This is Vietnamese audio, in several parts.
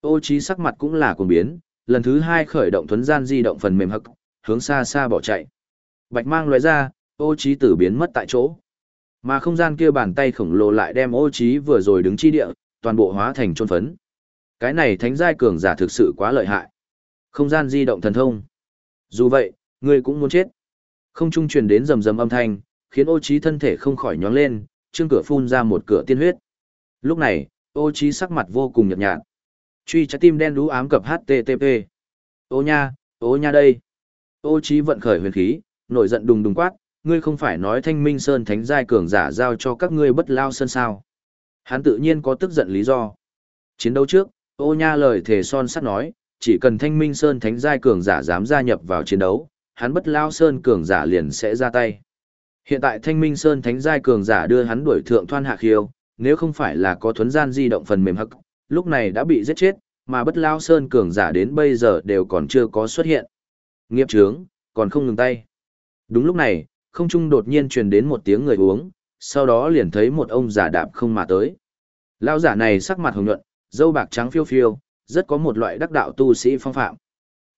Ô trí sắc mặt cũng là cuồng biến, lần thứ hai khởi động thuấn gian di động phần mềm hậc, hướng xa xa bỏ chạy. Bạch mang lóe ra, ô trí tử biến mất tại chỗ. Mà không gian kia bàn tay khổng lồ lại đem ô trí vừa rồi đứng chi địa, toàn bộ hóa thành trôn phấn. Cái này thánh giai cường giả thực sự quá lợi hại. Không gian di động thần thông. Dù vậy, ngươi cũng muốn chết. Không trung truyền đến rầm rầm âm thanh, khiến ô trí thân thể không khỏi nhóng lên, trương cửa phun ra một cửa tiên huyết. Lúc này, ô trí sắc mặt vô cùng nhợt nhạt. Truy trái tim đen đú ám cập HTTP. Ô nha, ô nha đây. Ô trí vận khởi huyền khí, nổi giận đùng đùng quát, ngươi không phải nói thanh minh sơn thánh giai cường giả giao cho các ngươi bất lao sơn sao. Hắn tự nhiên có tức giận lý do. Chiến đấu trước, ô nha lời thề son sắt nói, chỉ cần thanh minh sơn thánh giai cường giả dám gia nhập vào chiến đấu, hắn bất lao sơn cường giả liền sẽ ra tay. Hiện tại thanh minh sơn thánh giai cường giả đưa hắn đuổi thượng thoan hạ khiêu, nếu không phải là có thuấn gian di động phần mềm hắc, lúc này đã bị giết chết, mà bất lao sơn cường giả đến bây giờ đều còn chưa có xuất hiện. Nghiệp trướng, còn không ngừng tay. Đúng lúc này, không trung đột nhiên truyền đến một tiếng người uống, sau đó liền thấy một ông giả đạp không mà tới. Lao giả này sắc mặt hồng nhuận, dâu bạc trắng phiêu phiêu, rất có một loại đắc đạo tu sĩ phong phạm.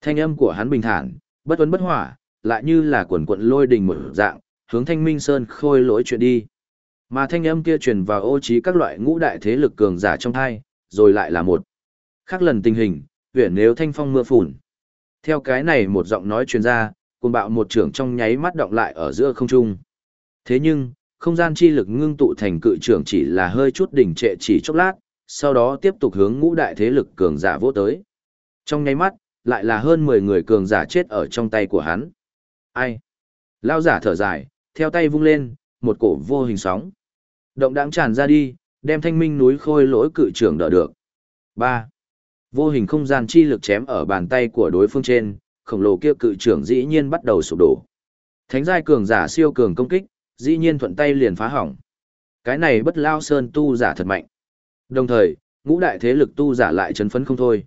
Thanh âm của hắn bình thản, bất tuấn bất hỏa, lại như là quần quận lôi đình một dạng, hướng thanh minh sơn khôi lỗi chuyện đi. Mà thanh âm kia truyền vào ô trí các loại ngũ đại thế lực cường giả trong thai, rồi lại là một. Khác lần tình hình, huyện nếu thanh phong mưa phùn. Theo cái này một giọng nói truyền ra, cuồng bạo một trưởng trong nháy mắt động lại ở giữa không trung. Thế nhưng, không gian chi lực ngưng tụ thành cự trưởng chỉ là hơi chút đỉnh trệ chỉ chốc lát, sau đó tiếp tục hướng ngũ đại thế lực cường giả vô tới. Trong nháy mắt, lại là hơn 10 người cường giả chết ở trong tay của hắn. Ai? Lao giả thở dài, theo tay vung lên, một cổ vô hình sóng. Động đáng tràn ra đi, đem thanh minh núi khôi lỗi cự trưởng đỡ được. 3. Vô hình không gian chi lực chém ở bàn tay của đối phương trên, khổng lồ kia cự trưởng dĩ nhiên bắt đầu sụp đổ. Thánh giai cường giả siêu cường công kích, dĩ nhiên thuận tay liền phá hỏng. Cái này bất lao sơn tu giả thật mạnh. Đồng thời, ngũ đại thế lực tu giả lại chấn phấn không thôi.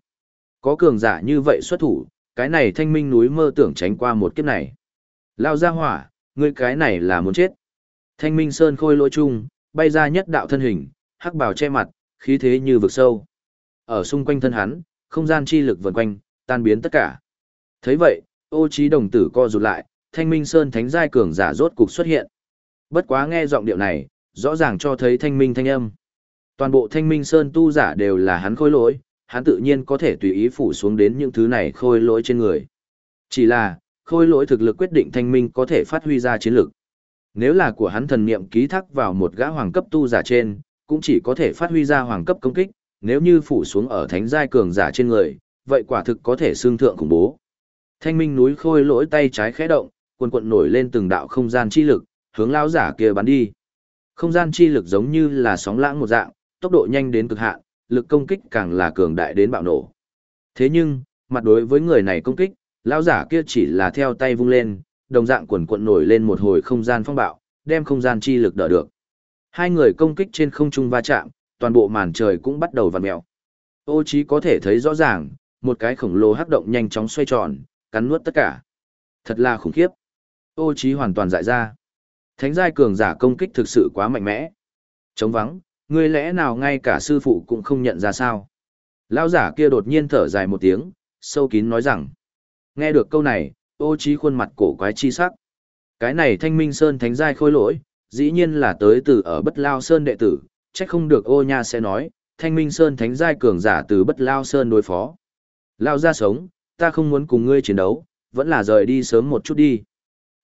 Có cường giả như vậy xuất thủ, cái này thanh minh núi mơ tưởng tránh qua một kiếp này. Lao ra hỏa, ngươi cái này là muốn chết. Thanh minh sơn khôi lỗi chung, bay ra nhất đạo thân hình, hắc bào che mặt, khí thế như vực sâu. Ở xung quanh thân hắn, không gian chi lực vần quanh, tan biến tất cả. thấy vậy, ô trí đồng tử co rụt lại, thanh minh sơn thánh giai cường giả rốt cục xuất hiện. Bất quá nghe giọng điệu này, rõ ràng cho thấy thanh minh thanh âm. Toàn bộ thanh minh sơn tu giả đều là hắn khôi lỗi, hắn tự nhiên có thể tùy ý phủ xuống đến những thứ này khôi lỗi trên người. Chỉ là, khôi lỗi thực lực quyết định thanh minh có thể phát huy ra chiến lực. Nếu là của hắn thần niệm ký thác vào một gã hoàng cấp tu giả trên, cũng chỉ có thể phát huy ra hoàng cấp công kích, nếu như phủ xuống ở thánh giai cường giả trên người, vậy quả thực có thể xương thượng khủng bố. Thanh minh núi khôi lỗi tay trái khẽ động, quần quận nổi lên từng đạo không gian chi lực, hướng lão giả kia bắn đi. Không gian chi lực giống như là sóng lãng một dạng, tốc độ nhanh đến cực hạn, lực công kích càng là cường đại đến bạo nổ. Thế nhưng, mặt đối với người này công kích, lão giả kia chỉ là theo tay vung lên, đồng dạng quần quận nổi lên một hồi không gian phong bạo, đem không gian chi lực đỡ được. Hai người công kích trên không trung va chạm, toàn bộ màn trời cũng bắt đầu vặn mèo. Ô Chí có thể thấy rõ ràng, một cái khổng lồ hắc động nhanh chóng xoay tròn, cắn nuốt tất cả. Thật là khủng khiếp. Ô Chí hoàn toàn dại ra. Thánh giai cường giả công kích thực sự quá mạnh mẽ. Chống vắng, ngươi lẽ nào ngay cả sư phụ cũng không nhận ra sao? Lão giả kia đột nhiên thở dài một tiếng, sâu kín nói rằng. Nghe được câu này, ô Chí khuôn mặt cổ quái chi sắc. Cái này thanh minh sơn thánh giai khôi lỗi, dĩ nhiên là tới từ ở bất lao sơn đệ tử, chắc không được ô nha sẽ nói, thanh minh sơn thánh giai cường giả từ bất lao sơn đối phó. Lao ra sống, ta không muốn cùng ngươi chiến đấu, vẫn là rời đi sớm một chút đi.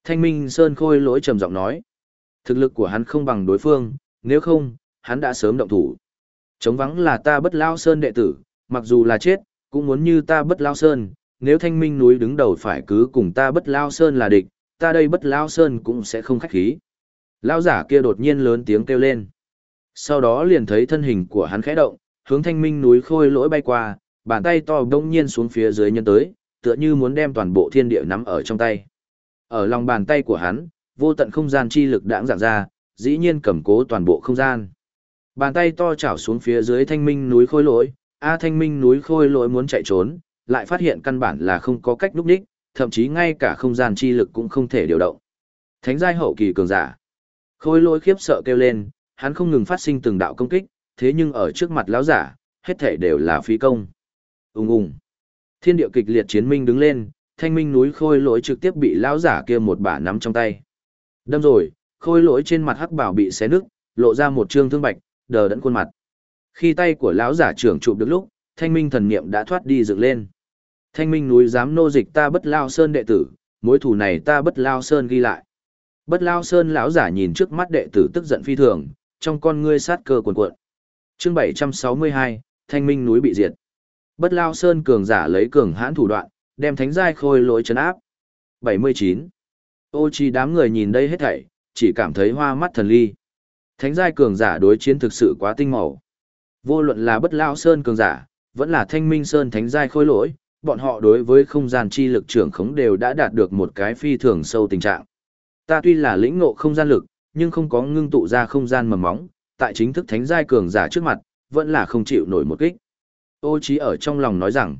Thanh minh sơn khôi lỗi trầm giọng nói, thực lực của hắn không bằng đối phương, nếu không, hắn đã sớm động thủ. Chống vắng là ta bất lao sơn đệ tử, mặc dù là chết, cũng muốn như ta bất lao sơn, nếu thanh minh núi đứng đầu phải cứ cùng ta bất lao sơn là địch, ta đây bất lao sơn cũng sẽ không khách khí. Lão giả kia đột nhiên lớn tiếng kêu lên. Sau đó liền thấy thân hình của hắn khẽ động, hướng thanh minh núi khôi lỗi bay qua, bàn tay to đông nhiên xuống phía dưới nhân tới, tựa như muốn đem toàn bộ thiên địa nắm ở trong tay. Ở lòng bàn tay của hắn, vô tận không gian chi lực đãng dạng ra, dĩ nhiên cầm cố toàn bộ không gian. Bàn tay to chảo xuống phía dưới thanh minh núi khôi lỗi, a thanh minh núi khôi lỗi muốn chạy trốn, lại phát hiện căn bản là không có cách núp đích, thậm chí ngay cả không gian chi lực cũng không thể điều động. Thánh giai hậu kỳ cường giả. Khôi lỗi khiếp sợ kêu lên, hắn không ngừng phát sinh từng đạo công kích, thế nhưng ở trước mặt lão giả, hết thể đều là phí công. Ùng ùng. Thiên địa kịch liệt chiến minh đứng lên, thanh minh núi khôi lỗi trực tiếp bị lão giả kia một bả nắm trong tay. Đâm rồi, khôi lỗi trên mặt hắc bảo bị xé nứt, lộ ra một trương thương bạch, đờ đẫn khuôn mặt. Khi tay của lão giả trưởng chụp được lúc, thanh minh thần niệm đã thoát đi dựng lên. Thanh minh núi dám nô dịch ta bất lao sơn đệ tử, mối thù này ta bất lao sơn ghi lại. Bất lao sơn lão giả nhìn trước mắt đệ tử tức giận phi thường, trong con ngươi sát cơ cuồn cuộn. Chương 762, Thanh minh núi bị diệt. Bất lao sơn cường giả lấy cường hãn thủ đoạn, đem thánh giai khôi lỗi chấn áp. 79. Ô chi đám người nhìn đây hết thảy, chỉ cảm thấy hoa mắt thần ly. Thánh giai cường giả đối chiến thực sự quá tinh màu. Vô luận là bất lao sơn cường giả, vẫn là thanh minh sơn thánh giai khôi lỗi, bọn họ đối với không gian chi lực trưởng khống đều đã đạt được một cái phi thường sâu tình trạng. Ta tuy là lĩnh ngộ không gian lực, nhưng không có ngưng tụ ra không gian mầm móng, tại chính thức thánh giai cường giả trước mặt, vẫn là không chịu nổi một kích. Ô Chí ở trong lòng nói rằng,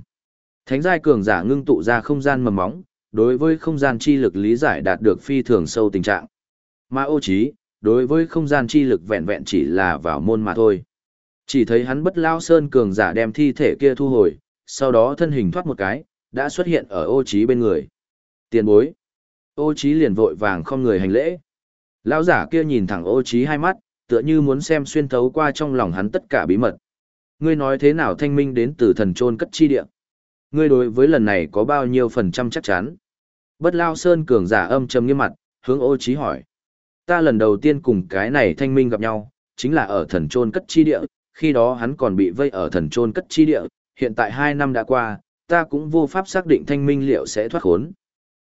thánh giai cường giả ngưng tụ ra không gian mầm móng, đối với không gian chi lực lý giải đạt được phi thường sâu tình trạng. Mà ô Chí, đối với không gian chi lực vẹn vẹn chỉ là vào môn mà thôi. Chỉ thấy hắn bất lao sơn cường giả đem thi thể kia thu hồi, sau đó thân hình thoát một cái, đã xuất hiện ở ô Chí bên người. Tiền bối. Ô trí liền vội vàng không người hành lễ. Lão giả kia nhìn thẳng ô trí hai mắt, tựa như muốn xem xuyên thấu qua trong lòng hắn tất cả bí mật. Ngươi nói thế nào thanh minh đến từ thần trôn cất chi địa? Ngươi đối với lần này có bao nhiêu phần trăm chắc chắn? Bất lao sơn cường giả âm trầm nghiêm mặt, hướng ô trí hỏi. Ta lần đầu tiên cùng cái này thanh minh gặp nhau, chính là ở thần trôn cất chi địa, khi đó hắn còn bị vây ở thần trôn cất chi địa, hiện tại hai năm đã qua, ta cũng vô pháp xác định thanh minh liệu sẽ thoát khốn.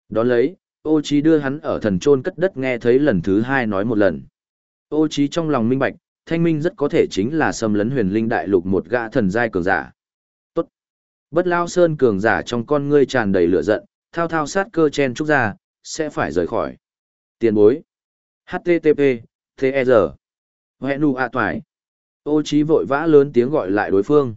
Đón lấy, ô trí đưa hắn ở thần trôn cất đất nghe thấy lần thứ hai nói một lần. Ô trí trong lòng minh bạch, thanh minh rất có thể chính là xâm lấn huyền linh đại lục một gã thần giai cường giả. Tốt. Bất lao sơn cường giả trong con ngươi tràn đầy lửa giận, thao thao sát cơ chen trúc ra, sẽ phải rời khỏi. Tiền bối. HTTP, TR. Hẹn nụ ạ toài. Ô trí vội vã lớn tiếng gọi lại đối phương.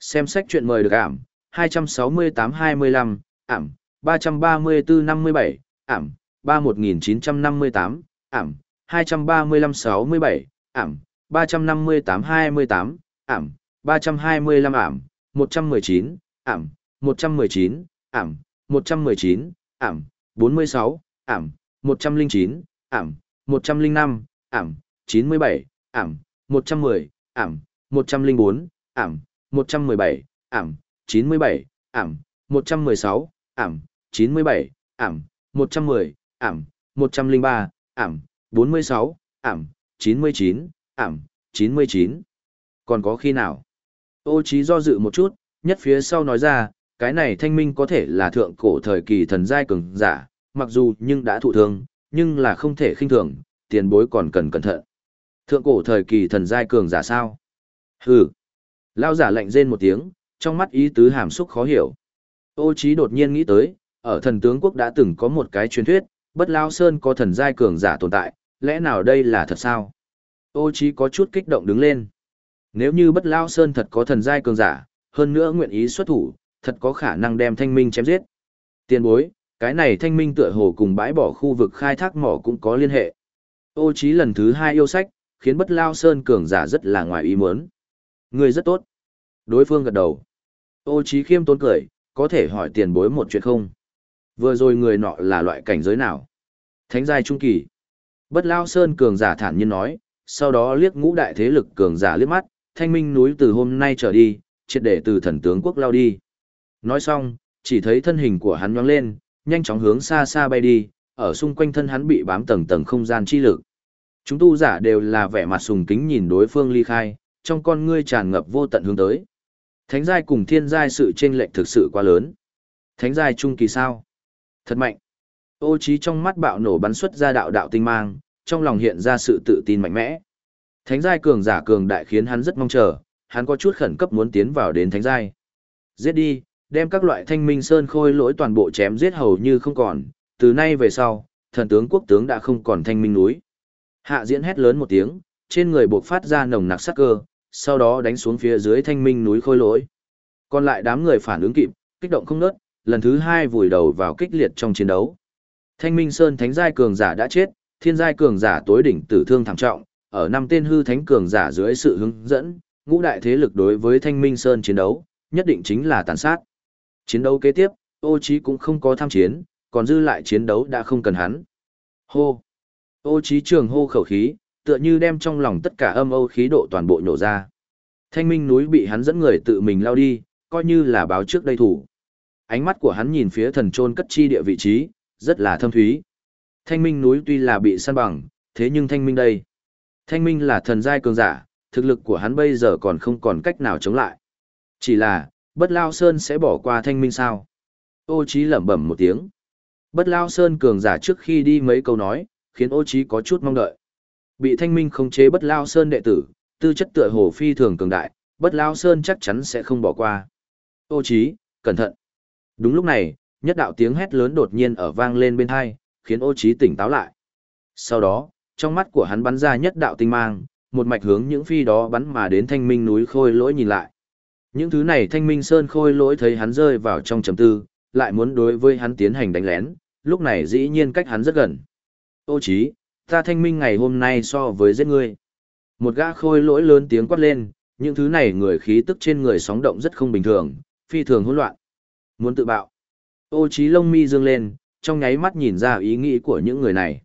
Xem sách chuyện mời được ảm, 268-25, ảm, 334-57, ảm, 31958, ảm, 23567, ảm, 35828, ảm, 325 ảm, 119, ảm, 119, ảm, 119, ảm, 46, ảm, 109, ảm, 105, ảm, 97, ảm, 110, ảm, 104, ảm, 117, ảm, 97, ảm, 116, ảm, 97, ảm, 110, ảm, 103, ảm, 46, ảm, 99, ảm, 99. Còn có khi nào? Ô trí do dự một chút, nhất phía sau nói ra, cái này thanh minh có thể là thượng cổ thời kỳ thần giai cường giả, mặc dù nhưng đã thụ thương, nhưng là không thể khinh thường, tiền bối còn cần cẩn thận. Thượng cổ thời kỳ thần giai cường giả sao? Hừ. Lao giả lạnh rên một tiếng, trong mắt ý tứ hàm xúc khó hiểu. Ô Chí đột nhiên nghĩ tới, ở thần tướng quốc đã từng có một cái truyền thuyết, bất lao sơn có thần giai cường giả tồn tại, lẽ nào đây là thật sao? Ô Chí có chút kích động đứng lên. Nếu như bất lao sơn thật có thần giai cường giả, hơn nữa nguyện ý xuất thủ, thật có khả năng đem thanh minh chém giết. Tiên bối, cái này thanh minh tựa hồ cùng bãi bỏ khu vực khai thác mỏ cũng có liên hệ. Ô Chí lần thứ hai yêu sách, khiến bất lao sơn cường giả rất là ngoài ý muốn. Người rất tốt. Đối phương gật đầu. Ô Chí khiêm tốn cười, có thể hỏi tiền bối một chuyện không? Vừa rồi người nọ là loại cảnh giới nào? Thánh giai trung kỳ. Bất Lao Sơn cường giả thản nhiên nói, sau đó liếc ngũ đại thế lực cường giả liếc mắt, thanh minh núi từ hôm nay trở đi, triệt để từ thần tướng quốc lao đi. Nói xong, chỉ thấy thân hình của hắn nhoáng lên, nhanh chóng hướng xa xa bay đi, ở xung quanh thân hắn bị bám tầng tầng không gian chi lực. Chúng tu giả đều là vẻ mặt sùng kính nhìn đối phương ly khai, trong con ngươi tràn ngập vô tận hướng tới. Thánh giai cùng thiên giai sự chênh lệch thực sự quá lớn. Thánh giai trung kỳ sao? Thật mạnh. Ô trí trong mắt bạo nổ bắn xuất ra đạo đạo tinh mang, trong lòng hiện ra sự tự tin mạnh mẽ. Thánh giai cường giả cường đại khiến hắn rất mong chờ, hắn có chút khẩn cấp muốn tiến vào đến thánh giai. Giết đi, đem các loại thanh minh sơn khôi lỗi toàn bộ chém giết hầu như không còn, từ nay về sau, thần tướng quốc tướng đã không còn thanh minh núi. Hạ diễn hét lớn một tiếng, trên người buộc phát ra nồng nặc sắc cơ, sau đó đánh xuống phía dưới thanh minh núi khôi lỗi. Còn lại đám người phản ứng kịp, kích động không nớt, lần thứ hai vùi đầu vào kích liệt trong chiến đấu. Thanh minh sơn thánh giai cường giả đã chết, thiên giai cường giả tối đỉnh tử thương thảm trọng, ở năm tên hư thánh cường giả dưới sự hướng dẫn, ngũ đại thế lực đối với thanh minh sơn chiến đấu, nhất định chính là tàn sát. Chiến đấu kế tiếp, ô Chí cũng không có tham chiến, còn dư lại chiến đấu đã không cần hắn. Hô! Ô Chí trường hô khẩu khí, tựa như đem trong lòng tất cả âm âu khí độ toàn bộ nhổ ra. Thanh minh núi bị hắn dẫn người tự mình lao đi, coi như là báo trước đây thủ. Ánh mắt của hắn nhìn phía thần trôn cất chi địa vị trí, rất là thâm thúy. Thanh minh núi tuy là bị săn bằng, thế nhưng thanh minh đây. Thanh minh là thần giai cường giả, thực lực của hắn bây giờ còn không còn cách nào chống lại. Chỉ là, bất lao sơn sẽ bỏ qua thanh minh sao? Ô Chí lẩm bẩm một tiếng. Bất lao sơn cường giả trước khi đi mấy câu nói, khiến ô Chí có chút mong đợi. Bị thanh minh khống chế bất lao sơn đệ tử, tư chất tựa hồ phi thường cường đại, bất lao sơn chắc chắn sẽ không bỏ qua. Ô Chí, cẩn thận. Đúng lúc này, nhất đạo tiếng hét lớn đột nhiên ở vang lên bên hai, khiến ô Chí tỉnh táo lại. Sau đó, trong mắt của hắn bắn ra nhất đạo tinh mang, một mạch hướng những phi đó bắn mà đến thanh minh núi khôi lỗi nhìn lại. Những thứ này thanh minh sơn khôi lỗi thấy hắn rơi vào trong trầm tư, lại muốn đối với hắn tiến hành đánh lén, lúc này dĩ nhiên cách hắn rất gần. Ô chí, ta thanh minh ngày hôm nay so với giết ngươi. Một gã khôi lỗi lớn tiếng quát lên, những thứ này người khí tức trên người sóng động rất không bình thường, phi thường hỗn loạn. Muốn tự bạo. Ô chí lông mi dương lên, trong nháy mắt nhìn ra ý nghĩ của những người này.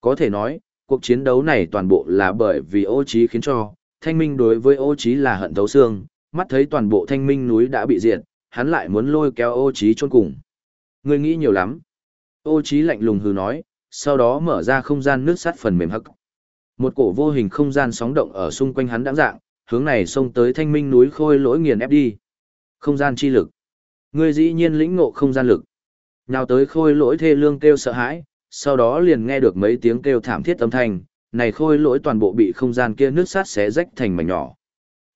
Có thể nói, cuộc chiến đấu này toàn bộ là bởi vì ô trí khiến cho, thanh minh đối với ô trí là hận thấu xương, mắt thấy toàn bộ thanh minh núi đã bị diệt, hắn lại muốn lôi kéo ô trí chôn cùng. Ngươi nghĩ nhiều lắm. Ô trí lạnh lùng hừ nói, sau đó mở ra không gian nước sắt phần mềm hắc. Một cổ vô hình không gian sóng động ở xung quanh hắn đáng dạng, hướng này xông tới thanh minh núi khôi lỗi nghiền ép đi. Không gian chi lực. Ngươi dĩ nhiên lĩnh ngộ không gian lực. Nào tới khôi lỗi thê lương kêu sợ hãi, sau đó liền nghe được mấy tiếng kêu thảm thiết âm thanh, này khôi lỗi toàn bộ bị không gian kia nước sát xé rách thành mảnh nhỏ.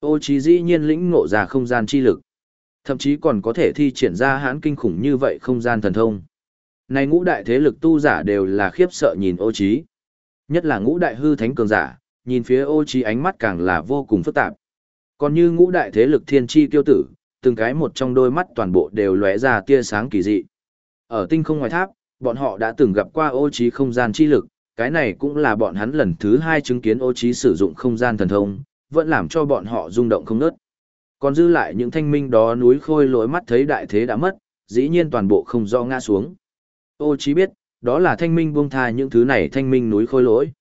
Ô trí dĩ nhiên lĩnh ngộ ra không gian chi lực. Thậm chí còn có thể thi triển ra hãn kinh khủng như vậy không gian thần thông. Này ngũ đại thế lực tu giả đều là khiếp sợ nhìn ô trí. Nhất là ngũ đại hư thánh cường giả, nhìn phía ô trí ánh mắt càng là vô cùng phức tạp. Còn như ngũ đại thế lực thiên chi kiêu tử, từng cái một trong đôi mắt toàn bộ đều lóe ra tia sáng kỳ dị. Ở tinh không ngoài tháp, bọn họ đã từng gặp qua ô trí không gian chi lực, cái này cũng là bọn hắn lần thứ hai chứng kiến ô trí sử dụng không gian thần thông, vẫn làm cho bọn họ rung động không ngớt. Còn dư lại những thanh minh đó núi khôi lối mắt thấy đại thế đã mất, dĩ nhiên toàn bộ không do ngã xuống. Ô trí biết, đó là thanh minh buông tha những thứ này thanh minh núi khôi lỗi.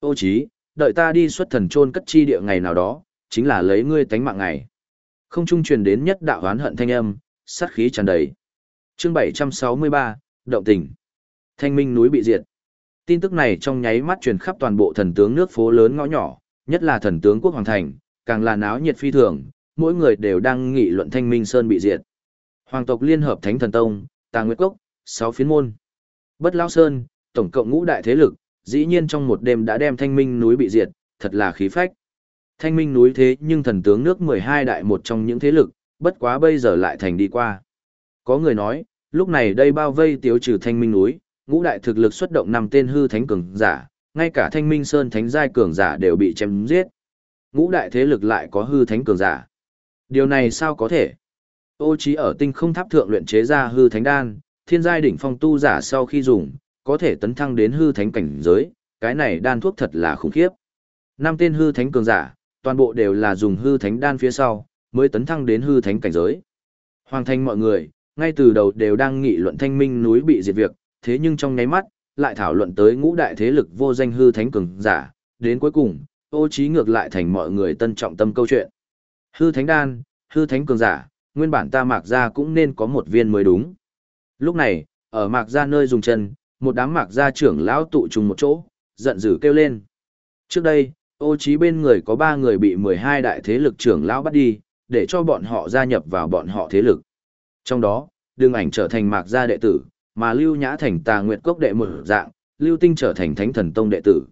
Ô trí, đợi ta đi xuất thần trôn cất chi địa ngày nào đó, chính là lấy ngươi tánh mạng ngày. Không trung truyền đến nhất đạo hoán hận thanh âm, sát khí tràn đầy. Chương 763, động tình. Thanh minh núi bị diệt. Tin tức này trong nháy mắt truyền khắp toàn bộ thần tướng nước phố lớn ngõ nhỏ, nhất là thần tướng quốc hoàng thành, càng là náo nhiệt phi thường, mỗi người đều đang nghị luận Thanh Minh Sơn bị diệt. Hoàng tộc Liên hợp Thánh Thần Tông, Tà Nguyệt Cốc, sáu phiến môn. Bất Lão Sơn, tổng cộng ngũ đại thế lực, dĩ nhiên trong một đêm đã đem Thanh Minh núi bị diệt, thật là khí phách. Thanh Minh núi thế nhưng thần tướng nước 12 đại một trong những thế lực, bất quá bây giờ lại thành đi qua. Có người nói, Lúc này đây bao vây tiêu trừ thanh minh núi, ngũ đại thực lực xuất động năm tên hư thánh cường giả, ngay cả thanh minh sơn thánh giai cường giả đều bị chém giết. Ngũ đại thế lực lại có hư thánh cường giả. Điều này sao có thể? Ô trí ở tinh không tháp thượng luyện chế ra hư thánh đan, thiên giai đỉnh phong tu giả sau khi dùng, có thể tấn thăng đến hư thánh cảnh giới, cái này đan thuốc thật là khủng khiếp. Năm tên hư thánh cường giả, toàn bộ đều là dùng hư thánh đan phía sau, mới tấn thăng đến hư thánh cảnh giới. Hoàng thành mọi người, ngay từ đầu đều đang nghị luận thanh minh núi bị diệt việc, thế nhưng trong nháy mắt, lại thảo luận tới ngũ đại thế lực vô danh hư thánh cường giả, đến cuối cùng, ô trí ngược lại thành mọi người tân trọng tâm câu chuyện. Hư thánh đan, hư thánh cường giả, nguyên bản ta mạc gia cũng nên có một viên mới đúng. Lúc này, ở mạc gia nơi dùng chân, một đám mạc gia trưởng lão tụ trùng một chỗ, giận dữ kêu lên. Trước đây, ô trí bên người có ba người bị 12 đại thế lực trưởng lão bắt đi, để cho bọn họ gia nhập vào bọn họ thế lực. Trong đó, đường ảnh trở thành mạc gia đệ tử, mà Lưu Nhã thành tà nguyệt cốc đệ một dạng, Lưu Tinh trở thành thánh thần tông đệ tử.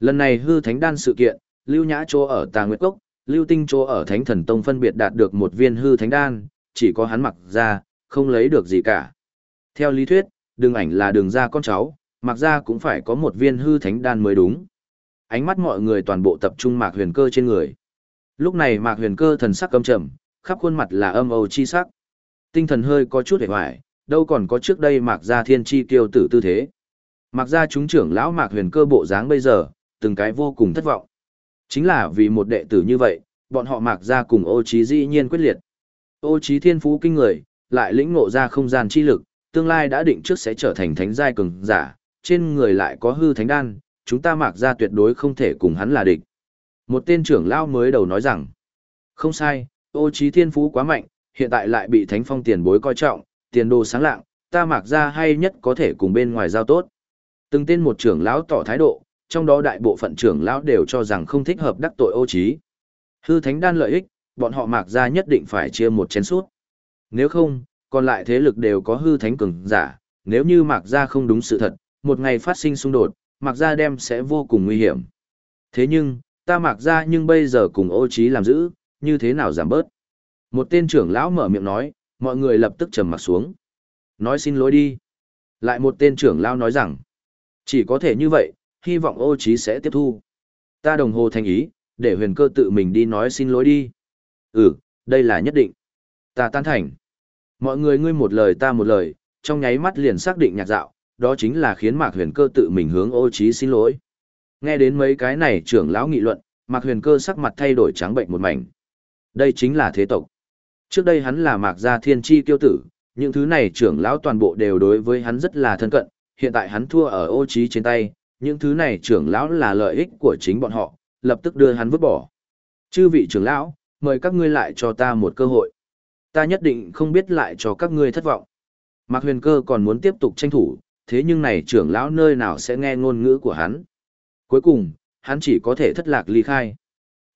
Lần này hư thánh đan sự kiện, Lưu Nhã chỗ ở tà nguyệt cốc, Lưu Tinh chỗ ở thánh thần tông phân biệt đạt được một viên hư thánh đan, chỉ có hắn mặc ra, không lấy được gì cả. Theo lý thuyết, đường ảnh là đường ra con cháu, mặc ra cũng phải có một viên hư thánh đan mới đúng. Ánh mắt mọi người toàn bộ tập trung mạc huyền cơ trên người. Lúc này mạc huyền cơ thần sắc căm trầm, khắp khuôn mặt là âm âu chi sắc tinh thần hơi có chút hề hoài, đâu còn có trước đây mạc gia thiên chi kiêu tử tư thế. Mạc gia chúng trưởng lão mạc huyền cơ bộ dáng bây giờ, từng cái vô cùng thất vọng. Chính là vì một đệ tử như vậy, bọn họ mạc gia cùng ô trí dĩ nhiên quyết liệt. Ô trí thiên phú kinh người, lại lĩnh ngộ ra không gian chi lực, tương lai đã định trước sẽ trở thành thánh giai cường giả, trên người lại có hư thánh đan, chúng ta mặc ra tuyệt đối không thể cùng hắn là địch. Một tên trưởng lao mới đầu nói rằng, không sai, ô trí thiên phú quá mạnh, hiện tại lại bị thánh phong tiền bối coi trọng, tiền đồ sáng lạng, ta mặc ra hay nhất có thể cùng bên ngoài giao tốt. Từng tên một trưởng lão tỏ thái độ, trong đó đại bộ phận trưởng lão đều cho rằng không thích hợp đắc tội ô trí. Hư thánh đan lợi ích, bọn họ mặc ra nhất định phải chia một chén suốt. Nếu không, còn lại thế lực đều có hư thánh cường giả, nếu như mặc ra không đúng sự thật, một ngày phát sinh xung đột, mặc ra đem sẽ vô cùng nguy hiểm. Thế nhưng, ta mặc ra nhưng bây giờ cùng ô trí làm giữ, như thế nào giảm bớt. Một tên trưởng lão mở miệng nói, mọi người lập tức trầm mặt xuống. Nói xin lỗi đi. Lại một tên trưởng lão nói rằng, chỉ có thể như vậy, hy vọng ô trí sẽ tiếp thu. Ta đồng hồ thành ý, để huyền cơ tự mình đi nói xin lỗi đi. Ừ, đây là nhất định. Ta tan thành. Mọi người ngươi một lời ta một lời, trong nháy mắt liền xác định nhạc dạo, đó chính là khiến Mạc Huyền Cơ tự mình hướng ô Chí xin lỗi. Nghe đến mấy cái này trưởng lão nghị luận, Mạc Huyền Cơ sắc mặt thay đổi trắng bệnh một mảnh. Đây chính là thế tộc. Trước đây hắn là Mạc gia thiên chi kiêu tử, những thứ này trưởng lão toàn bộ đều đối với hắn rất là thân cận, hiện tại hắn thua ở ô Chí trên tay, những thứ này trưởng lão là lợi ích của chính bọn họ, lập tức đưa hắn vứt bỏ. Chư vị trưởng lão, mời các ngươi lại cho ta một cơ hội. Ta nhất định không biết lại cho các ngươi thất vọng. Mạc huyền cơ còn muốn tiếp tục tranh thủ, thế nhưng này trưởng lão nơi nào sẽ nghe ngôn ngữ của hắn. Cuối cùng, hắn chỉ có thể thất lạc ly khai.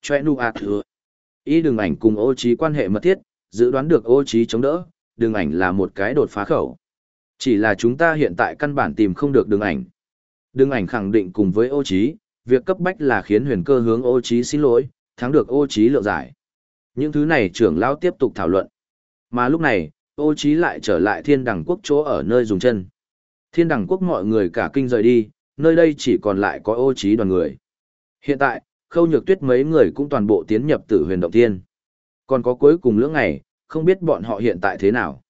Chòe nu ạt thừa. Ý đường ảnh cùng ô trí quan hệ mật thiết, dự đoán được ô trí chống đỡ, đường ảnh là một cái đột phá khẩu. Chỉ là chúng ta hiện tại căn bản tìm không được đường ảnh. Đường ảnh khẳng định cùng với ô trí, việc cấp bách là khiến huyền cơ hướng ô trí xin lỗi, thắng được ô trí lượng giải. Những thứ này trưởng lão tiếp tục thảo luận. Mà lúc này, ô trí lại trở lại thiên đẳng quốc chỗ ở nơi dùng chân. Thiên đẳng quốc mọi người cả kinh rời đi, nơi đây chỉ còn lại có ô trí đoàn người. Hiện tại, khâu nhược tuyết mấy người cũng toàn bộ tiến nhập tử huyền động thiên. Còn có cuối cùng lưỡng ngày, không biết bọn họ hiện tại thế nào.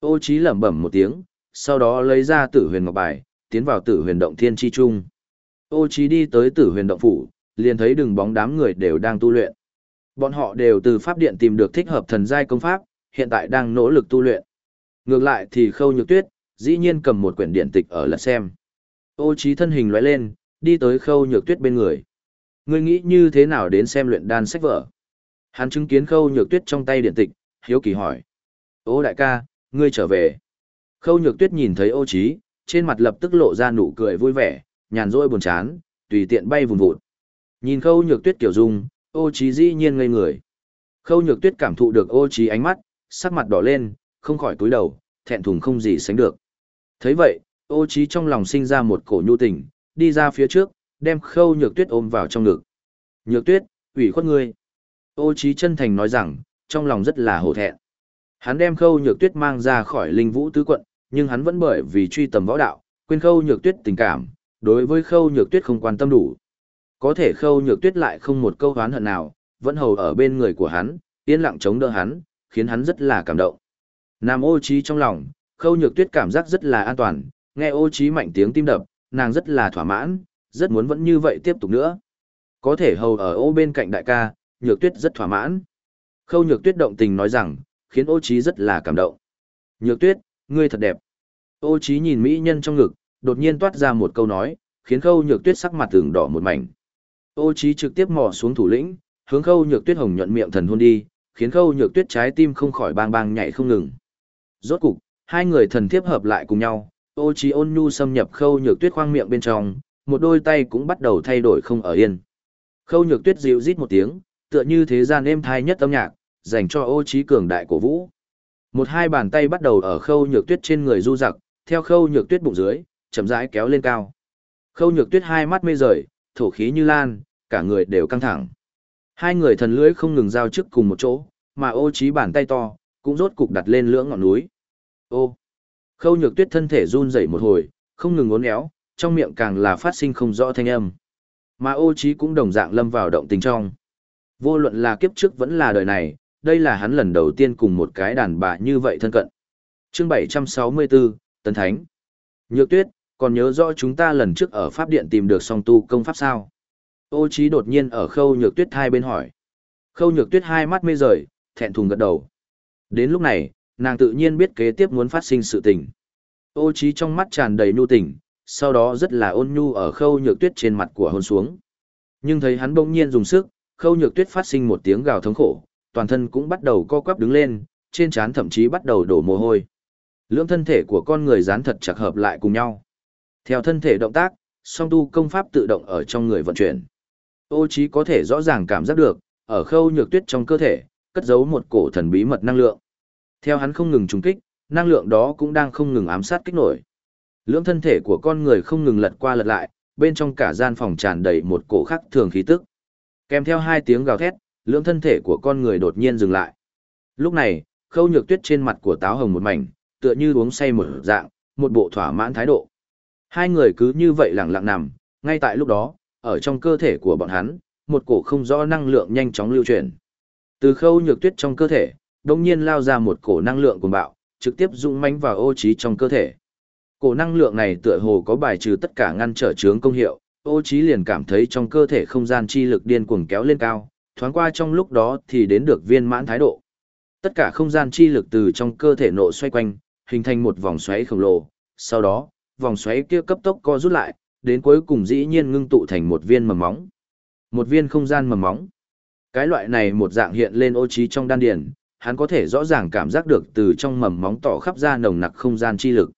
Ô trí lẩm bẩm một tiếng, sau đó lấy ra tử huyền ngọc bài, tiến vào tử huyền động thiên chi trung. Ô trí đi tới tử huyền động phủ, liền thấy đường bóng đám người đều đang tu luyện. Bọn họ đều từ pháp điện tìm được thích hợp thần giai công pháp, hiện tại đang nỗ lực tu luyện. Ngược lại thì khâu nhược tuyết, dĩ nhiên cầm một quyển điện tịch ở lật xem. Ô trí thân hình lóe lên, đi tới khâu nhược tuyết bên người. Ngươi nghĩ như thế nào đến xem luyện đan sách vở? Hắn chứng kiến khâu nhược tuyết trong tay điện tịch, hiếu kỳ hỏi. Ô đại ca, ngươi trở về. Khâu nhược tuyết nhìn thấy ô trí, trên mặt lập tức lộ ra nụ cười vui vẻ, nhàn rỗi buồn chán, tùy tiện bay vùng vụt. Nhìn khâu nhược tuyết kiểu dung, ô trí dĩ nhiên ngây người. Khâu nhược tuyết cảm thụ được ô trí ánh mắt, sắc mặt đỏ lên, không khỏi túi đầu, thẹn thùng không gì sánh được thấy vậy, ô trí trong lòng sinh ra một cổ nhu tình, đi ra phía trước, đem khâu nhược tuyết ôm vào trong ngực. Nhược tuyết, ủy khuất ngươi. Ô trí chân thành nói rằng, trong lòng rất là hổ thẹn. Hắn đem khâu nhược tuyết mang ra khỏi linh vũ tứ quận, nhưng hắn vẫn bởi vì truy tầm võ đạo, quên khâu nhược tuyết tình cảm, đối với khâu nhược tuyết không quan tâm đủ. Có thể khâu nhược tuyết lại không một câu hán hận nào, vẫn hầu ở bên người của hắn, yên lặng chống đỡ hắn, khiến hắn rất là cảm động. Nam ô trí trong lòng, khâu nhược tuyết cảm giác rất là an toàn, nghe ô trí mạnh tiếng tim đập, nàng rất là thỏa mãn, rất muốn vẫn như vậy tiếp tục nữa. Có thể hầu ở ô bên cạnh đại ca, nhược tuyết rất thỏa mãn. Khâu nhược tuyết động tình nói rằng, khiến ô trí rất là cảm động. Nhược tuyết, ngươi thật đẹp. Ô trí nhìn mỹ nhân trong ngực, đột nhiên toát ra một câu nói, khiến khâu nhược tuyết sắc mặt tường đỏ một mảnh. Ô trí trực tiếp mò xuống thủ lĩnh, hướng khâu nhược tuyết hồng nhuận miệng thần hôn đi, khiến khâu nhược tuyết trái tim không khỏi bang bang nhảy không ngừng. Rốt cục, hai người thần thiếp hợp lại cùng nhau, ô trí ôn nhu xâm nhập khâu nhược tuyết khoang miệng bên trong, một đôi tay cũng bắt đầu thay đổi không ở yên. Khâu nhược tuyết dịu rít một tiếng, tựa như thế gian êm thai nhất âm nhạc, dành cho ô trí cường đại cổ vũ. Một hai bàn tay bắt đầu ở khâu nhược tuyết trên người du giặc, theo khâu nhược tuyết bụng dưới, chậm rãi kéo lên cao. Khâu nhược tuyết hai mắt mê rời, thổ khí như lan, cả người đều căng thẳng. Hai người thần lưỡi không ngừng giao chức cùng một chỗ, mà ô trí bàn tay to, cũng rốt cục đặt lên lưỡng ngọn núi. Ô! Khâu nhược tuyết thân thể run rẩy một hồi, không ngừng uốn éo, trong miệng càng là phát sinh không rõ thanh âm. Mà ô trí cũng đồng dạng lâm vào động tình trong. Vô luận là kiếp trước vẫn là đời này, đây là hắn lần đầu tiên cùng một cái đàn bà như vậy thân cận. Chương 764, Tấn Thánh. Nhược tuyết, còn nhớ rõ chúng ta lần trước ở Pháp Điện tìm được song tu công pháp sao? Ô trí đột nhiên ở khâu nhược tuyết hai bên hỏi. Khâu nhược tuyết hai mắt mê rời, thẹn thùng gật đầu. Đến lúc này, nàng tự nhiên biết kế tiếp muốn phát sinh sự tình. Ô trí trong mắt tràn đầy nhu tình, sau đó rất là ôn nhu ở khâu nhược tuyết trên mặt của hôn xuống. Nhưng thấy hắn bỗng nhiên dùng sức, khâu nhược tuyết phát sinh một tiếng gào thống khổ, toàn thân cũng bắt đầu co quắp đứng lên, trên trán thậm chí bắt đầu đổ mồ hôi. Lưỡng thân thể của con người dán thật chặt hợp lại cùng nhau. Theo thân thể động tác, song tu công pháp tự động ở trong người vận chuyển. Ô trí có thể rõ ràng cảm giác được, ở khâu nhược tuyết trong cơ thể, cất giấu một cổ thần bí mật năng lượng. Theo hắn không ngừng trùng kích, năng lượng đó cũng đang không ngừng ám sát kích nổi. Lưỡng thân thể của con người không ngừng lật qua lật lại, bên trong cả gian phòng tràn đầy một cổ khắc thường khí tức. Kèm theo hai tiếng gào thét, lưỡng thân thể của con người đột nhiên dừng lại. Lúc này, khâu nhược tuyết trên mặt của táo hồng một mảnh, tựa như uống say một dạng, một bộ thỏa mãn thái độ. Hai người cứ như vậy lặng lặng nằm, ngay tại lúc đó, ở trong cơ thể của bọn hắn, một cổ không rõ năng lượng nhanh chóng lưu chuyển. Từ khâu nhược tuyết trong cơ thể, đông nhiên lao ra một cổ năng lượng cuồng bạo, trực tiếp dũng mãnh vào ô trí trong cơ thể. Cổ năng lượng này tựa hồ có bài trừ tất cả ngăn trở chướng công hiệu, ô trí liền cảm thấy trong cơ thể không gian chi lực điên cuồng kéo lên cao, thoáng qua trong lúc đó thì đến được viên mãn thái độ. Tất cả không gian chi lực từ trong cơ thể nộ xoay quanh, hình thành một vòng xoáy khổng lồ, sau đó, vòng xoáy kia cấp tốc co rút lại, đến cuối cùng dĩ nhiên ngưng tụ thành một viên mầm móng. Một viên không gian mầm móng. Cái loại này một dạng hiện lên ô trí trong đan điền, hắn có thể rõ ràng cảm giác được từ trong mầm móng tỏ khắp ra nồng nặc không gian chi lực.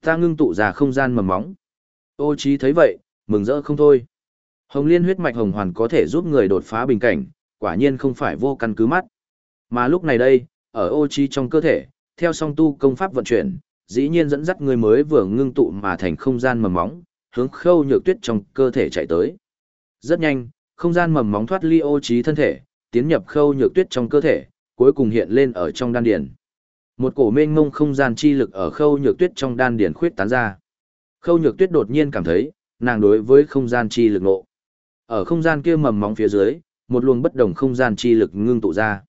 Ta ngưng tụ ra không gian mầm móng. Ô trí thấy vậy, mừng rỡ không thôi. Hồng liên huyết mạch hồng hoàn có thể giúp người đột phá bình cảnh, quả nhiên không phải vô căn cứ mắt. Mà lúc này đây, ở ô trí trong cơ thể, theo song tu công pháp vận chuyển, dĩ nhiên dẫn dắt người mới vừa ngưng tụ mà thành không gian mầm móng, hướng khâu nhược tuyết trong cơ thể chạy tới. Rất nhanh, không gian mầm móng thoát ly ô trí thân thể, tiến nhập khâu nhược tuyết trong cơ thể, cuối cùng hiện lên ở trong đan điển, Một cổ mênh ngông không gian chi lực ở khâu nhược tuyết trong đan điển khuyết tán ra. Khâu nhược tuyết đột nhiên cảm thấy, nàng đối với không gian chi lực nộ. Ở không gian kia mầm móng phía dưới, một luồng bất đồng không gian chi lực ngưng tụ ra.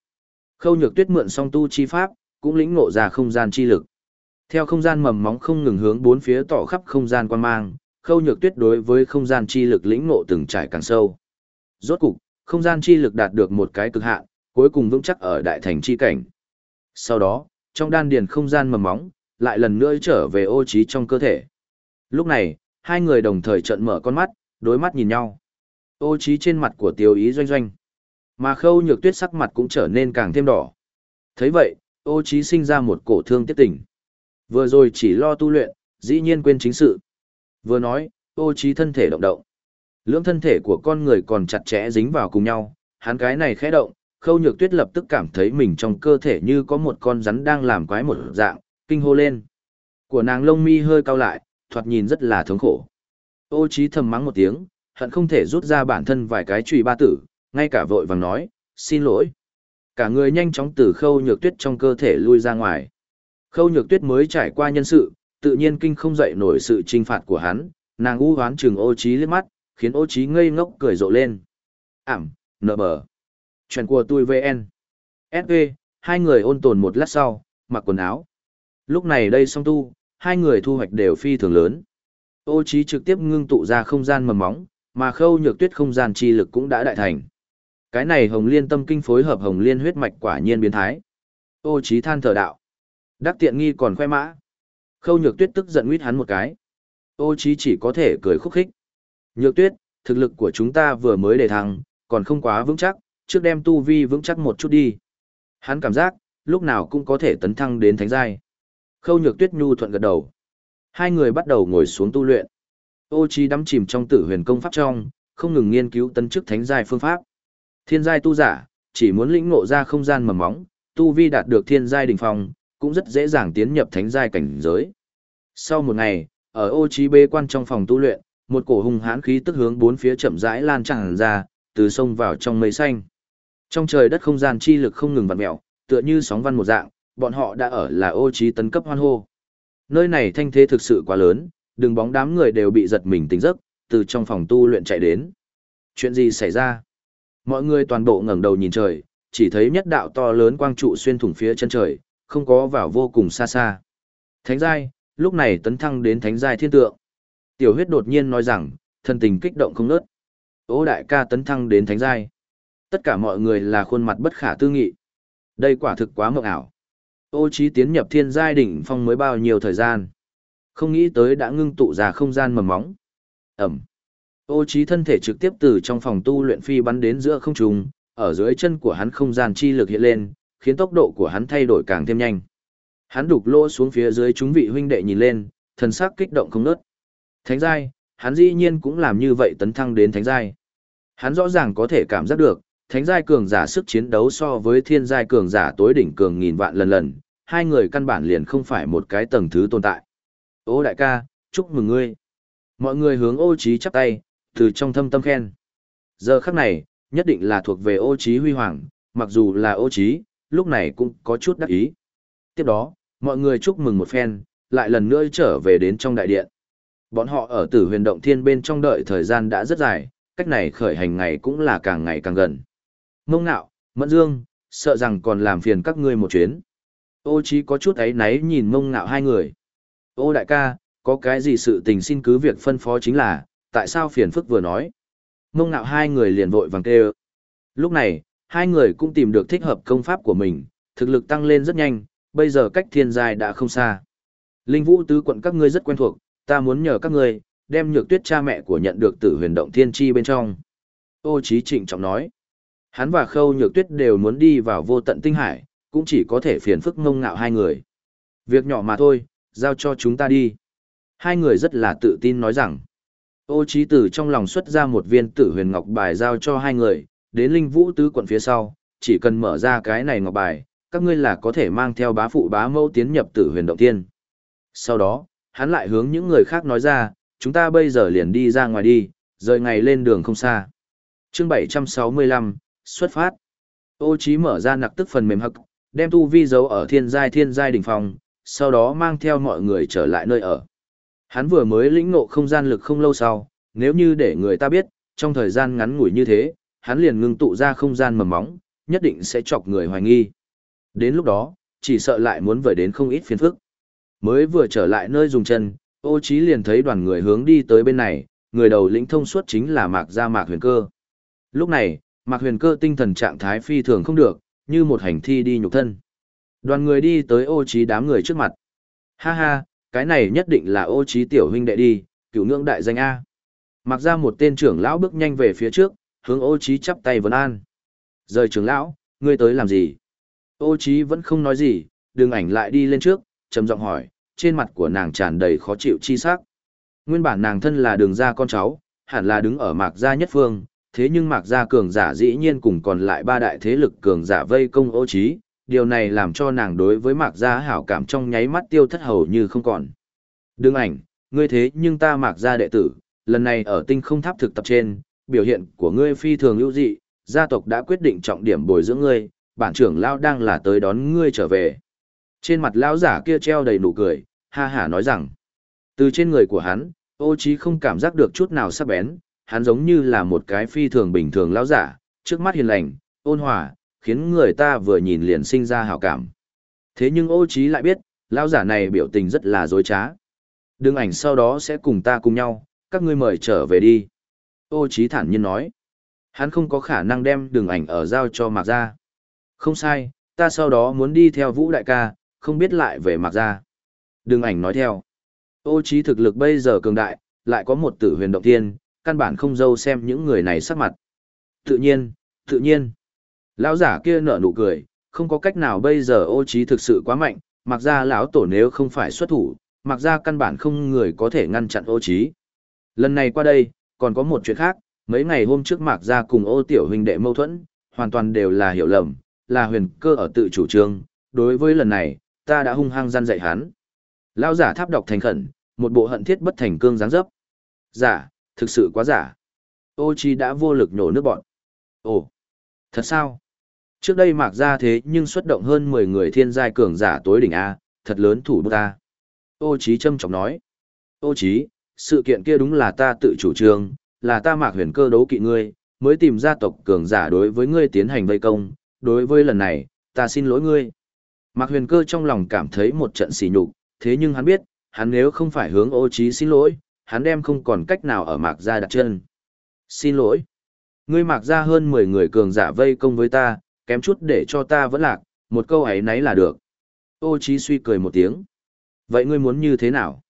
Khâu nhược tuyết mượn song tu chi pháp, cũng lĩnh ngộ ra không gian chi lực. Theo không gian mầm móng không ngừng hướng bốn phía tỏ khắp không gian quan mang, khâu nhược tuyết đối với không gian chi lực lĩnh ngộ từng trải càng sâu. Rốt cục, không gian chi lực đạt được một cái cực hạn, cuối cùng vững chắc ở đại thành chi cảnh. Sau đó, trong đan điền không gian mầm móng, lại lần nữa trở về ô trí trong cơ thể. Lúc này, hai người đồng thời trợn mở con mắt, đối mắt nhìn nhau. Ô trí trên mặt của tiêu ý doanh doanh. Mà khâu nhược tuyết sắc mặt cũng trở nên càng thêm đỏ. thấy vậy, ô trí sinh ra một cổ thương tiết tình. Vừa rồi chỉ lo tu luyện, dĩ nhiên quên chính sự. Vừa nói, ô trí thân thể động động. Lưỡng thân thể của con người còn chặt chẽ dính vào cùng nhau, hắn cái này khẽ động, khâu nhược tuyết lập tức cảm thấy mình trong cơ thể như có một con rắn đang làm quái một dạng, kinh hô lên. Của nàng lông mi hơi cao lại, thoạt nhìn rất là thống khổ. Ô trí thầm mắng một tiếng, hận không thể rút ra bản thân vài cái chùy ba tử, ngay cả vội vàng nói, xin lỗi. Cả người nhanh chóng từ khâu nhược tuyết trong cơ thể lui ra ngoài. Khâu nhược tuyết mới trải qua nhân sự, tự nhiên kinh không dậy nổi sự trinh phạt của hắn, nàng u hoán chừng ô trí liếc mắt, khiến ô trí ngây ngốc cười rộ lên. Ảm, nở bờ. Chuyện của tôi VN. SV, hai người ôn tồn một lát sau, mặc quần áo. Lúc này đây song tu, hai người thu hoạch đều phi thường lớn. Ô trí trực tiếp ngưng tụ ra không gian mầm móng, mà khâu nhược tuyết không gian chi lực cũng đã đại thành. Cái này hồng liên tâm kinh phối hợp hồng liên huyết mạch quả nhiên biến thái. Ô trí than thở đạo. Đắc tiện nghi còn khoe mã. Khâu nhược tuyết tức giận nguyết hắn một cái. Ô trí chỉ có thể cười khúc khích. Nhược tuyết, thực lực của chúng ta vừa mới đề thăng, còn không quá vững chắc, trước đem tu vi vững chắc một chút đi. Hắn cảm giác, lúc nào cũng có thể tấn thăng đến thánh giai. Khâu nhược tuyết nhu thuận gật đầu. Hai người bắt đầu ngồi xuống tu luyện. Ô chi đắm chìm trong tử huyền công pháp trong, không ngừng nghiên cứu tấn chức thánh giai phương pháp. Thiên giai tu giả, chỉ muốn lĩnh ngộ ra không gian mầm móng, tu vi đạt được thiên giai đỉnh phong, cũng rất dễ dàng tiến nhập thánh giai cảnh giới. Sau một ngày, ở ô chi bê quan trong phòng tu luyện, một cổ hung hãn khí tức hướng bốn phía chậm rãi lan tràn ra, từ sông vào trong mây xanh. Trong trời đất không gian chi lực không ngừng vặn mèo, tựa như sóng văn một dạng, bọn họ đã ở là ô trí tấn cấp hoan hô. Nơi này thanh thế thực sự quá lớn, đường bóng đám người đều bị giật mình tỉnh giấc, từ trong phòng tu luyện chạy đến. Chuyện gì xảy ra? Mọi người toàn bộ ngẩng đầu nhìn trời, chỉ thấy nhất đạo to lớn quang trụ xuyên thủng phía chân trời, không có vào vô cùng xa xa. Thánh giai, lúc này tấn thăng đến thánh giai thiên tượng. Tiểu huyết đột nhiên nói rằng, thân tình kích động không nớt. Ô đại ca tấn thăng đến thánh giai. Tất cả mọi người là khuôn mặt bất khả tư nghị. Đây quả thực quá mộng ảo. Ô trí tiến nhập thiên giai đỉnh phong mới bao nhiêu thời gian. Không nghĩ tới đã ngưng tụ ra không gian mầm móng. Ẩm. Ô trí thân thể trực tiếp từ trong phòng tu luyện phi bắn đến giữa không trung, ở dưới chân của hắn không gian chi lực hiện lên, khiến tốc độ của hắn thay đổi càng thêm nhanh. Hắn đục lỗ xuống phía dưới chúng vị huynh đệ nhìn lên, thần sắc kích động không nớt. Thánh giai, hắn dĩ nhiên cũng làm như vậy tấn thăng đến thánh giai. Hắn rõ ràng có thể cảm giác được, thánh giai cường giả sức chiến đấu so với thiên giai cường giả tối đỉnh cường nghìn vạn lần lần, hai người căn bản liền không phải một cái tầng thứ tồn tại. Ô đại ca, chúc mừng ngươi. Mọi người hướng ô trí chắp tay, từ trong thâm tâm khen. Giờ khắc này, nhất định là thuộc về ô trí huy hoàng, mặc dù là ô trí, lúc này cũng có chút đắc ý. Tiếp đó, mọi người chúc mừng một phen, lại lần nữa trở về đến trong đại điện. Bọn họ ở tử huyền động thiên bên trong đợi thời gian đã rất dài, cách này khởi hành ngày cũng là càng ngày càng gần. Mông nạo, mẫn dương, sợ rằng còn làm phiền các ngươi một chuyến. Ô chí có chút ấy náy nhìn mông nạo hai người. Ô đại ca, có cái gì sự tình xin cứ việc phân phó chính là, tại sao phiền phức vừa nói. Mông nạo hai người liền vội vàng kêu. Lúc này, hai người cũng tìm được thích hợp công pháp của mình, thực lực tăng lên rất nhanh, bây giờ cách thiên giai đã không xa. Linh vũ tứ quận các ngươi rất quen thuộc, ta muốn nhờ các ngươi, đem nhược tuyết cha mẹ của nhận được Tử huyền động thiên chi bên trong. Ô Chí trịnh trọng nói, hắn và khâu nhược tuyết đều muốn đi vào vô tận tinh hải, cũng chỉ có thể phiền phức ngông ngạo hai người. Việc nhỏ mà thôi, giao cho chúng ta đi. Hai người rất là tự tin nói rằng, ô trí tử trong lòng xuất ra một viên tử huyền ngọc bài giao cho hai người, đến linh vũ tứ quận phía sau, chỉ cần mở ra cái này ngọc bài, các ngươi là có thể mang theo bá phụ bá mẫu tiến nhập tử huyền động Tiên. Sau đó, hắn lại hướng những người khác nói ra, chúng ta bây giờ liền đi ra ngoài đi, rời ngày lên đường không xa. chương 765, xuất phát. Ô Chí mở ra nặc tức phần mềm hậc, đem tu vi giấu ở thiên giai thiên giai đỉnh phòng, sau đó mang theo mọi người trở lại nơi ở. Hắn vừa mới lĩnh ngộ không gian lực không lâu sau, nếu như để người ta biết, trong thời gian ngắn ngủi như thế, hắn liền ngưng tụ ra không gian mầm móng, nhất định sẽ chọc người hoài nghi. Đến lúc đó, chỉ sợ lại muốn vời đến không ít phiền phức. Mới vừa trở lại nơi dùng chân, ô Chí liền thấy đoàn người hướng đi tới bên này, người đầu lĩnh thông suốt chính là Mạc Gia Mạc Huyền Cơ. Lúc này, Mạc Huyền Cơ tinh thần trạng thái phi thường không được, như một hành thi đi nhục thân. Đoàn người đi tới ô Chí đám người trước mặt. Ha ha, cái này nhất định là ô Chí tiểu huynh đệ đi, cửu ngưỡng đại danh A. Mạc Gia một tên trưởng lão bước nhanh về phía trước, hướng ô Chí chắp tay vấn an. Rời trưởng lão, ngươi tới làm gì? Ô Chí vẫn không nói gì, đường ảnh lại đi lên trước, trầm giọng hỏi, trên mặt của nàng tràn đầy khó chịu chi sắc. Nguyên bản nàng thân là đường gia con cháu, hẳn là đứng ở mạc gia nhất phương, thế nhưng mạc gia cường giả dĩ nhiên cùng còn lại ba đại thế lực cường giả vây công ô trí, điều này làm cho nàng đối với mạc gia hảo cảm trong nháy mắt tiêu thất hầu như không còn. Đương ảnh, ngươi thế nhưng ta mạc gia đệ tử, lần này ở tinh không tháp thực tập trên, biểu hiện của ngươi phi thường ưu dị, gia tộc đã quyết định trọng điểm bồi dưỡng ngươi, bản trưởng lão đang là tới đón ngươi trở về. Trên mặt lão giả kia treo đầy nụ cười, ha hả nói rằng, từ trên người của hắn, ô trí không cảm giác được chút nào sắc bén, hắn giống như là một cái phi thường bình thường lão giả, trước mắt hiền lành, ôn hòa, khiến người ta vừa nhìn liền sinh ra hảo cảm. Thế nhưng ô trí lại biết, lão giả này biểu tình rất là dối trá. Đường ảnh sau đó sẽ cùng ta cùng nhau, các ngươi mời trở về đi. Ô trí thản nhiên nói. Hắn không có khả năng đem đường ảnh ở giao cho mạc Gia. Không sai, ta sau đó muốn đi theo vũ đại ca, không biết lại về mặc Gia. Đường ảnh nói theo. Ô trí thực lực bây giờ cường đại, lại có một tử huyền động tiên, căn bản không dâu xem những người này sắc mặt. Tự nhiên, tự nhiên. Lão giả kia nở nụ cười, không có cách nào bây giờ ô trí thực sự quá mạnh, mặc ra lão tổ nếu không phải xuất thủ, mặc ra căn bản không người có thể ngăn chặn ô trí. Lần này qua đây, còn có một chuyện khác, mấy ngày hôm trước mặc ra cùng ô tiểu huynh đệ mâu thuẫn, hoàn toàn đều là hiểu lầm, là huyền cơ ở tự chủ trương, đối với lần này, ta đã hung hăng gian dạy hắn. Lão giả tháp đọc thành khẩn, một bộ hận thiết bất thành cương dáng dấp. Giả, thực sự quá giả. Ô chi đã vô lực nhổ nước bọn. Ồ, thật sao? Trước đây mạc ra thế nhưng xuất động hơn 10 người thiên giai cường giả tối đỉnh A, thật lớn thủ bút ta. Ô chí châm trọng nói. Ô chí, sự kiện kia đúng là ta tự chủ trương, là ta mạc huyền cơ đấu kỵ ngươi, mới tìm gia tộc cường giả đối với ngươi tiến hành vây công, đối với lần này, ta xin lỗi ngươi. Mạc huyền cơ trong lòng cảm thấy một trận xỉ nhục, thế nhưng hắn biết, hắn nếu không phải hướng ô chi xin lỗi, hắn đem không còn cách nào ở mạc gia đặt chân. Xin lỗi. Ngươi mạc gia hơn 10 người cường giả vây công với ta, kém chút để cho ta vẫn lạc, một câu ấy nấy là được. Ô Chí suy cười một tiếng. Vậy ngươi muốn như thế nào?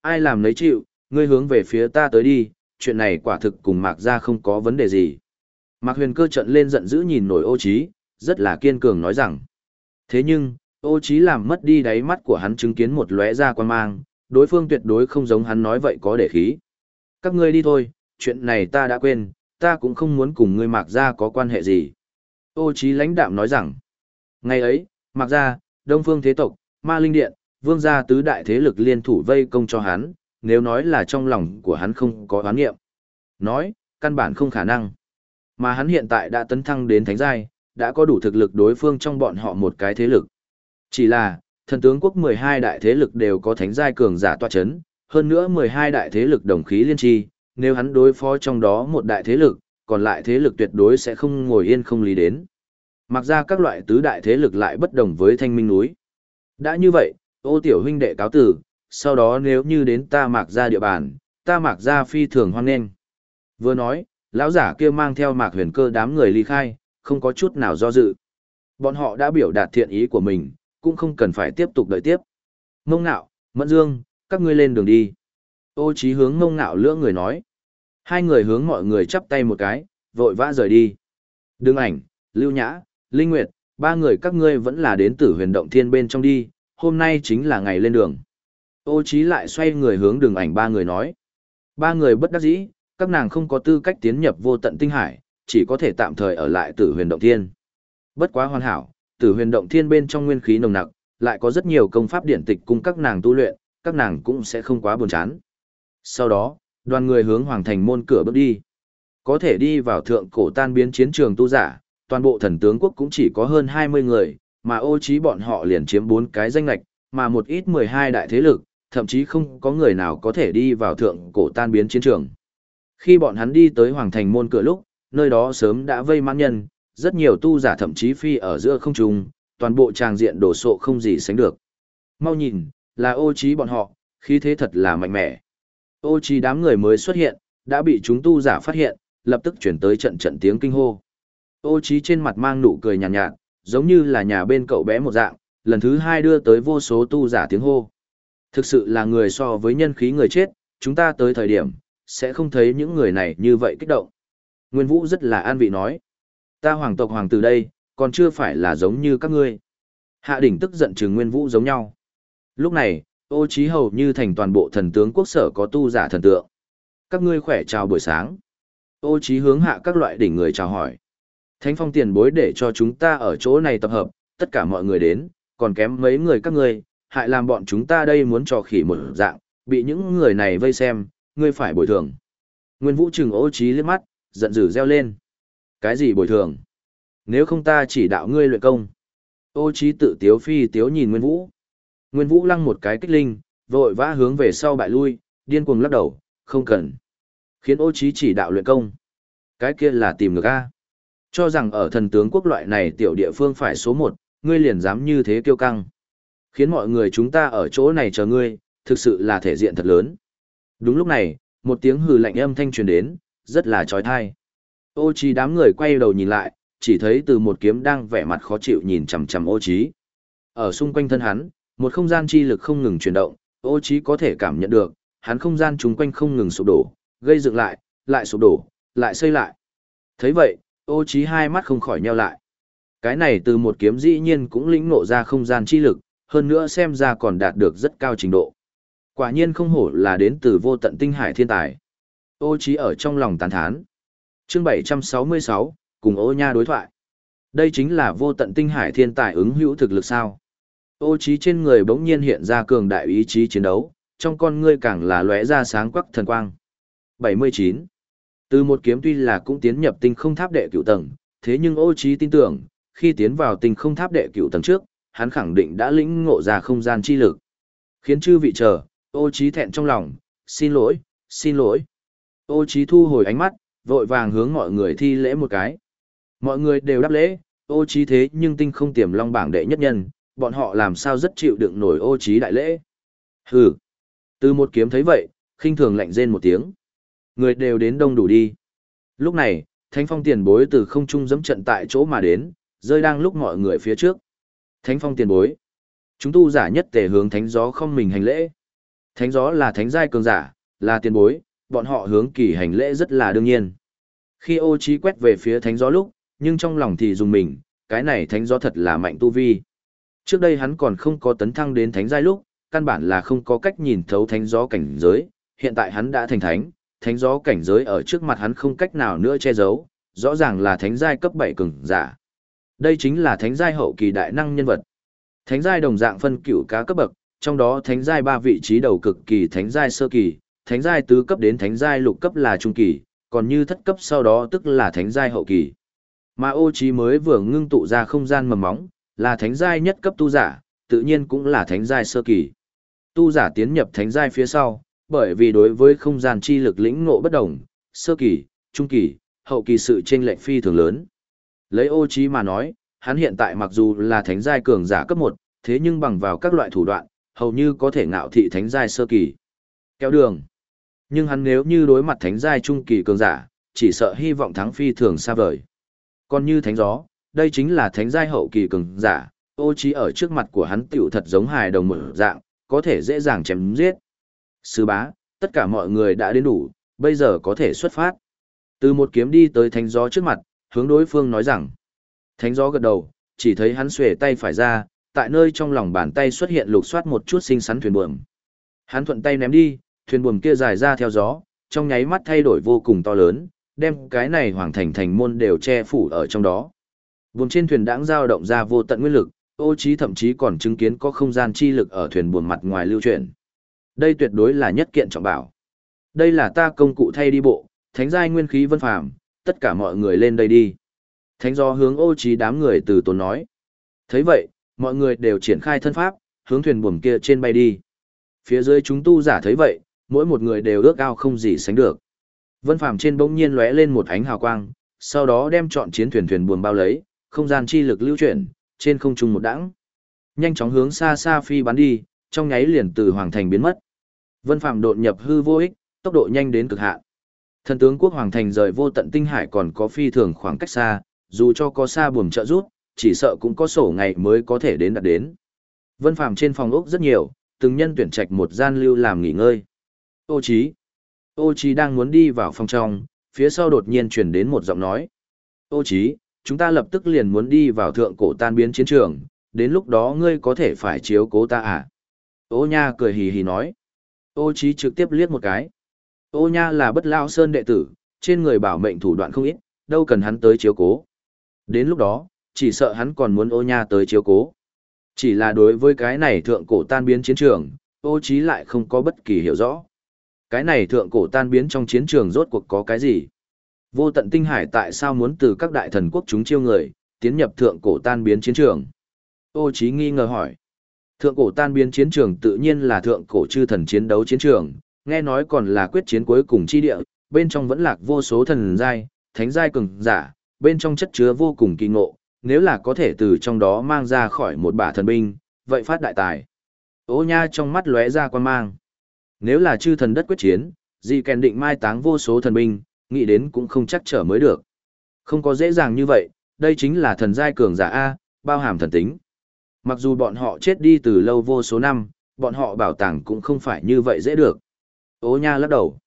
Ai làm lấy chịu, ngươi hướng về phía ta tới đi, chuyện này quả thực cùng Mạc Gia không có vấn đề gì. Mạc Huyền Cơ trận lên giận dữ nhìn nổi ô Chí, rất là kiên cường nói rằng. Thế nhưng, ô Chí làm mất đi đáy mắt của hắn chứng kiến một lóe ra quan mang, đối phương tuyệt đối không giống hắn nói vậy có để khí. Các ngươi đi thôi, chuyện này ta đã quên, ta cũng không muốn cùng ngươi Mạc Gia có quan hệ gì. Ô Chí lãnh đạm nói rằng. Ngày ấy, Mạc Gia, Đông Phương Thế Tộc, Ma Linh Điện, Vương gia tứ đại thế lực liên thủ vây công cho hắn, nếu nói là trong lòng của hắn không có oán nghiệm. Nói, căn bản không khả năng. Mà hắn hiện tại đã tấn thăng đến thánh giai, đã có đủ thực lực đối phương trong bọn họ một cái thế lực. Chỉ là, thần tướng quốc 12 đại thế lực đều có thánh giai cường giả tọa chấn, hơn nữa 12 đại thế lực đồng khí liên tri, nếu hắn đối phó trong đó một đại thế lực, còn lại thế lực tuyệt đối sẽ không ngồi yên không lý đến. Mặc ra các loại tứ đại thế lực lại bất đồng với thanh minh núi. Đã như vậy, ô tiểu huynh đệ cáo tử, sau đó nếu như đến ta mạc ra địa bàn, ta mạc ra phi thường hoan nghênh. Vừa nói, lão giả kia mang theo mạc huyền cơ đám người ly khai, không có chút nào do dự. Bọn họ đã biểu đạt thiện ý của mình, cũng không cần phải tiếp tục đợi tiếp. Mông Nạo, mẫn dương, các ngươi lên đường đi. Ô Chí hướng mông Nạo lưỡng người nói. Hai người hướng mọi người chắp tay một cái, vội vã rời đi. Đường ảnh, lưu nhã, linh nguyệt, ba người các ngươi vẫn là đến tử huyền động thiên bên trong đi, hôm nay chính là ngày lên đường. Ô Chí lại xoay người hướng đường ảnh ba người nói. Ba người bất đắc dĩ, các nàng không có tư cách tiến nhập vô tận tinh hải, chỉ có thể tạm thời ở lại tử huyền động thiên. Bất quá hoàn hảo, tử huyền động thiên bên trong nguyên khí nồng nặc, lại có rất nhiều công pháp điển tịch cung các nàng tu luyện, các nàng cũng sẽ không quá buồn chán. Sau đó, đoàn người hướng hoàng thành môn cửa bước đi. Có thể đi vào thượng cổ tan biến chiến trường tu giả, toàn bộ thần tướng quốc cũng chỉ có hơn 20 người, mà ô trí bọn họ liền chiếm 4 cái danh lạch, mà một ít 12 đại thế lực, thậm chí không có người nào có thể đi vào thượng cổ tan biến chiến trường. Khi bọn hắn đi tới hoàng thành môn cửa lúc, nơi đó sớm đã vây mãn nhân, rất nhiều tu giả thậm chí phi ở giữa không trung, toàn bộ tràng diện đổ sộ không gì sánh được. Mau nhìn, là ô trí bọn họ, khí thế thật là mạnh mẽ. Ô trí đám người mới xuất hiện, đã bị chúng tu giả phát hiện, lập tức chuyển tới trận trận tiếng kinh hô. Ô trí trên mặt mang nụ cười nhàn nhạt, nhạt, giống như là nhà bên cậu bé một dạng, lần thứ hai đưa tới vô số tu giả tiếng hô. Thực sự là người so với nhân khí người chết, chúng ta tới thời điểm, sẽ không thấy những người này như vậy kích động. Nguyên Vũ rất là an vị nói. Ta hoàng tộc hoàng từ đây, còn chưa phải là giống như các ngươi. Hạ đỉnh tức giận chừng Nguyên Vũ giống nhau. Lúc này, ô trí hầu như thành toàn bộ thần tướng quốc sở có tu giả thần tượng. Các ngươi khỏe chào buổi sáng. Ô trí hướng hạ các loại đỉnh người chào hỏi. Thánh phong tiền bối để cho chúng ta ở chỗ này tập hợp, tất cả mọi người đến, còn kém mấy người các ngươi, hại làm bọn chúng ta đây muốn trò khỉ một dạng, bị những người này vây xem, ngươi phải bồi thường. Nguyên Vũ trừng ô trí liếc mắt, giận dữ reo lên. Cái gì bồi thường? Nếu không ta chỉ đạo ngươi luyện công. Ô trí tự tiếu phi tiếu nhìn Nguyên Vũ. Nguyên Vũ lăng một cái kích linh, vội vã hướng về sau bại lui, điên cuồng lắc đầu, không cần. Khiến ô trí chỉ đạo luyện công. Cái kia là tìm ngược A. Cho rằng ở thần tướng quốc loại này tiểu địa phương phải số một, ngươi liền dám như thế kiêu căng. Khiến mọi người chúng ta ở chỗ này chờ ngươi, thực sự là thể diện thật lớn. Đúng lúc này, một tiếng hừ lạnh âm thanh truyền đến, rất là trói thai. Ô Chí đám người quay đầu nhìn lại, chỉ thấy từ một kiếm đang vẻ mặt khó chịu nhìn chằm chằm ô Chí. Ở xung quanh thân hắn, một không gian chi lực không ngừng chuyển động, ô Chí có thể cảm nhận được, hắn không gian chung quanh không ngừng sụp đổ, gây dựng lại, lại sụp đổ, lại xây lại. thấy vậy, ô Chí hai mắt không khỏi nheo lại. Cái này từ một kiếm dĩ nhiên cũng lĩnh ngộ ra không gian chi lực, hơn nữa xem ra còn đạt được rất cao trình độ. Quả nhiên không hổ là đến từ vô tận tinh hải thiên tài. Ô Chí ở trong lòng tán thán. Chương 766, cùng ô nha đối thoại. Đây chính là vô tận tinh hải thiên tài ứng hữu thực lực sao. Ô trí trên người bỗng nhiên hiện ra cường đại ý chí chiến đấu, trong con ngươi càng là lóe ra sáng quắc thần quang. 79. Từ một kiếm tuy là cũng tiến nhập tinh không tháp đệ cửu tầng, thế nhưng ô trí tin tưởng, khi tiến vào tinh không tháp đệ cửu tầng trước, hắn khẳng định đã lĩnh ngộ ra không gian chi lực. Khiến chư vị chờ, ô trí thẹn trong lòng, xin lỗi, xin lỗi. Ô trí thu hồi ánh mắt, vội vàng hướng mọi người thi lễ một cái. Mọi người đều đáp lễ, ô trí thế nhưng tinh không tiềm long bảng đệ nhất nhân, bọn họ làm sao rất chịu đựng nổi ô trí đại lễ. Hừ. Từ một kiếm thấy vậy, khinh thường lạnh rên một tiếng. Người đều đến đông đủ đi. Lúc này, Thánh Phong tiền bối từ không trung dẫm trận tại chỗ mà đến, rơi đang lúc mọi người phía trước. Thánh Phong tiền bối. Chúng tu giả nhất tề hướng thánh gió không mình hành lễ. Thánh gió là thánh giai cường giả, là tiền bối, bọn họ hướng kỳ hành lễ rất là đương nhiên. Khi ô trí quét về phía thánh gió lúc, nhưng trong lòng thì dùng mình, cái này thánh gió thật là mạnh tu vi. Trước đây hắn còn không có tấn thăng đến thánh giai lúc, căn bản là không có cách nhìn thấu thánh gió cảnh giới, hiện tại hắn đã thành thánh, thánh gió cảnh giới ở trước mặt hắn không cách nào nữa che giấu, rõ ràng là thánh giai cấp 7 cường giả. Đây chính là thánh giai hậu kỳ đại năng nhân vật. Thánh giai đồng dạng phân cửu cá cấp bậc, trong đó thánh giai ba vị trí đầu cực kỳ thánh giai sơ kỳ, thánh giai tứ cấp đến thánh giai lục cấp là trung kỳ, còn như thất cấp sau đó tức là thánh giai hậu kỳ. Mà ô trí mới vừa ngưng tụ ra không gian mầm móng, là thánh giai nhất cấp tu giả, tự nhiên cũng là thánh giai sơ kỳ. Tu giả tiến nhập thánh giai phía sau, bởi vì đối với không gian chi lực lĩnh ngộ bất đồng, sơ kỳ, trung kỳ, hậu kỳ sự chênh lệch phi thường lớn. Lấy ô trí mà nói, hắn hiện tại mặc dù là thánh giai cường giả cấp 1, thế nhưng bằng vào các loại thủ đoạn, hầu như có thể ngạo thị thánh giai sơ kỳ. Kéo đường. Nhưng hắn nếu như đối mặt thánh giai trung kỳ cường giả, chỉ sợ hy vọng thắng phi thường xa vời. Còn như thánh gió, đây chính là thánh giai hậu kỳ cường giả, ô trí ở trước mặt của hắn tiểu thật giống hài đồng mở dạng, có thể dễ dàng chém giết. Sư bá, tất cả mọi người đã đến đủ, bây giờ có thể xuất phát. Từ một kiếm đi tới thánh gió trước mặt, hướng đối phương nói rằng. Thánh gió gật đầu, chỉ thấy hắn xuề tay phải ra, tại nơi trong lòng bàn tay xuất hiện lục soát một chút xinh xắn thuyền buồm. Hắn thuận tay ném đi, thuyền buồm kia dài ra theo gió, trong nháy mắt thay đổi vô cùng to lớn, đem cái này hoàng thành thành môn đều che phủ ở trong đó. Buồm trên thuyền đãng dao động ra vô tận nguyên lực, ô trí thậm chí còn chứng kiến có không gian chi lực ở thuyền buồm mặt ngoài lưu chuyển. Đây tuyệt đối là nhất kiện trọng bảo. Đây là ta công cụ thay đi bộ, thánh giai nguyên khí vân phàm, tất cả mọi người lên đây đi. Thánh do hướng ô trí đám người từ tốn nói. thấy vậy, mọi người đều triển khai thân pháp, hướng thuyền buồm kia trên bay đi. Phía dưới chúng tu giả thấy vậy, mỗi một người đều ước ao không gì sánh được. Vân phàm trên bỗng nhiên lóe lên một ánh hào quang, sau đó đem chọn chiến thuyền thuyền buồm bao lấy, không gian chi lực lưu chuyển, trên không trung một đãng. Nhanh chóng hướng xa xa phi bắn đi, trong nháy liền từ hoàng thành biến mất. Vân phàm đột nhập hư vô ích, tốc độ nhanh đến cực hạn. Thần tướng quốc hoàng thành rời vô tận tinh hải còn có phi thường khoảng cách xa, dù cho có xa buồm trợ rút, chỉ sợ cũng có sổ ngày mới có thể đến đạt đến. Vân Phàm trên phòng ốc rất nhiều, từng nhân tuyển trạch một gian lưu làm nghỉ ngơi. Ô Chí. Ô Chí đang muốn đi vào phòng trong, phía sau đột nhiên truyền đến một giọng nói. Ô Chí, chúng ta lập tức liền muốn đi vào thượng cổ tan biến chiến trường, đến lúc đó ngươi có thể phải chiếu cố ta à? Ô Nha cười hì hì nói. Ô Chí trực tiếp liếc một cái. Ô Nha là bất lao sơn đệ tử, trên người bảo mệnh thủ đoạn không ít, đâu cần hắn tới chiếu cố. Đến lúc đó, chỉ sợ hắn còn muốn ô nha tới chiếu cố. Chỉ là đối với cái này thượng cổ tan biến chiến trường, ô Chí lại không có bất kỳ hiểu rõ. Cái này thượng cổ tan biến trong chiến trường rốt cuộc có cái gì? Vô tận tinh hải tại sao muốn từ các đại thần quốc chúng chiêu người, tiến nhập thượng cổ tan biến chiến trường? Ô Chí nghi ngờ hỏi. Thượng cổ tan biến chiến trường tự nhiên là thượng cổ chư thần chiến đấu chiến trường, nghe nói còn là quyết chiến cuối cùng chi địa, bên trong vẫn lạc vô số thần giai, thánh giai cường giả, bên trong chất chứa vô cùng kỳ ngộ, nếu là có thể từ trong đó mang ra khỏi một bả thần binh, vậy phát đại tài. Ô nha trong mắt lóe ra quan mang. Nếu là chư thần đất quyết chiến, gì kèn định mai táng vô số thần binh, nghĩ đến cũng không chắc trở mới được. Không có dễ dàng như vậy, đây chính là thần giai cường giả A, bao hàm thần tính. Mặc dù bọn họ chết đi từ lâu vô số năm, bọn họ bảo tàng cũng không phải như vậy dễ được. Ô nha lắc đầu.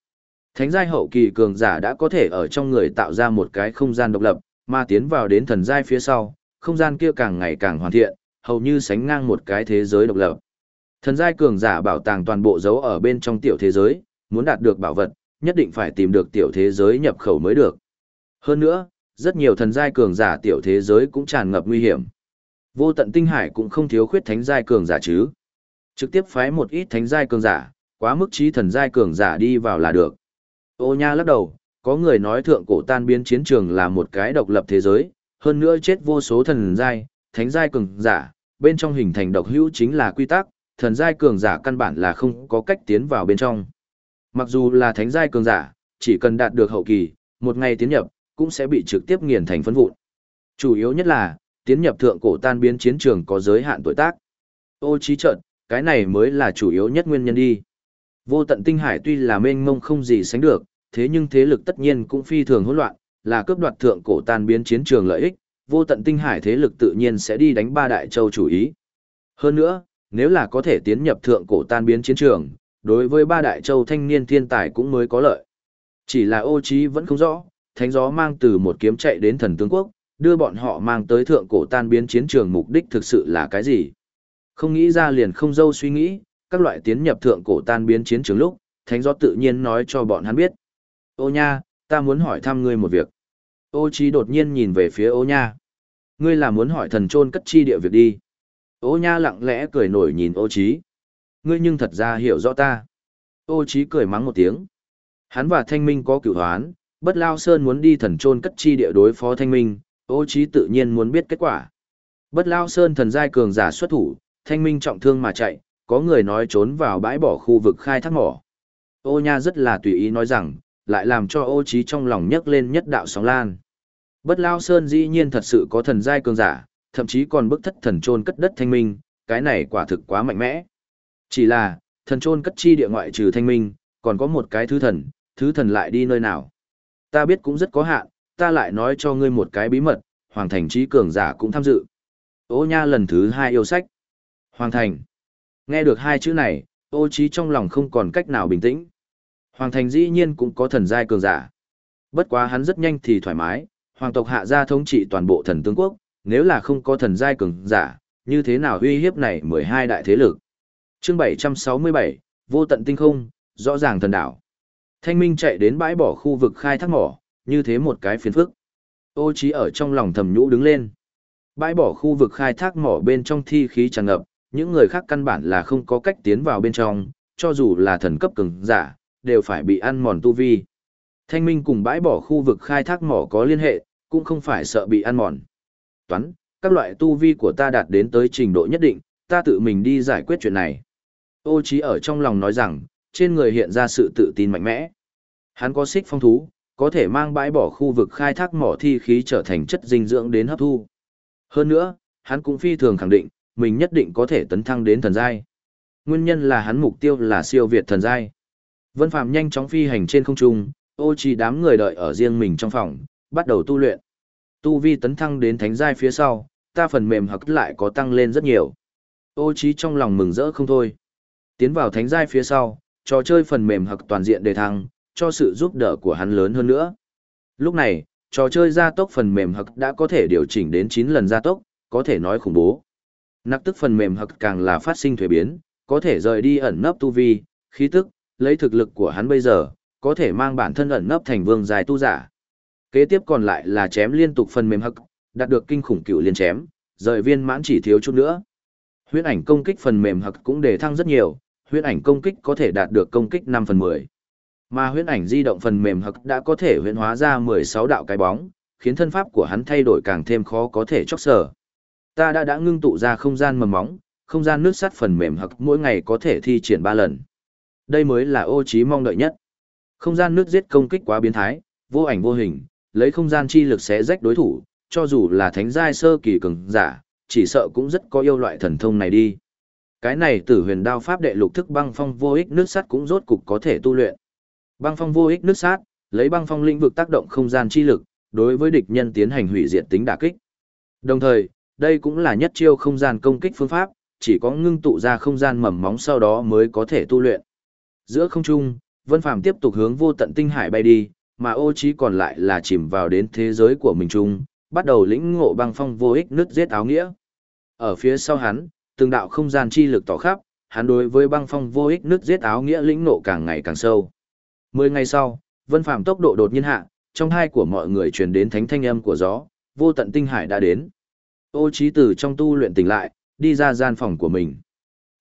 Thánh giai hậu kỳ cường giả đã có thể ở trong người tạo ra một cái không gian độc lập, mà tiến vào đến thần giai phía sau, không gian kia càng ngày càng hoàn thiện, hầu như sánh ngang một cái thế giới độc lập. Thần giai cường giả bảo tàng toàn bộ dấu ở bên trong tiểu thế giới, muốn đạt được bảo vật, nhất định phải tìm được tiểu thế giới nhập khẩu mới được. Hơn nữa, rất nhiều thần giai cường giả tiểu thế giới cũng tràn ngập nguy hiểm. Vô tận tinh hải cũng không thiếu khuyết thánh giai cường giả chứ. Trực tiếp phái một ít thánh giai cường giả, quá mức trí thần giai cường giả đi vào là được. Ô nha lắc đầu, có người nói thượng cổ tan biến chiến trường là một cái độc lập thế giới, hơn nữa chết vô số thần giai, thánh giai cường giả, bên trong hình thành độc hữu chính là quy tắc, thần giai cường giả căn bản là không có cách tiến vào bên trong. Mặc dù là thánh giai cường giả, chỉ cần đạt được hậu kỳ, một ngày tiến nhập, cũng sẽ bị trực tiếp nghiền thành phân vụn. Chủ yếu nhất là, tiến nhập thượng cổ tan biến chiến trường có giới hạn tuổi tác. Ô trí trận, cái này mới là chủ yếu nhất nguyên nhân đi. Vô tận tinh hải tuy là mênh mông không gì sánh được, thế nhưng thế lực tất nhiên cũng phi thường hỗn loạn, là cướp đoạt thượng cổ tan biến chiến trường lợi ích, vô tận tinh hải thế lực tự nhiên sẽ đi đánh ba đại châu chủ ý. Hơn nữa, nếu là có thể tiến nhập thượng cổ tan biến chiến trường, đối với ba đại châu thanh niên thiên tài cũng mới có lợi. Chỉ là ô trí vẫn không rõ, thánh gió mang từ một kiếm chạy đến thần tướng quốc, đưa bọn họ mang tới thượng cổ tan biến chiến trường mục đích thực sự là cái gì. Không nghĩ ra liền không dâu suy nghĩ, các loại tiến nhập thượng cổ tan biến chiến trường lúc, thánh gió tự nhiên nói cho bọn hắn biết. Ô nha, ta muốn hỏi thăm ngươi một việc. Ô trí đột nhiên nhìn về phía ô nha. Ngươi là muốn hỏi thần trôn cất chi địa việc đi. Ô nha lặng lẽ cười nổi nhìn ô Chí, Ngươi nhưng thật ra hiểu rõ ta. Ô Chí cười mắng một tiếng. Hắn và thanh minh có cửu hoán, bất lao sơn muốn đi thần trôn cất chi địa đối phó thanh minh, ô Chí tự nhiên muốn biết kết quả. Bất lao sơn thần giai cường giả xuất thủ, thanh minh trọng thương mà chạy, có người nói trốn vào bãi bỏ khu vực khai thác mỏ. Ô nha rất là tùy ý nói rằng, lại làm cho ô Chí trong lòng nhấc lên nhất đạo sóng lan. Bất lao sơn dĩ nhiên thật sự có thần giai cường giả, thậm chí còn bức thất thần trôn cất đất thanh minh, cái này quả thực quá mạnh mẽ. Chỉ là, thần trôn cất chi địa ngoại trừ thanh minh, còn có một cái thứ thần, thứ thần lại đi nơi nào. Ta biết cũng rất có hạn, ta lại nói cho ngươi một cái bí mật, Hoàng Thành trí cường giả cũng tham dự. Ô nha lần thứ hai yêu sách. Hoàng Thành. Nghe được hai chữ này, ô trí trong lòng không còn cách nào bình tĩnh. Hoàng Thành dĩ nhiên cũng có thần giai cường giả. Bất quá hắn rất nhanh thì thoải mái, hoàng tộc hạ gia thống trị toàn bộ thần tướng quốc, nếu là không có thần giai cường giả, như thế nào uy hiếp này 12 đại thế lực. Chương 767, vô tận tinh không, rõ ràng thần đảo. Thanh Minh chạy đến bãi bỏ khu vực khai thác mỏ, như thế một cái phiền phức. Ô trí ở trong lòng thầm nhũ đứng lên. Bãi bỏ khu vực khai thác mỏ bên trong thi khí tràn ngập, những người khác căn bản là không có cách tiến vào bên trong, cho dù là thần cấp cường giả, đều phải bị ăn mòn tu vi. Thanh Minh cùng bãi bỏ khu vực khai thác mỏ có liên hệ, cũng không phải sợ bị ăn mòn. Toán, các loại tu vi của ta đạt đến tới trình độ nhất định, ta tự mình đi giải quyết chuyện này. Ô Chí ở trong lòng nói rằng, trên người hiện ra sự tự tin mạnh mẽ. Hắn có xích phong thú, có thể mang bãi bỏ khu vực khai thác mỏ thi khí trở thành chất dinh dưỡng đến hấp thu. Hơn nữa, hắn cũng phi thường khẳng định, mình nhất định có thể tấn thăng đến thần giai. Nguyên nhân là hắn mục tiêu là siêu việt thần giai. Vân Phạm nhanh chóng phi hành trên không trung, ô Chí đám người đợi ở riêng mình trong phòng, bắt đầu tu luyện. Tu vi tấn thăng đến thánh giai phía sau, ta phần mềm hặc lại có tăng lên rất nhiều. Ô trí trong lòng mừng rỡ không thôi. Tiến vào thánh giai phía sau, trò chơi phần mềm hặc toàn diện đề thăng, cho sự giúp đỡ của hắn lớn hơn nữa. Lúc này, trò chơi gia tốc phần mềm hặc đã có thể điều chỉnh đến 9 lần gia tốc, có thể nói khủng bố. Nặc tức phần mềm hặc càng là phát sinh thuế biến, có thể rời đi ẩn nấp tu vi, khí tức, lấy thực lực của hắn bây giờ, có thể mang bản thân ẩn nấp thành vương dài tu giả. Kế tiếp còn lại là chém liên tục phần mềm hắc, đạt được kinh khủng cựu liên chém, rời viên mãn chỉ thiếu chút nữa. Huyễn ảnh công kích phần mềm hặc cũng đề thăng rất nhiều, huyễn ảnh công kích có thể đạt được công kích 5 phần 10. Mà huyễn ảnh di động phần mềm hặc đã có thể huyễn hóa ra 16 đạo cái bóng, khiến thân pháp của hắn thay đổi càng thêm khó có thể chóc sở. Ta đã đã ngưng tụ ra không gian mầm móng, không gian nước sắt phần mềm hặc mỗi ngày có thể thi triển 3 lần. Đây mới là ô trí mong đợi nhất. Không gian nước giết công kích quá biến thái, vô ảnh vô hình, lấy không gian chi lực xé rách đối thủ, cho dù là thánh giai sơ kỳ cường giả, chỉ sợ cũng rất có yêu loại thần thông này đi. Cái này tử huyền đao pháp đệ lục thức băng phong vô ích nước sắt cũng rốt cục có thể tu luyện. Băng phong vô ích nước sát, lấy băng phong lĩnh vực tác động không gian chi lực, đối với địch nhân tiến hành hủy diệt tính đả kích. Đồng thời, đây cũng là nhất chiêu không gian công kích phương pháp, chỉ có ngưng tụ ra không gian mầm móng sau đó mới có thể tu luyện. Giữa không trung, Vân Phàm tiếp tục hướng vô tận tinh hải bay đi, mà ô trí còn lại là chìm vào đến thế giới của mình chung bắt đầu lĩnh ngộ băng phong vô ích nứt giết áo nghĩa. Ở phía sau hắn, từng đạo không gian chi lực tỏ khắp, hắn đối với băng phong vô ích nứt giết áo nghĩa lĩnh ngộ càng ngày càng sâu. Mười ngày sau, Vân Phàm tốc độ đột nhiên hạ, trong hai của mọi người truyền đến thánh thanh âm của gió, vô tận tinh hải đã đến. Ô trí từ trong tu luyện tỉnh lại, đi ra gian phòng của mình.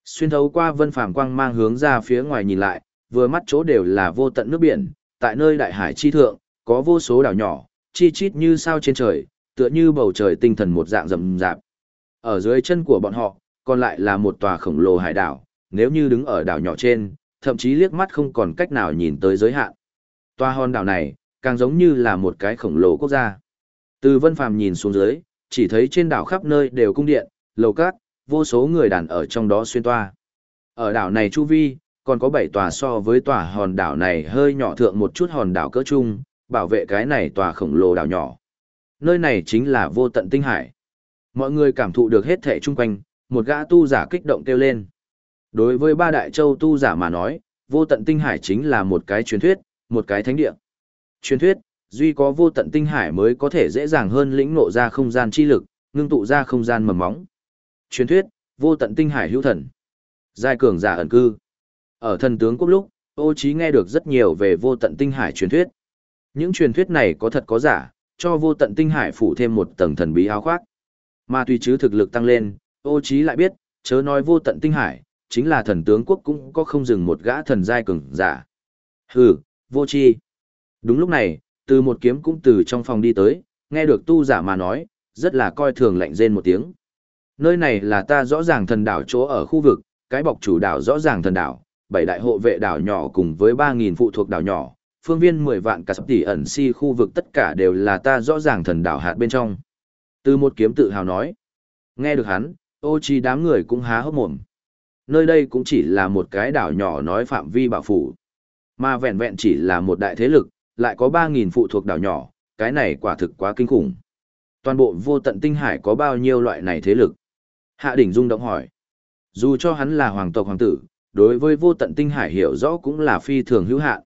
Xuyên thấu qua Vân Phàm quang mang hướng ra phía ngoài nhìn lại, vừa mắt chỗ đều là vô tận nước biển, tại nơi đại hải chi thượng, có vô số đảo nhỏ, chi chít như sao trên trời, tựa như bầu trời tinh thần một dạng rậm rạp. Ở dưới chân của bọn họ, còn lại là một tòa khổng lồ hải đảo, nếu như đứng ở đảo nhỏ trên, thậm chí liếc mắt không còn cách nào nhìn tới giới hạn. Tòa hòn đảo này, càng giống như là một cái khổng lồ quốc gia. Từ Vân Phàm nhìn xuống dưới, chỉ thấy trên đảo khắp nơi đều cung điện, lầu cát, vô số người đàn ở trong đó xuyên toa. Ở đảo này chu vi, còn có bảy tòa so với tòa hòn đảo này hơi nhỏ thượng một chút hòn đảo cỡ chung, bảo vệ cái này tòa khổng lồ đảo nhỏ. Nơi này chính là vô tận tinh hải. Mọi người cảm thụ được hết thể chung quanh, một gã tu giả kích động kêu lên. Đối với ba đại châu tu giả mà nói, vô tận tinh hải chính là một cái truyền thuyết, một cái thánh địa. Truyền thuyết, duy có vô tận tinh hải mới có thể dễ dàng hơn lĩnh ngộ ra không gian chi lực, ngưng tụ ra không gian mầm móng. Truyền thuyết, vô tận tinh hải hữu thần. Giai cường giả ẩn cư. Ở thần tướng quốc lúc, ô trí nghe được rất nhiều về vô tận tinh hải truyền thuyết. Những truyền thuyết này có thật có giả, cho vô tận tinh hải phủ thêm một tầng thần bí áo khoác. Mà tùy chứ thực lực tăng lên, ô trí lại biết, chớ nói vô tận tinh hải, chính là thần tướng quốc cũng có không dừng một gã thần giai cường giả. Hừ, vô chi. Đúng lúc này, từ một kiếm cũng từ trong phòng đi tới, nghe được tu giả mà nói, rất là coi thường lạnh rên một tiếng. Nơi này là ta rõ ràng thần đảo chỗ ở khu vực, cái bọc chủ đảo rõ ràng thần đảo, bảy đại hộ vệ đảo nhỏ cùng với ba nghìn phụ thuộc đảo nhỏ, phương viên 10 vạn cả sắp tỷ ẩn si khu vực tất cả đều là ta rõ ràng thần đảo hạt bên trong. Từ một kiếm tự hào nói. Nghe được hắn, ô chi đám người cũng há hốc mồm. Nơi đây cũng chỉ là một cái đảo nhỏ nói phạm vi bảo phủ. Mà vẹn vẹn chỉ là một đại thế lực, lại có ba nghìn phụ thuộc đảo nhỏ, cái này quả thực quá kinh khủng. Toàn bộ vô tận tinh hải có bao nhiêu loại này thế lực? Hạ đỉnh rung động hỏi. Dù cho hắn là hoàng tộc hoàng tử, đối với vô tận tinh hải hiểu rõ cũng là phi thường hữu hạn.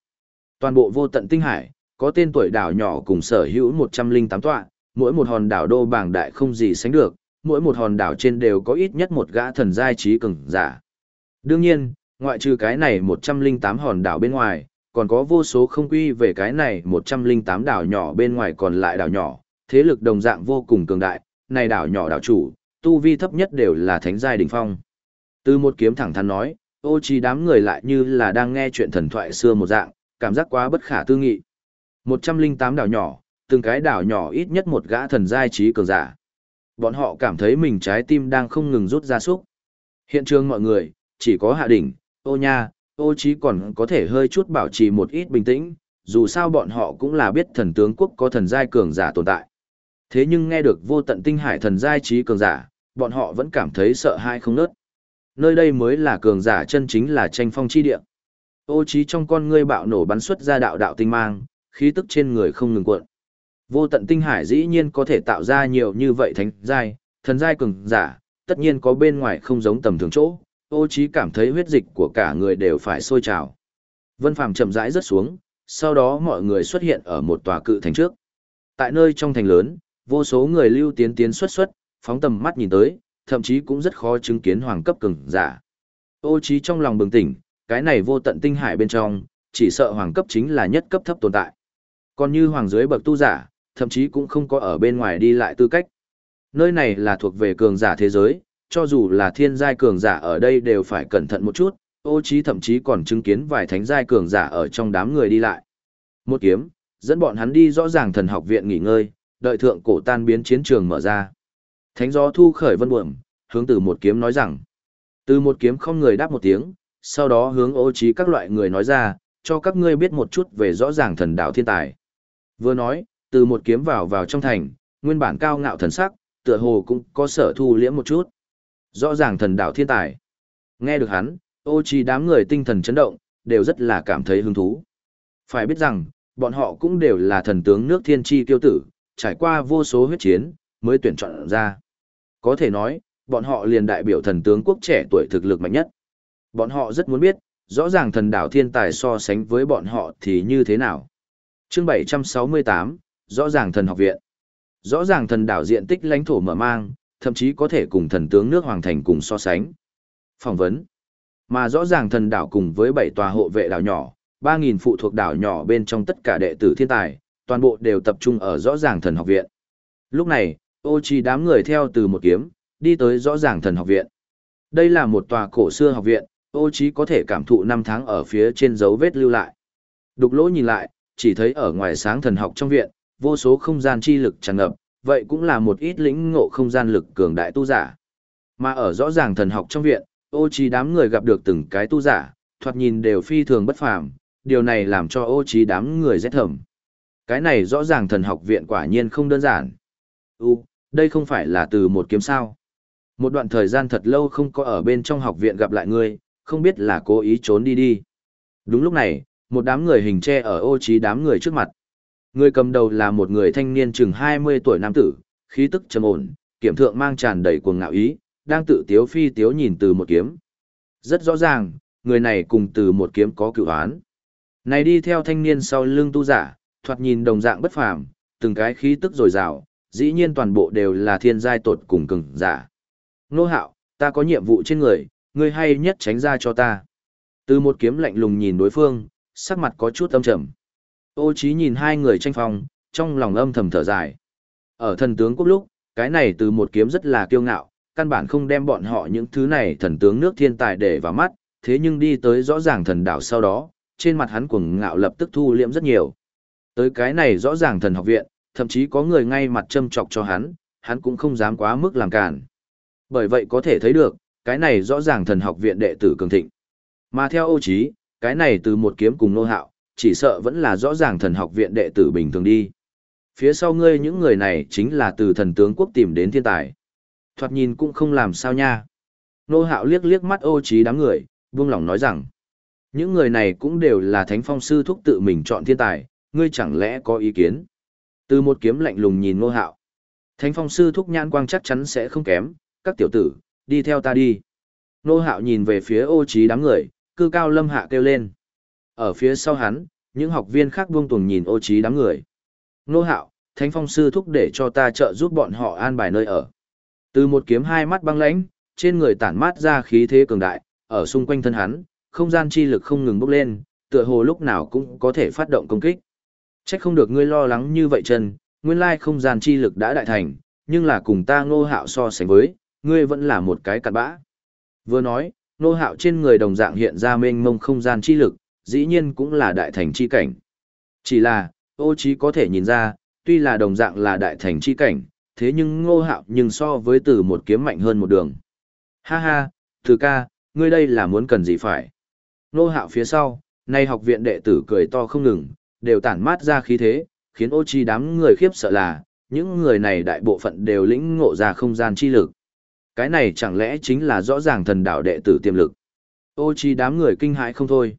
Toàn bộ vô tận tinh hải, có tên tuổi đảo nhỏ cùng sở hữu 108 tọa, mỗi một hòn đảo đô bảng đại không gì sánh được, mỗi một hòn đảo trên đều có ít nhất một gã thần giai trí cường giả. Đương nhiên, ngoại trừ cái này 108 hòn đảo bên ngoài, còn có vô số không quy về cái này 108 đảo nhỏ bên ngoài còn lại đảo nhỏ, thế lực đồng dạng vô cùng cường đại, này đảo nhỏ đảo chủ, tu vi thấp nhất đều là thánh giai đỉnh phong. Từ một kiếm thẳng thắn nói, ô chi đám người lại như là đang nghe chuyện thần thoại xưa một dạng, cảm giác quá bất khả tư nghị. 108 đảo nhỏ, từng cái đảo nhỏ ít nhất một gã thần giai trí cường giả. Bọn họ cảm thấy mình trái tim đang không ngừng rút ra súc. Hiện trường mọi người, chỉ có hạ đỉnh, ô nha, ô trí còn có thể hơi chút bảo trì một ít bình tĩnh, dù sao bọn họ cũng là biết thần tướng quốc có thần giai cường giả tồn tại. Thế nhưng nghe được vô tận tinh hải thần giai trí cường giả, bọn họ vẫn cảm thấy sợ hãi không nớt. Nơi đây mới là cường giả chân chính là tranh phong chi địa. Ô trí trong con ngươi bạo nổ bắn xuất ra đạo đạo tinh mang, khí tức trên người không ngừng cuộn. Vô tận tinh hải dĩ nhiên có thể tạo ra nhiều như vậy thánh giai, thần giai cường giả, tất nhiên có bên ngoài không giống tầm thường chỗ. Ô trí cảm thấy huyết dịch của cả người đều phải sôi trào. Vân Phàm chậm rãi rớt xuống, sau đó mọi người xuất hiện ở một tòa cự thành trước. Tại nơi trong thành lớn, vô số người lưu tiến tiến xuất xuất, phóng tầm mắt nhìn tới, thậm chí cũng rất khó chứng kiến hoàng cấp cường giả. Ô trí trong lòng bừng tỉnh, cái này vô tận tinh hải bên trong, chỉ sợ hoàng cấp chính là nhất cấp thấp tồn tại. Còn như hoàng dưới bậc tu giả, thậm chí cũng không có ở bên ngoài đi lại tư cách. Nơi này là thuộc về cường giả thế giới, cho dù là thiên giai cường giả ở đây đều phải cẩn thận một chút, ô trí thậm chí còn chứng kiến vài thánh giai cường giả ở trong đám người đi lại. Một kiếm, dẫn bọn hắn đi rõ ràng thần học viện nghỉ ngơi, đợi thượng cổ tan biến chiến trường mở ra. Thánh gió thu khởi vân buồm, hướng từ một kiếm nói rằng. Từ một kiếm không người đáp một tiếng, sau đó hướng ô trí các loại người nói ra, cho các ngươi biết một chút về rõ ràng thần đạo thiên tài. Vừa nói, từ một kiếm vào vào trong thành, nguyên bản cao ngạo thần sắc, tựa hồ cũng có sở thu liễm một chút. Rõ ràng thần đạo thiên tài. Nghe được hắn, ô trí đám người tinh thần chấn động, đều rất là cảm thấy hứng thú. Phải biết rằng, bọn họ cũng đều là thần tướng nước thiên chi tiêu tử, trải qua vô số huyết chiến, mới tuyển chọn ra. Có thể nói, bọn họ liền đại biểu thần tướng quốc trẻ tuổi thực lực mạnh nhất. Bọn họ rất muốn biết, rõ ràng thần đảo thiên tài so sánh với bọn họ thì như thế nào. Chương 768, rõ ràng thần học viện. Rõ ràng thần đảo diện tích lãnh thổ mở mang, thậm chí có thể cùng thần tướng nước hoàng thành cùng so sánh. Phỏng vấn. Mà rõ ràng thần đảo cùng với bảy tòa hộ vệ đảo nhỏ, 3.000 phụ thuộc đảo nhỏ bên trong tất cả đệ tử thiên tài, toàn bộ đều tập trung ở rõ ràng thần học viện. Lúc này, ô chi đám người theo từ một kiếm, đi tới rõ ràng thần học viện. Đây là một tòa cổ xưa học viện, ô chí có thể cảm thụ năm tháng ở phía trên dấu vết lưu lại. Đục lỗ nhìn lại, chỉ thấy ở ngoài sáng thần học trong viện, vô số không gian chi lực tràn ngập, vậy cũng là một ít lĩnh ngộ không gian lực cường đại tu giả. Mà ở rõ ràng thần học trong viện, ô chí đám người gặp được từng cái tu giả, thoạt nhìn đều phi thường bất phàm, điều này làm cho ô chí đám người rét thầm. Cái này rõ ràng thần học viện quả nhiên không đơn giản. U, đây không phải là từ một kiếm sao. Một đoạn thời gian thật lâu không có ở bên trong học viện gặp lại ngươi, không biết là cố ý trốn đi đi. Đúng lúc này, một đám người hình tre ở ô trí đám người trước mặt. Người cầm đầu là một người thanh niên chừng 20 tuổi nam tử, khí tức trầm ổn, kiểm thượng mang tràn đầy cuồng ngạo ý, đang tự tiếu phi tiếu nhìn từ một kiếm. Rất rõ ràng, người này cùng từ một kiếm có cựu án. Này đi theo thanh niên sau lưng tu giả, thoạt nhìn đồng dạng bất phàm, từng cái khí tức rồi rào, dĩ nhiên toàn bộ đều là thiên giai tột cùng cường giả. Nô hạo, ta có nhiệm vụ trên người, ngươi hay nhất tránh ra cho ta. Từ một kiếm lạnh lùng nhìn đối phương, sắc mặt có chút âm trầm. Ô Chí nhìn hai người tranh phong, trong lòng âm thầm thở dài. Ở thần tướng quốc lúc, cái này từ một kiếm rất là kiêu ngạo, căn bản không đem bọn họ những thứ này thần tướng nước thiên tài để vào mắt, thế nhưng đi tới rõ ràng thần đảo sau đó, trên mặt hắn cuồng ngạo lập tức thu liễm rất nhiều. Tới cái này rõ ràng thần học viện, thậm chí có người ngay mặt châm chọc cho hắn, hắn cũng không dám quá mức làm cản. Bởi vậy có thể thấy được, cái này rõ ràng thần học viện đệ tử cường thịnh. Mà theo ô trí, cái này từ một kiếm cùng nô hạo, chỉ sợ vẫn là rõ ràng thần học viện đệ tử bình thường đi. Phía sau ngươi những người này chính là từ thần tướng quốc tìm đến thiên tài. Thoạt nhìn cũng không làm sao nha. Nô hạo liếc liếc mắt ô trí đám người, buông lòng nói rằng. Những người này cũng đều là thánh phong sư thúc tự mình chọn thiên tài, ngươi chẳng lẽ có ý kiến? Từ một kiếm lạnh lùng nhìn Ngô hạo. Thánh phong sư thúc nhãn quang chắc chắn sẽ không kém, các tiểu tử, đi theo ta đi. Ngô hạo nhìn về phía ô trí đám người, cư cao lâm hạ kêu lên. Ở phía sau hắn, những học viên khác buông tuồng nhìn ô trí đám người. Ngô hạo, thánh phong sư thúc để cho ta trợ giúp bọn họ an bài nơi ở. Từ một kiếm hai mắt băng lãnh, trên người tản mát ra khí thế cường đại, ở xung quanh thân hắn, không gian chi lực không ngừng bốc lên, tựa hồ lúc nào cũng có thể phát động công kích. Chắc không được ngươi lo lắng như vậy chân, nguyên lai không gian chi lực đã đại thành, nhưng là cùng ta ngô hạo so sánh với, ngươi vẫn là một cái cặn bã. Vừa nói, ngô hạo trên người đồng dạng hiện ra mênh mông không gian chi lực, dĩ nhiên cũng là đại thành chi cảnh. Chỉ là, ô trí có thể nhìn ra, tuy là đồng dạng là đại thành chi cảnh, thế nhưng ngô hạo nhưng so với từ một kiếm mạnh hơn một đường. Ha ha, từ ca, ngươi đây là muốn cần gì phải. Ngô hạo phía sau, nay học viện đệ tử cười to không ngừng, đều tản mát ra khí thế, khiến ô chi đám người khiếp sợ là, những người này đại bộ phận đều lĩnh ngộ ra không gian chi lực. Cái này chẳng lẽ chính là rõ ràng thần đạo đệ tử tiềm lực. Ô chi đám người kinh hãi không thôi.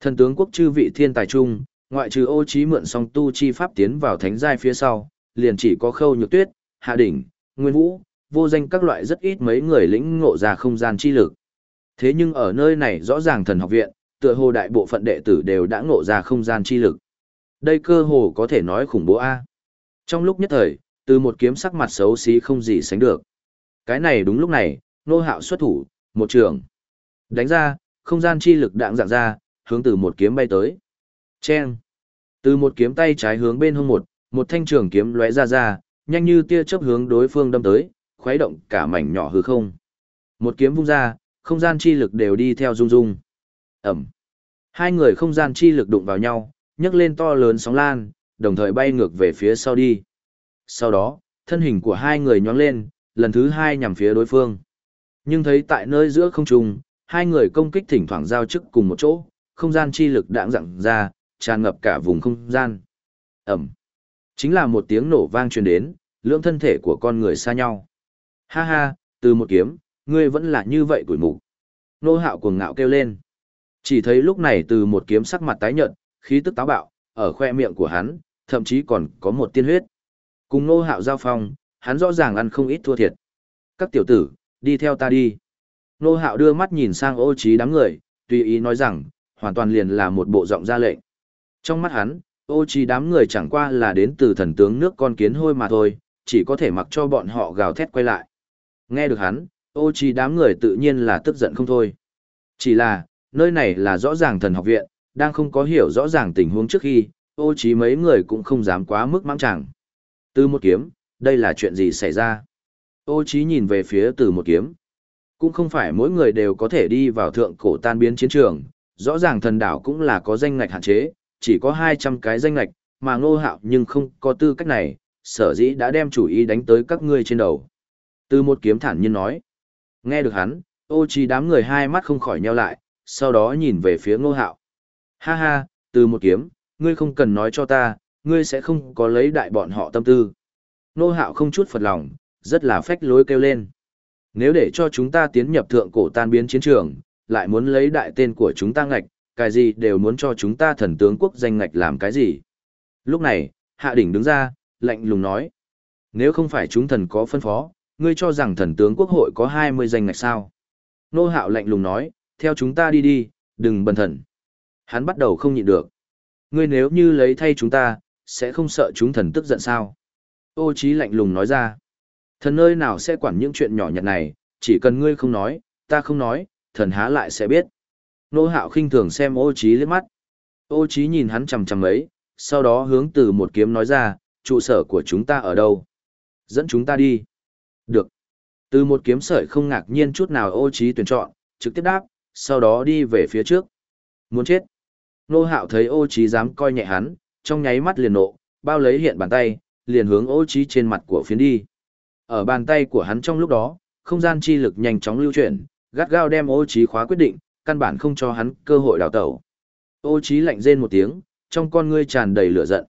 Thần tướng quốc chư vị thiên tài trung, ngoại trừ ô chi mượn song tu chi pháp tiến vào thánh giai phía sau, liền chỉ có khâu nhược tuyết, hạ đỉnh, nguyên vũ, vô danh các loại rất ít mấy người lĩnh ngộ ra không gian chi lực. Thế nhưng ở nơi này rõ ràng thần học viện, tựa hồ đại bộ phận đệ tử đều đã ngộ ra không gian chi lực. Đây cơ hồ có thể nói khủng bố A. Trong lúc nhất thời, từ một kiếm sắc mặt xấu xí không gì sánh được. Cái này đúng lúc này, nô hạo xuất thủ, một trường. Đánh ra, không gian chi lực đạng dạng ra, hướng từ một kiếm bay tới. Chen. Từ một kiếm tay trái hướng bên hông một, một thanh trường kiếm lóe ra ra, nhanh như tia chớp hướng đối phương đâm tới, khuấy động cả mảnh nhỏ hư không. Một kiếm vung ra, không gian chi lực đều đi theo rung rung. Ẩm. Hai người không gian chi lực đụng vào nhau, nhấc lên to lớn sóng lan, đồng thời bay ngược về phía sau đi. Sau đó, thân hình của hai người nhoáng lên, lần thứ hai nhằm phía đối phương. Nhưng thấy tại nơi giữa không trung, hai người công kích thỉnh thoảng giao chức cùng một chỗ, không gian chi lực đãng dặn ra, tràn ngập cả vùng không gian. Ẩm. Chính là một tiếng nổ vang truyền đến, lượng thân thể của con người xa nhau. Ha ha, từ một kiếm, ngươi vẫn là như vậy tuổi mụ. Nô hạo cuồng ngạo kêu lên. Chỉ thấy lúc này từ một kiếm sắc mặt tái nhợt, khí tức táo bạo, ở khoe miệng của hắn, thậm chí còn có một tiên huyết. Cùng nô hạo giao phong, hắn rõ ràng ăn không ít thua thiệt. Các tiểu tử, đi theo ta đi. Nô hạo đưa mắt nhìn sang ô trí đám người, tùy ý nói rằng, hoàn toàn liền là một bộ giọng ra lệnh. Trong mắt hắn, ô trí đám người chẳng qua là đến từ thần tướng nước con kiến hôi mà thôi, chỉ có thể mặc cho bọn họ gào thét quay lại. Nghe được hắn, ô trí đám người tự nhiên là tức giận không thôi. Chỉ là, nơi này là rõ ràng thần học viện, đang không có hiểu rõ ràng tình huống trước khi, ô trí mấy người cũng không dám quá mức mắng chẳng. Từ một kiếm, đây là chuyện gì xảy ra? Ô trí nhìn về phía từ một kiếm. Cũng không phải mỗi người đều có thể đi vào thượng cổ tan biến chiến trường, rõ ràng thần đảo cũng là có danh ngạch hạn chế, chỉ có 200 cái danh ngạch, mà ngô hạo nhưng không có tư cách này, sở dĩ đã đem chủ ý đánh tới các ngươi trên đầu. Từ một kiếm thản nhiên nói. Nghe được hắn, ô trí đám người hai mắt không khỏi nheo lại, sau đó nhìn về phía ngô hạo. Ha ha, từ một kiếm, ngươi không cần nói cho ta, ngươi sẽ không có lấy đại bọn họ tâm tư. Nô hạo không chút phật lòng, rất là phách lối kêu lên. Nếu để cho chúng ta tiến nhập thượng cổ tan biến chiến trường, lại muốn lấy đại tên của chúng ta ngạch, cái gì đều muốn cho chúng ta thần tướng quốc danh ngạch làm cái gì. Lúc này, hạ đỉnh đứng ra, lạnh lùng nói. Nếu không phải chúng thần có phân phó, ngươi cho rằng thần tướng quốc hội có 20 danh ngạch sao. Nô hạo lạnh lùng nói, theo chúng ta đi đi, đừng bần thần. Hắn bắt đầu không nhịn được. Ngươi nếu như lấy thay chúng ta, sẽ không sợ chúng thần tức giận sao? Ô Chí lạnh lùng nói ra. Thần nơi nào sẽ quản những chuyện nhỏ nhặt này, chỉ cần ngươi không nói, ta không nói, thần há lại sẽ biết. Nô hạo khinh thường xem ô Chí liếc mắt. Ô Chí nhìn hắn chằm chằm ấy, sau đó hướng từ một kiếm nói ra, trụ sở của chúng ta ở đâu? Dẫn chúng ta đi. Được. Từ một kiếm sợi không ngạc nhiên chút nào ô Chí tuyển chọn, trực tiếp đáp, sau đó đi về phía trước. Muốn chết. Nô hạo thấy ô Chí dám coi nhẹ hắn, trong nháy mắt liền nộ, bao lấy hiện bàn tay, liền hướng ô Chí trên mặt của phiến đi. Ở bàn tay của hắn trong lúc đó, không gian chi lực nhanh chóng lưu chuyển, gắt gao đem ô Chí khóa quyết định, căn bản không cho hắn cơ hội đào tẩu. Ô Chí lạnh rên một tiếng, trong con ngươi tràn đầy lửa giận.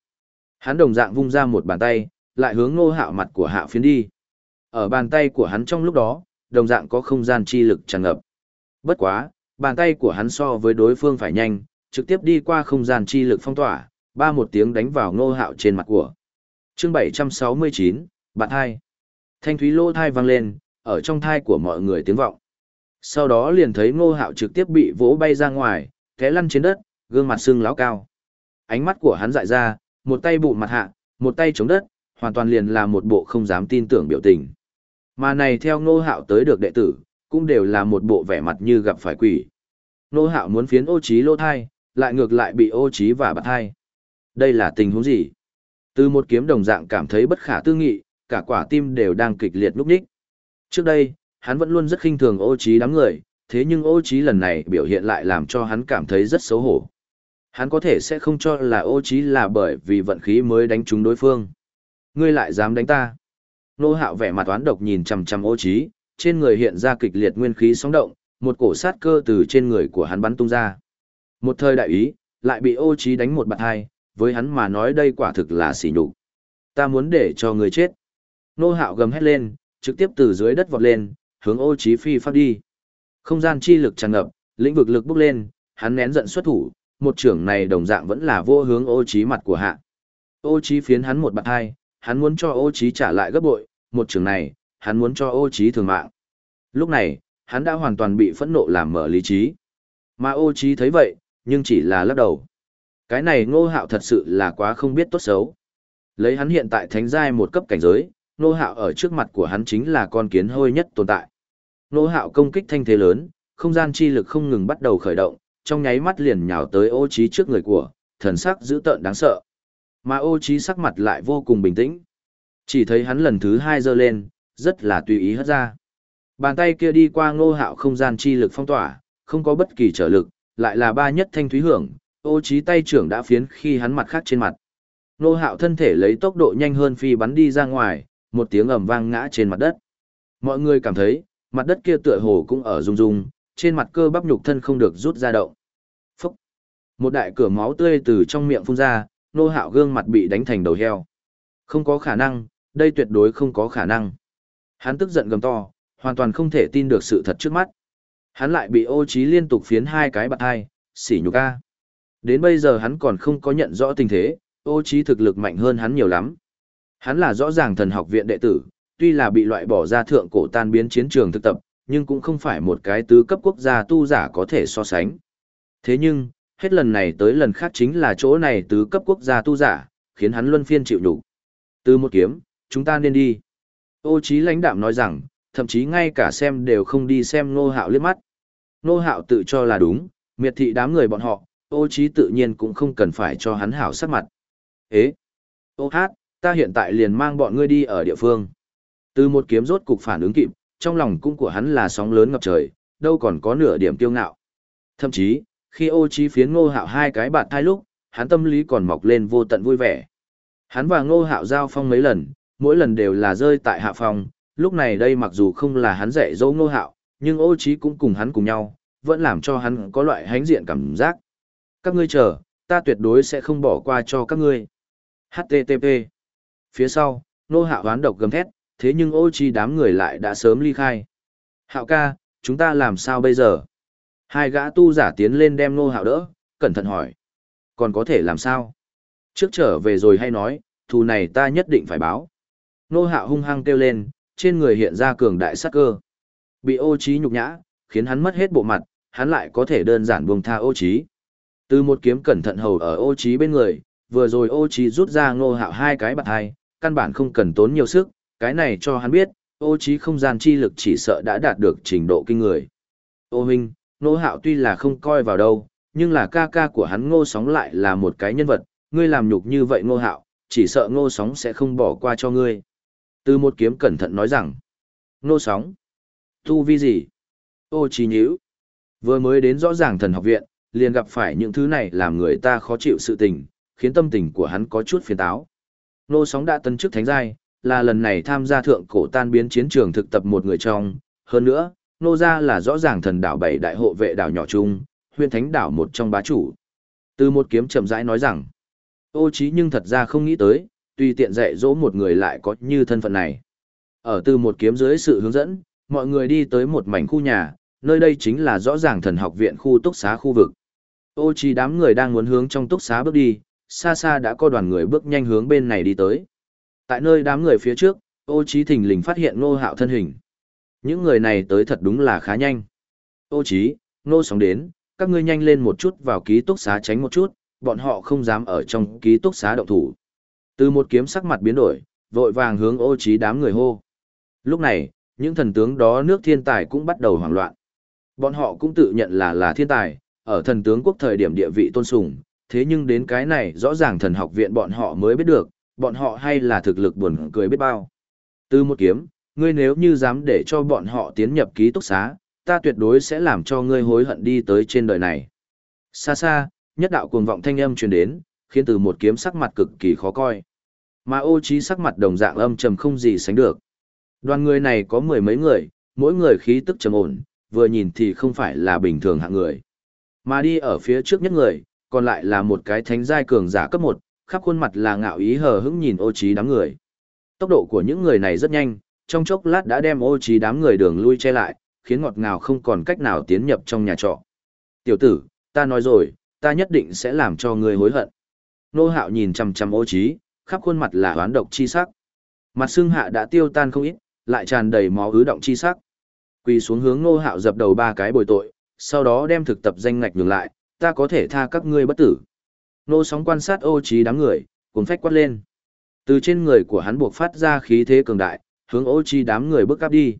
Hắn đồng dạng vung ra một bàn tay, lại hướng Ngô Hạo mặt của Hạo phiến đi. Ở bàn tay của hắn trong lúc đó, đồng dạng có không gian chi lực tràn ngập. Bất quá, bàn tay của hắn so với đối phương phải nhanh, trực tiếp đi qua không gian chi lực phong tỏa, ba một tiếng đánh vào Ngô Hạo trên mặt của. Chương 769, bạn hai. Thanh thúy lô thai vang lên, ở trong thai của mọi người tiếng vọng. Sau đó liền thấy Ngô Hạo trực tiếp bị vỗ bay ra ngoài, té lăn trên đất, gương mặt sưng láo cao. Ánh mắt của hắn dại ra, một tay bụ mặt hạ, một tay chống đất, hoàn toàn liền là một bộ không dám tin tưởng biểu tình. Mà này theo Ngô Hạo tới được đệ tử, cũng đều là một bộ vẻ mặt như gặp phải quỷ. Ngô Hạo muốn phiến ô trí lô thai, lại ngược lại bị ô trí và bạt hai. Đây là tình huống gì? Từ một kiếm đồng dạng cảm thấy bất khả tư nghị, cả quả tim đều đang kịch liệt lúc nhích. Trước đây, hắn vẫn luôn rất khinh thường ô trí đám người, thế nhưng ô trí lần này biểu hiện lại làm cho hắn cảm thấy rất xấu hổ. Hắn có thể sẽ không cho là ô trí là bởi vì vận khí mới đánh trúng đối phương. Ngươi lại dám đánh ta. Nô hạo vẻ mặt oán độc nhìn chằm chằm ô trí, trên người hiện ra kịch liệt nguyên khí sóng động, một cổ sát cơ từ trên người của hắn bắn tung ra. Một thời đại ý, lại bị ô trí đánh một bạt hai, với hắn mà nói đây quả thực là xỉ nhục. Ta muốn để cho người chết. Nô hạo gầm hét lên, trực tiếp từ dưới đất vọt lên, hướng ô trí phi phát đi. Không gian chi lực tràn ngập, lĩnh vực lực bốc lên, hắn nén giận xuất thủ, một trưởng này đồng dạng vẫn là vô hướng ô trí mặt của hạ. Ô trí phiến hắn một bạt hai, hắn muốn cho ô trí trả lại gấp bội, một trưởng này, hắn muốn cho ô trí thường mạng. Lúc này, hắn đã hoàn toàn bị phẫn nộ làm mở lý trí. Mà ô trí thấy vậy, nhưng chỉ là lắc đầu. Cái này ngô hạo thật sự là quá không biết tốt xấu. Lấy hắn hiện tại thánh giai một cấp cảnh giới, ngô hạo ở trước mặt của hắn chính là con kiến hôi nhất tồn tại. Ngô hạo công kích thanh thế lớn, không gian chi lực không ngừng bắt đầu khởi động, trong nháy mắt liền nhào tới ô trí trước người của, thần sắc dữ tợn đáng sợ. Mà ô trí sắc mặt lại vô cùng bình tĩnh. Chỉ thấy hắn lần thứ hai giơ lên, rất là tùy ý hất ra. Bàn tay kia đi qua ngô hạo không gian chi lực phong tỏa, không có bất kỳ trở lực, lại là ba nhất thanh thúy hưởng, ô trí tay trưởng đã phiến khi hắn mặt khác trên mặt. nô hạo thân thể lấy tốc độ nhanh hơn phi bắn đi ra ngoài, một tiếng ầm vang ngã trên mặt đất. Mọi người cảm thấy, mặt đất kia tựa hồ cũng ở rung rung, trên mặt cơ bắp nhục thân không được rút ra động. Phúc! Một đại cửa máu tươi từ trong miệng phun ra, nô hạo gương mặt bị đánh thành đầu heo. Không có khả năng, đây tuyệt đối không có khả năng. Hắn tức giận gầm to, hoàn toàn không thể tin được sự thật trước mắt. Hắn lại bị ô trí liên tục phiến hai cái bạc hai, xỉ nhục ca. Đến bây giờ hắn còn không có nhận rõ tình thế, ô trí thực lực mạnh hơn hắn nhiều lắm. Hắn là rõ ràng thần học viện đệ tử, tuy là bị loại bỏ ra thượng cổ tan biến chiến trường thực tập, nhưng cũng không phải một cái tứ cấp quốc gia tu giả có thể so sánh. Thế nhưng, hết lần này tới lần khác chính là chỗ này tứ cấp quốc gia tu giả, khiến hắn luân phiên chịu đủ. Từ một kiếm, chúng ta nên đi. Ô trí lãnh đạm nói rằng, thậm chí ngay cả xem đều không đi xem nô hạo liếc mắt. Nô hạo tự cho là đúng, miệt thị đám người bọn họ, ô trí tự nhiên cũng không cần phải cho hắn hảo sắc mặt. Ế! Ô hát, ta hiện tại liền mang bọn ngươi đi ở địa phương. Từ một kiếm rốt cục phản ứng kịp, trong lòng cũng của hắn là sóng lớn ngập trời, đâu còn có nửa điểm kiêu ngạo. Thậm chí, khi ô trí phiến ngô hạo hai cái bạn thai lúc, hắn tâm lý còn mọc lên vô tận vui vẻ. Hắn và ngô hạo giao phong mấy lần, mỗi lần đều là rơi tại hạ phong, lúc này đây mặc dù không là hắn dạy dỗ ngô hạo, nhưng ô trí cũng cùng hắn cùng nhau, vẫn làm cho hắn có loại hánh diện cảm giác. Các ngươi chờ, ta tuyệt đối sẽ không bỏ qua cho các ngươi. HTTP. Phía sau, Nô hạo hoán độc gầm thét, thế nhưng ô chi đám người lại đã sớm ly khai. Hạo ca, chúng ta làm sao bây giờ? Hai gã tu giả tiến lên đem nô hạo đỡ, cẩn thận hỏi. Còn có thể làm sao? Trước trở về rồi hay nói, thù này ta nhất định phải báo. Nô hạo hung hăng kêu lên, trên người hiện ra cường đại sát cơ. Bị ô trí nhục nhã, khiến hắn mất hết bộ mặt, hắn lại có thể đơn giản buông tha ô trí. Từ một kiếm cẩn thận hầu ở ô trí bên người, vừa rồi ô trí rút ra ngô hạo hai cái bạc hai, căn bản không cần tốn nhiều sức, cái này cho hắn biết, ô trí không gian chi lực chỉ sợ đã đạt được trình độ kinh người. Ô huynh, ngô hạo tuy là không coi vào đâu, nhưng là ca ca của hắn ngô sóng lại là một cái nhân vật, ngươi làm nhục như vậy ngô hạo, chỉ sợ ngô sóng sẽ không bỏ qua cho ngươi. Từ một kiếm cẩn thận nói rằng, ngô sóng, tu vi gì? Ô trí nhíu. Vừa mới đến rõ ràng thần học viện, liền gặp phải những thứ này làm người ta khó chịu sự tình, khiến tâm tình của hắn có chút phiền táo. Nô sóng đã tân chức thánh giai, là lần này tham gia thượng cổ tan biến chiến trường thực tập một người trong, hơn nữa, nô gia là rõ ràng thần đảo bảy đại hộ vệ đảo nhỏ chung, huyện thánh đảo một trong bá chủ. Từ một kiếm chậm rãi nói rằng, ô trí nhưng thật ra không nghĩ tới, tùy tiện dạy dỗ một người lại có như thân phận này. Ở từ một kiếm dưới sự hướng dẫn, mọi người đi tới một mảnh khu nhà, nơi đây chính là rõ ràng thần học viện khu túc xá khu vực. Ô Chi đám người đang muốn hướng trong túc xá bước đi, xa xa đã có đoàn người bước nhanh hướng bên này đi tới. Tại nơi đám người phía trước, ô Chi thình lình phát hiện ngô hạo thân hình. Những người này tới thật đúng là khá nhanh. Ô Chi, ngô sóng đến, các ngươi nhanh lên một chút vào ký túc xá tránh một chút, bọn họ không dám ở trong ký túc xá động thủ. Từ một kiếm sắc mặt biến đổi, vội vàng hướng ô Chi đám người hô. Lúc này, những thần tướng đó nước thiên tài cũng bắt đầu hoảng loạn. Bọn họ cũng tự nhận là là thiên tài, ở thần tướng quốc thời điểm địa vị tôn sùng, thế nhưng đến cái này rõ ràng thần học viện bọn họ mới biết được, bọn họ hay là thực lực buồn cười biết bao. Từ một kiếm, ngươi nếu như dám để cho bọn họ tiến nhập ký túc xá, ta tuyệt đối sẽ làm cho ngươi hối hận đi tới trên đời này. Xa xa, nhất đạo cuồng vọng thanh âm truyền đến, khiến từ một kiếm sắc mặt cực kỳ khó coi. Mà ô trí sắc mặt đồng dạng âm trầm không gì sánh được. Đoàn người này có mười mấy người, mỗi người khí tức trầm ổn, vừa nhìn thì không phải là bình thường hạng người. Mà đi ở phía trước nhất người, còn lại là một cái thánh giai cường giả cấp 1, khắp khuôn mặt là ngạo ý hờ hững nhìn ô trí đám người. Tốc độ của những người này rất nhanh, trong chốc lát đã đem ô trí đám người đường lui che lại, khiến ngọt ngào không còn cách nào tiến nhập trong nhà trọ. Tiểu tử, ta nói rồi, ta nhất định sẽ làm cho ngươi hối hận. Nô hạo nhìn chằm chằm ô trí, khắp khuôn mặt là oán độc chi sắc. Mặt xương hạ đã tiêu tan không ít, lại tràn đầy máu ứ động chi sắc. Quỳ xuống hướng nô hạo dập đầu ba cái bồi tội, sau đó đem thực tập danh ngạch nhường lại, ta có thể tha các ngươi bất tử. Nô sóng quan sát ô trí đám người, cuốn phách quát lên. Từ trên người của hắn buộc phát ra khí thế cường đại, hướng ô trí đám người bước áp đi.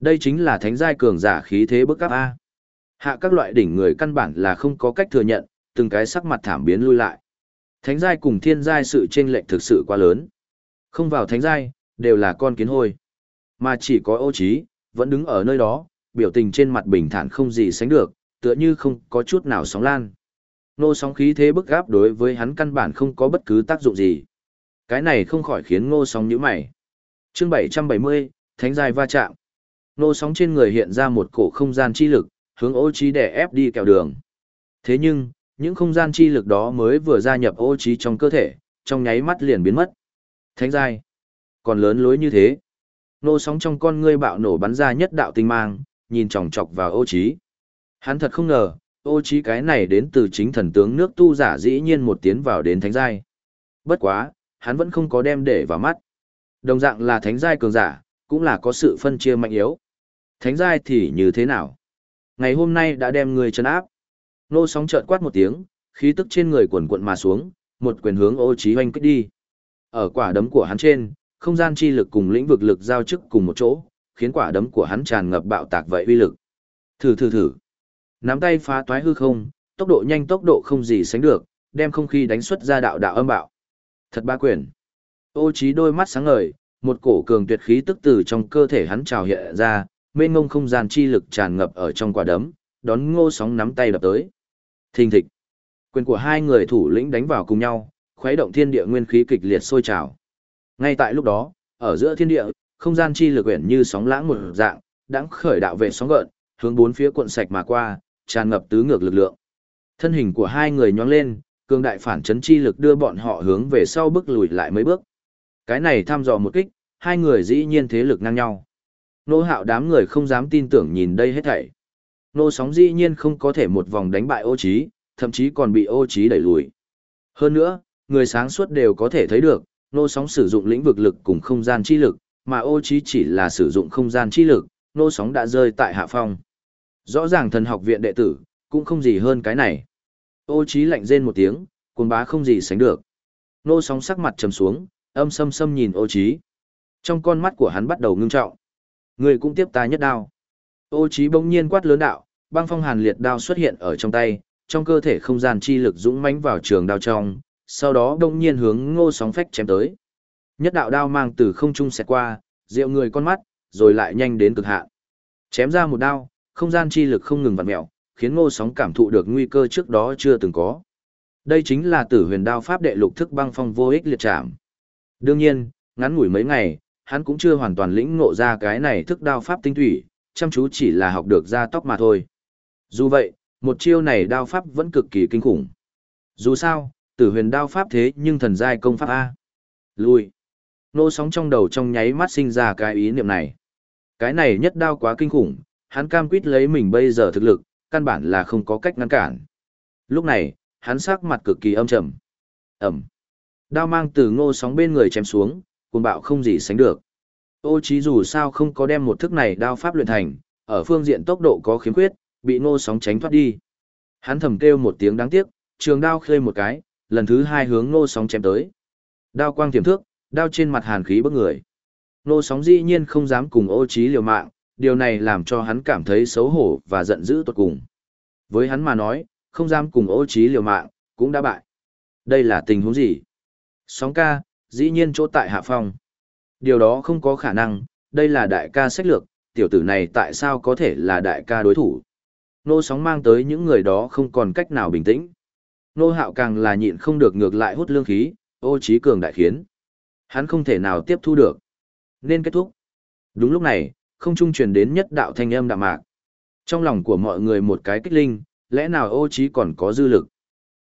Đây chính là thánh giai cường giả khí thế bước áp A. Hạ các loại đỉnh người căn bản là không có cách thừa nhận, từng cái sắc mặt thảm biến lui lại. Thánh giai cùng thiên giai sự chênh lệch thực sự quá lớn. Không vào thánh giai, đều là con kiến hôi. Mà chỉ có ô trí, vẫn đứng ở nơi đó, biểu tình trên mặt bình thản không gì sánh được, tựa như không có chút nào sóng lan. Nô sóng khí thế bức gáp đối với hắn căn bản không có bất cứ tác dụng gì. Cái này không khỏi khiến ngô sóng nhíu mày. chương 770, Thánh Giai va chạm. Nô sóng trên người hiện ra một cổ không gian chi lực, hướng ô trí để ép đi kẹo đường. Thế nhưng, những không gian chi lực đó mới vừa gia nhập ô trí trong cơ thể, trong nháy mắt liền biến mất. Thánh Giai. Còn lớn lối như thế. Nô sóng trong con ngươi bạo nổ bắn ra nhất đạo tinh mang, nhìn chòng chọc vào ô trí. Hắn thật không ngờ, ô trí cái này đến từ chính thần tướng nước tu giả dĩ nhiên một tiến vào đến thánh giai. Bất quá, hắn vẫn không có đem để vào mắt. Đồng dạng là thánh giai cường giả, cũng là có sự phân chia mạnh yếu. Thánh giai thì như thế nào? Ngày hôm nay đã đem người chân áp. Nô sóng chợt quát một tiếng, khí tức trên người cuộn cuộn mà xuống, một quyền hướng ô trí hoanh kích đi. Ở quả đấm của hắn trên, không gian chi lực cùng lĩnh vực lực giao chức cùng một chỗ, khiến quả đấm của hắn tràn ngập bạo tạc vậy uy lực. Thử thử thử nắm tay phá toái hư không, tốc độ nhanh tốc độ không gì sánh được, đem không khí đánh xuất ra đạo đạo âm bạo. Thật ba quyền. Ô trí đôi mắt sáng ngời, một cổ cường tuyệt khí tức từ trong cơ thể hắn trào hiện ra, mênh ngông không gian chi lực tràn ngập ở trong quả đấm, đón ngô sóng nắm tay đập tới. Thình thịch. Quyền của hai người thủ lĩnh đánh vào cùng nhau, khuấy động thiên địa nguyên khí kịch liệt sôi trào. Ngay tại lúc đó, ở giữa thiên địa, không gian chi lực quyển như sóng lãng một dạng, đãng khởi đạo về sóng gợn, hướng bốn phía cuộn sạch mà qua, tràn ngập tứ ngược lực lượng. Thân hình của hai người nhoáng lên, cường đại phản chấn chi lực đưa bọn họ hướng về sau bước lùi lại mấy bước. Cái này thăm dò một kích, hai người dĩ nhiên thế lực ngang nhau. Nô hạo đám người không dám tin tưởng nhìn đây hết thảy. Nô sóng dĩ nhiên không có thể một vòng đánh bại ô trí, thậm chí còn bị ô trí đẩy lùi. Hơn nữa, người sáng suốt đều có thể thấy được, nô sóng sử dụng lĩnh vực lực cùng không gian chi lực, mà ô trí chỉ là sử dụng không gian chi lực, nô sóng đã rơi tại hạ phong. Rõ ràng thần học viện đệ tử, cũng không gì hơn cái này. Ô trí lạnh rên một tiếng, cuồng bá không gì sánh được. Nô sóng sắc mặt trầm xuống, âm sâm sâm nhìn ô trí. Trong con mắt của hắn bắt đầu ngưng trọng. Người cũng tiếp ta nhất đao. Ô trí bỗng nhiên quát lớn đạo, băng phong hàn liệt đao xuất hiện ở trong tay, trong cơ thể không gian chi lực dũng mãnh vào trường đao trong, sau đó đông nhiên hướng ngô sóng phách chém tới. Nhất đạo đao mang từ không trung xẹt qua, rượu người con mắt, rồi lại nhanh đến cực hạn. Chém ra một đao, không gian chi lực không ngừng vặn mèo, khiến ngô sóng cảm thụ được nguy cơ trước đó chưa từng có. Đây chính là tử huyền đao pháp đệ lục thức băng phong vô ích liệt trảm. Đương nhiên, ngắn ngủi mấy ngày, hắn cũng chưa hoàn toàn lĩnh ngộ ra cái này thức đao pháp tinh thủy, chăm chú chỉ là học được ra tóc mà thôi. Dù vậy, một chiêu này đao pháp vẫn cực kỳ kinh khủng. Dù sao, tử huyền đao pháp thế nhưng thần giai công pháp A. Lui. Nô sóng trong đầu trong nháy mắt sinh ra cái ý niệm này. Cái này nhất đao quá kinh khủng, hắn cam quýt lấy mình bây giờ thực lực, căn bản là không có cách ngăn cản. Lúc này, hắn sắc mặt cực kỳ âm trầm. Ẩm. Đao mang từ ngô sóng bên người chém xuống, cuồng bạo không gì sánh được. Ô chí dù sao không có đem một thức này đao pháp luyện thành, ở phương diện tốc độ có khiếm khuyết, bị ngô sóng tránh thoát đi. Hắn thầm kêu một tiếng đáng tiếc, trường đao khơi một cái, lần thứ hai hướng nô sóng chém tới. Đao quang tiềm thước, đao trên mặt hàn khí bức người. Nô sóng dĩ nhiên không dám cùng ô chí liều mạng, điều này làm cho hắn cảm thấy xấu hổ và giận dữ tột cùng. Với hắn mà nói, không dám cùng ô trí liều mạng, cũng đã bại. Đây là tình huống gì? Sóng ca, dĩ nhiên chỗ tại hạ phong. Điều đó không có khả năng, đây là đại ca sách lược, tiểu tử này tại sao có thể là đại ca đối thủ? Nô sóng mang tới những người đó không còn cách nào bình tĩnh. Nô hạo càng là nhịn không được ngược lại hút lương khí, ô trí cường đại khiến. Hắn không thể nào tiếp thu được. Nên kết thúc. Đúng lúc này, không trung truyền đến nhất đạo thanh âm đạm mạc. Trong lòng của mọi người một cái kích linh, lẽ nào ô trí còn có dư lực?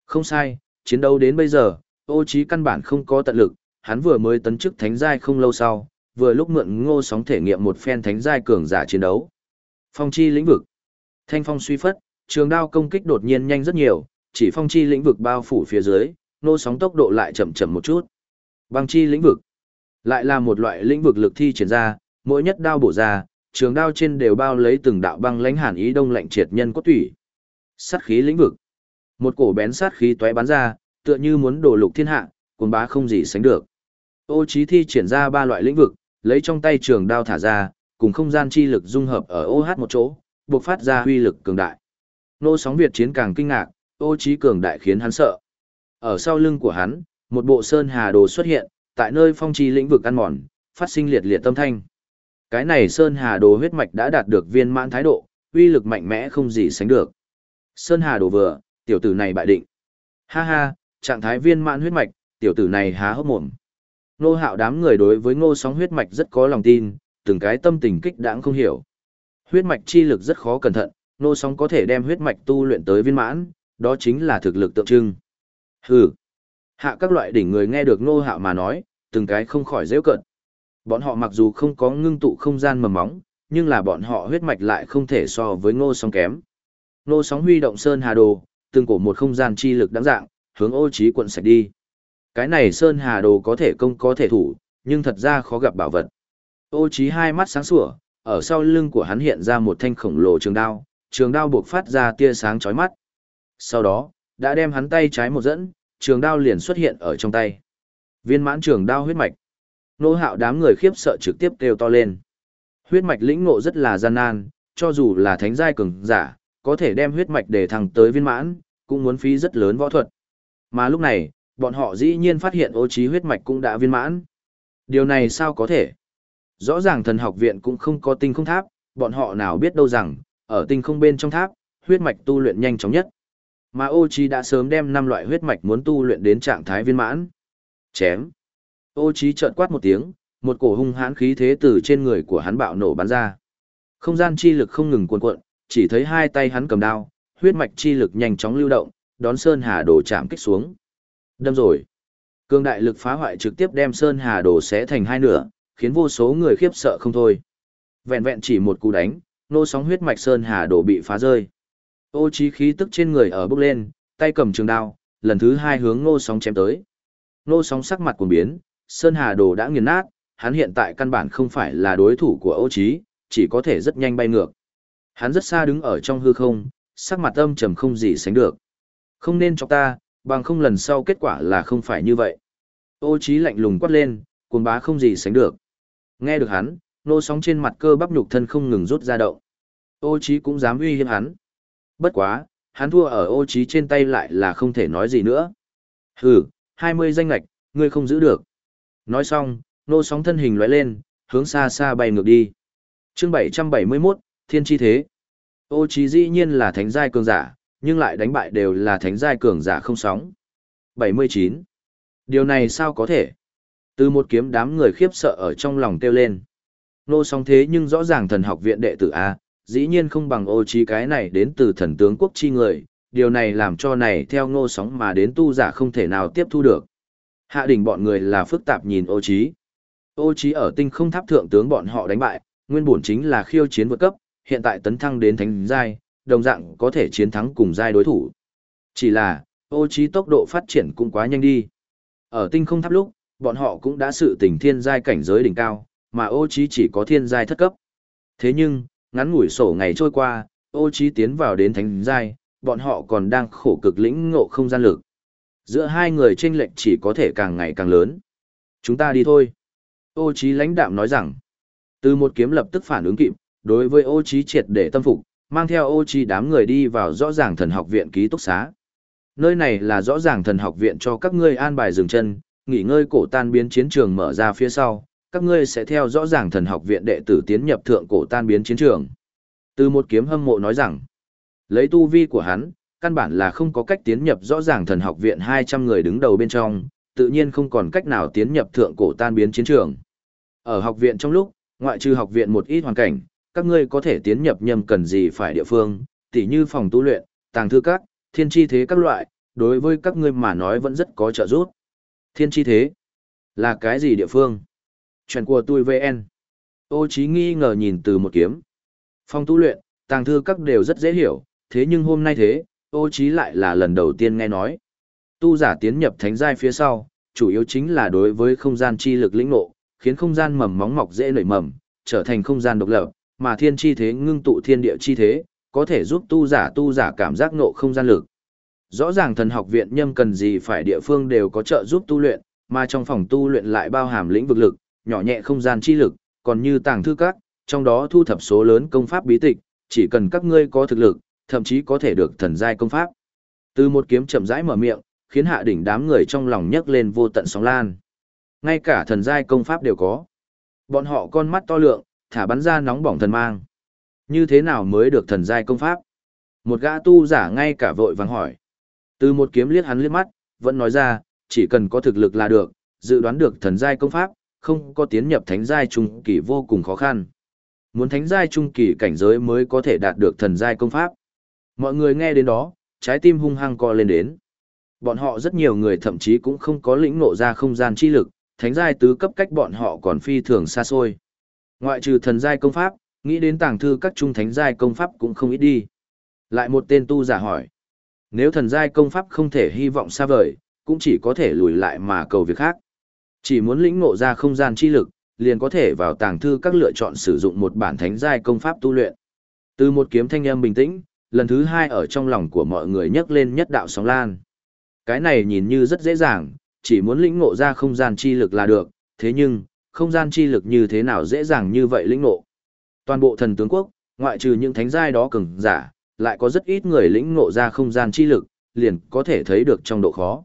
Không sai, chiến đấu đến bây giờ, ô trí căn bản không có tận lực, hắn vừa mới tấn chức thánh giai không lâu sau, vừa lúc mượn ngô sóng thể nghiệm một phen thánh giai cường giả chiến đấu. Phong chi lĩnh vực. Thanh phong suy phất, trường đao công kích đột nhiên nhanh rất nhiều, chỉ phong chi lĩnh vực bao phủ phía dưới, nô sóng tốc độ lại chậm chậm một chút. Băng chi lĩnh vực. Lại là một loại lĩnh vực lực thi triển ra, mỗi nhất đao bổ ra, trường đao trên đều bao lấy từng đạo băng lãnh hàn ý đông lạnh triệt nhân cốt tủy. Sát khí lĩnh vực. Một cổ bén sát khí tóe bắn ra, tựa như muốn đổ lục thiên hạ, cuồng bá không gì sánh được. Ô Chí thi triển ra ba loại lĩnh vực, lấy trong tay trường đao thả ra, cùng không gian chi lực dung hợp ở OH một chỗ, bộc phát ra huy lực cường đại. Nô sóng Việt chiến càng kinh ngạc, Ô Chí cường đại khiến hắn sợ. Ở sau lưng của hắn, một bộ sơn hà đồ xuất hiện, tại nơi phong trì lĩnh vực ăn mòn, phát sinh liệt liệt tâm thanh. Cái này Sơn Hà Đồ huyết mạch đã đạt được viên mãn thái độ, uy lực mạnh mẽ không gì sánh được. Sơn Hà Đồ vừa, tiểu tử này bại định. Ha ha, trạng thái viên mãn huyết mạch, tiểu tử này há hốc mồm. Nô hạo đám người đối với ngô sóng huyết mạch rất có lòng tin, từng cái tâm tình kích đãng không hiểu. Huyết mạch chi lực rất khó cẩn thận, ngô sóng có thể đem huyết mạch tu luyện tới viên mãn, đó chính là thực lực tượng trưng. Hừ. Hạ các loại đỉnh người nghe được ngô hạo mà nói, từng cái không khỏi dễ cận. Bọn họ mặc dù không có ngưng tụ không gian mầm móng, nhưng là bọn họ huyết mạch lại không thể so với ngô sóng kém. Ngô sóng huy động sơn hà đồ, từng cổ một không gian chi lực đáng dạng, hướng ô trí quận sạch đi. Cái này sơn hà đồ có thể công có thể thủ, nhưng thật ra khó gặp bảo vật. Ô trí hai mắt sáng sủa, ở sau lưng của hắn hiện ra một thanh khổng lồ trường đao, trường đao buộc phát ra tia sáng chói mắt. Sau đó, đã đem hắn tay trái một dẫn, trường đao liền xuất hiện ở trong tay. Viên mãn trường đao huyết mạch. Nô hạo đám người khiếp sợ trực tiếp kêu to lên. Huyết mạch lĩnh ngộ rất là gian nan, cho dù là thánh giai cường giả, có thể đem huyết mạch để thẳng tới viên mãn, cũng muốn phí rất lớn võ thuật. Mà lúc này, bọn họ dĩ nhiên phát hiện ô trí huyết mạch cũng đã viên mãn. Điều này sao có thể? Rõ ràng thần học viện cũng không có tinh không tháp, bọn họ nào biết đâu rằng, ở tinh không bên trong tháp, huyết mạch tu luyện nhanh chóng nhất. Mà ô trí đã sớm đem năm loại huyết mạch muốn tu luyện đến trạng thái viên mãn. Chém. Ô trí trợn quát một tiếng, một cổ hung hãn khí thế từ trên người của hắn bạo nổ bắn ra. Không gian chi lực không ngừng cuộn cuộn, chỉ thấy hai tay hắn cầm đao, huyết mạch chi lực nhanh chóng lưu động, đón Sơn Hà Đồ chạm kích xuống. Đâm rồi. Cương đại lực phá hoại trực tiếp đem Sơn Hà Đồ xé thành hai nửa, khiến vô số người khiếp sợ không thôi. Vẹn vẹn chỉ một cú đánh, nô sóng huyết mạch Sơn Hà Đồ bị phá rơi. Ô trí khí tức trên người ở bốc lên, tay cầm trường đao, lần thứ hai hướng nô sóng chém tới. Nô sóng sắc mặt cuồng biến, Sơn Hà Đồ đã nghiền nát, hắn hiện tại căn bản không phải là đối thủ của ô trí, chỉ có thể rất nhanh bay ngược. Hắn rất xa đứng ở trong hư không, sắc mặt âm trầm không gì sánh được. Không nên cho ta, bằng không lần sau kết quả là không phải như vậy. Ô trí lạnh lùng quát lên, cuồng bá không gì sánh được. Nghe được hắn, nô sóng trên mặt cơ bắp nhục thân không ngừng rút ra động. Ô trí cũng dám uy hiếp hắn. Bất quá, hắn thua ở ô trí trên tay lại là không thể nói gì nữa. Hừ, 20 danh lạch, ngươi không giữ được. Nói xong, nô sóng thân hình lóe lên, hướng xa xa bay ngược đi. Chương 771, Thiên chi thế. Ô trí dĩ nhiên là thánh giai cường giả, nhưng lại đánh bại đều là thánh giai cường giả không sóng. 79. Điều này sao có thể? Từ một kiếm đám người khiếp sợ ở trong lòng kêu lên. Nô sóng thế nhưng rõ ràng thần học viện đệ tử A, dĩ nhiên không bằng ô trí cái này đến từ thần tướng quốc chi người, điều này làm cho này theo ngô sóng mà đến tu giả không thể nào tiếp thu được. Hạ đỉnh bọn người là phức tạp nhìn ô trí. Ô trí ở tinh không tháp thượng tướng bọn họ đánh bại, nguyên bổn chính là khiêu chiến vượt cấp, hiện tại tấn thăng đến thánh giai, đồng dạng có thể chiến thắng cùng giai đối thủ. Chỉ là, ô trí tốc độ phát triển cũng quá nhanh đi. Ở tinh không tháp lúc, bọn họ cũng đã sự tình thiên giai cảnh giới đỉnh cao, mà ô trí chỉ có thiên giai thất cấp. Thế nhưng, ngắn ngủi sổ ngày trôi qua, ô trí tiến vào đến thánh giai, bọn họ còn đang khổ cực lĩnh ngộ không gian lực. Giữa hai người tranh lệch chỉ có thể càng ngày càng lớn. Chúng ta đi thôi. Ô trí lãnh đạm nói rằng, từ một kiếm lập tức phản ứng kịp, đối với ô trí triệt để tâm phục, mang theo ô trí đám người đi vào rõ ràng thần học viện ký túc xá. Nơi này là rõ ràng thần học viện cho các ngươi an bài dừng chân, nghỉ ngơi cổ tan biến chiến trường mở ra phía sau, các ngươi sẽ theo rõ ràng thần học viện đệ tử tiến nhập thượng cổ tan biến chiến trường. Từ một kiếm hâm mộ nói rằng, lấy tu vi của hắn, căn bản là không có cách tiến nhập rõ ràng thần học viện 200 người đứng đầu bên trong, tự nhiên không còn cách nào tiến nhập thượng cổ tan biến chiến trường. Ở học viện trong lúc, ngoại trừ học viện một ít hoàn cảnh, các ngươi có thể tiến nhập nhầm cần gì phải địa phương, tỉ như phòng tu luyện, tàng thư các, thiên chi thế các loại, đối với các ngươi mà nói vẫn rất có trợ giúp. Thiên chi thế là cái gì địa phương? Chuyện của tôi VN. Ô Chí nghi ngờ nhìn từ một kiếm. phong tu luyện, tàng thư các đều rất dễ hiểu, thế nhưng hôm nay thế, ô Chí lại là lần đầu tiên nghe nói. Tu giả tiến nhập thánh giai phía sau, chủ yếu chính là đối với không gian chi lực lĩnh ngộ, khiến không gian mầm móng mọc dễ nảy mầm, trở thành không gian độc lập, mà thiên chi thế ngưng tụ thiên địa chi thế, có thể giúp tu giả tu giả cảm giác ngộ không gian lực. Rõ ràng thần học viện nhâm cần gì phải địa phương đều có trợ giúp tu luyện, mà trong phòng tu luyện lại bao hàm lĩnh vực lực, nhỏ nhẹ không gian chi lực, còn như tàng thư các, trong đó thu thập số lớn công pháp bí tịch, chỉ cần các ngươi có thực lực, thậm chí có thể được thần giai công pháp. Từ một kiếm chậm rãi mở miệng, khiến hạ đỉnh đám người trong lòng nhấc lên vô tận sóng lan. Ngay cả thần giai công pháp đều có. Bọn họ con mắt to lượng, thả bắn ra nóng bỏng thần mang. Như thế nào mới được thần giai công pháp? Một gã tu giả ngay cả vội vàng hỏi. Từ một kiếm liếc hắn liếc mắt, vẫn nói ra, chỉ cần có thực lực là được, dự đoán được thần giai công pháp, không có tiến nhập thánh giai trung kỳ vô cùng khó khăn. Muốn thánh giai trung kỳ cảnh giới mới có thể đạt được thần giai công pháp. Mọi người nghe đến đó, trái tim hung hăng co lên đến. Bọn họ rất nhiều người thậm chí cũng không có lĩnh ngộ ra không gian chi lực, thánh giai tứ cấp cách bọn họ còn phi thường xa xôi. Ngoại trừ thần giai công pháp, nghĩ đến tàng thư các trung thánh giai công pháp cũng không ít đi. Lại một tên tu giả hỏi. Nếu thần giai công pháp không thể hy vọng xa vời, cũng chỉ có thể lùi lại mà cầu việc khác. Chỉ muốn lĩnh ngộ ra không gian chi lực, liền có thể vào tàng thư các lựa chọn sử dụng một bản thánh giai công pháp tu luyện. Từ một kiếm thanh âm bình tĩnh, lần thứ hai ở trong lòng của mọi người nhấc lên nhất đạo sóng lan. Cái này nhìn như rất dễ dàng, chỉ muốn lĩnh ngộ ra không gian chi lực là được, thế nhưng, không gian chi lực như thế nào dễ dàng như vậy lĩnh ngộ. Toàn bộ thần tướng quốc, ngoại trừ những thánh giai đó cường giả, lại có rất ít người lĩnh ngộ ra không gian chi lực, liền có thể thấy được trong độ khó.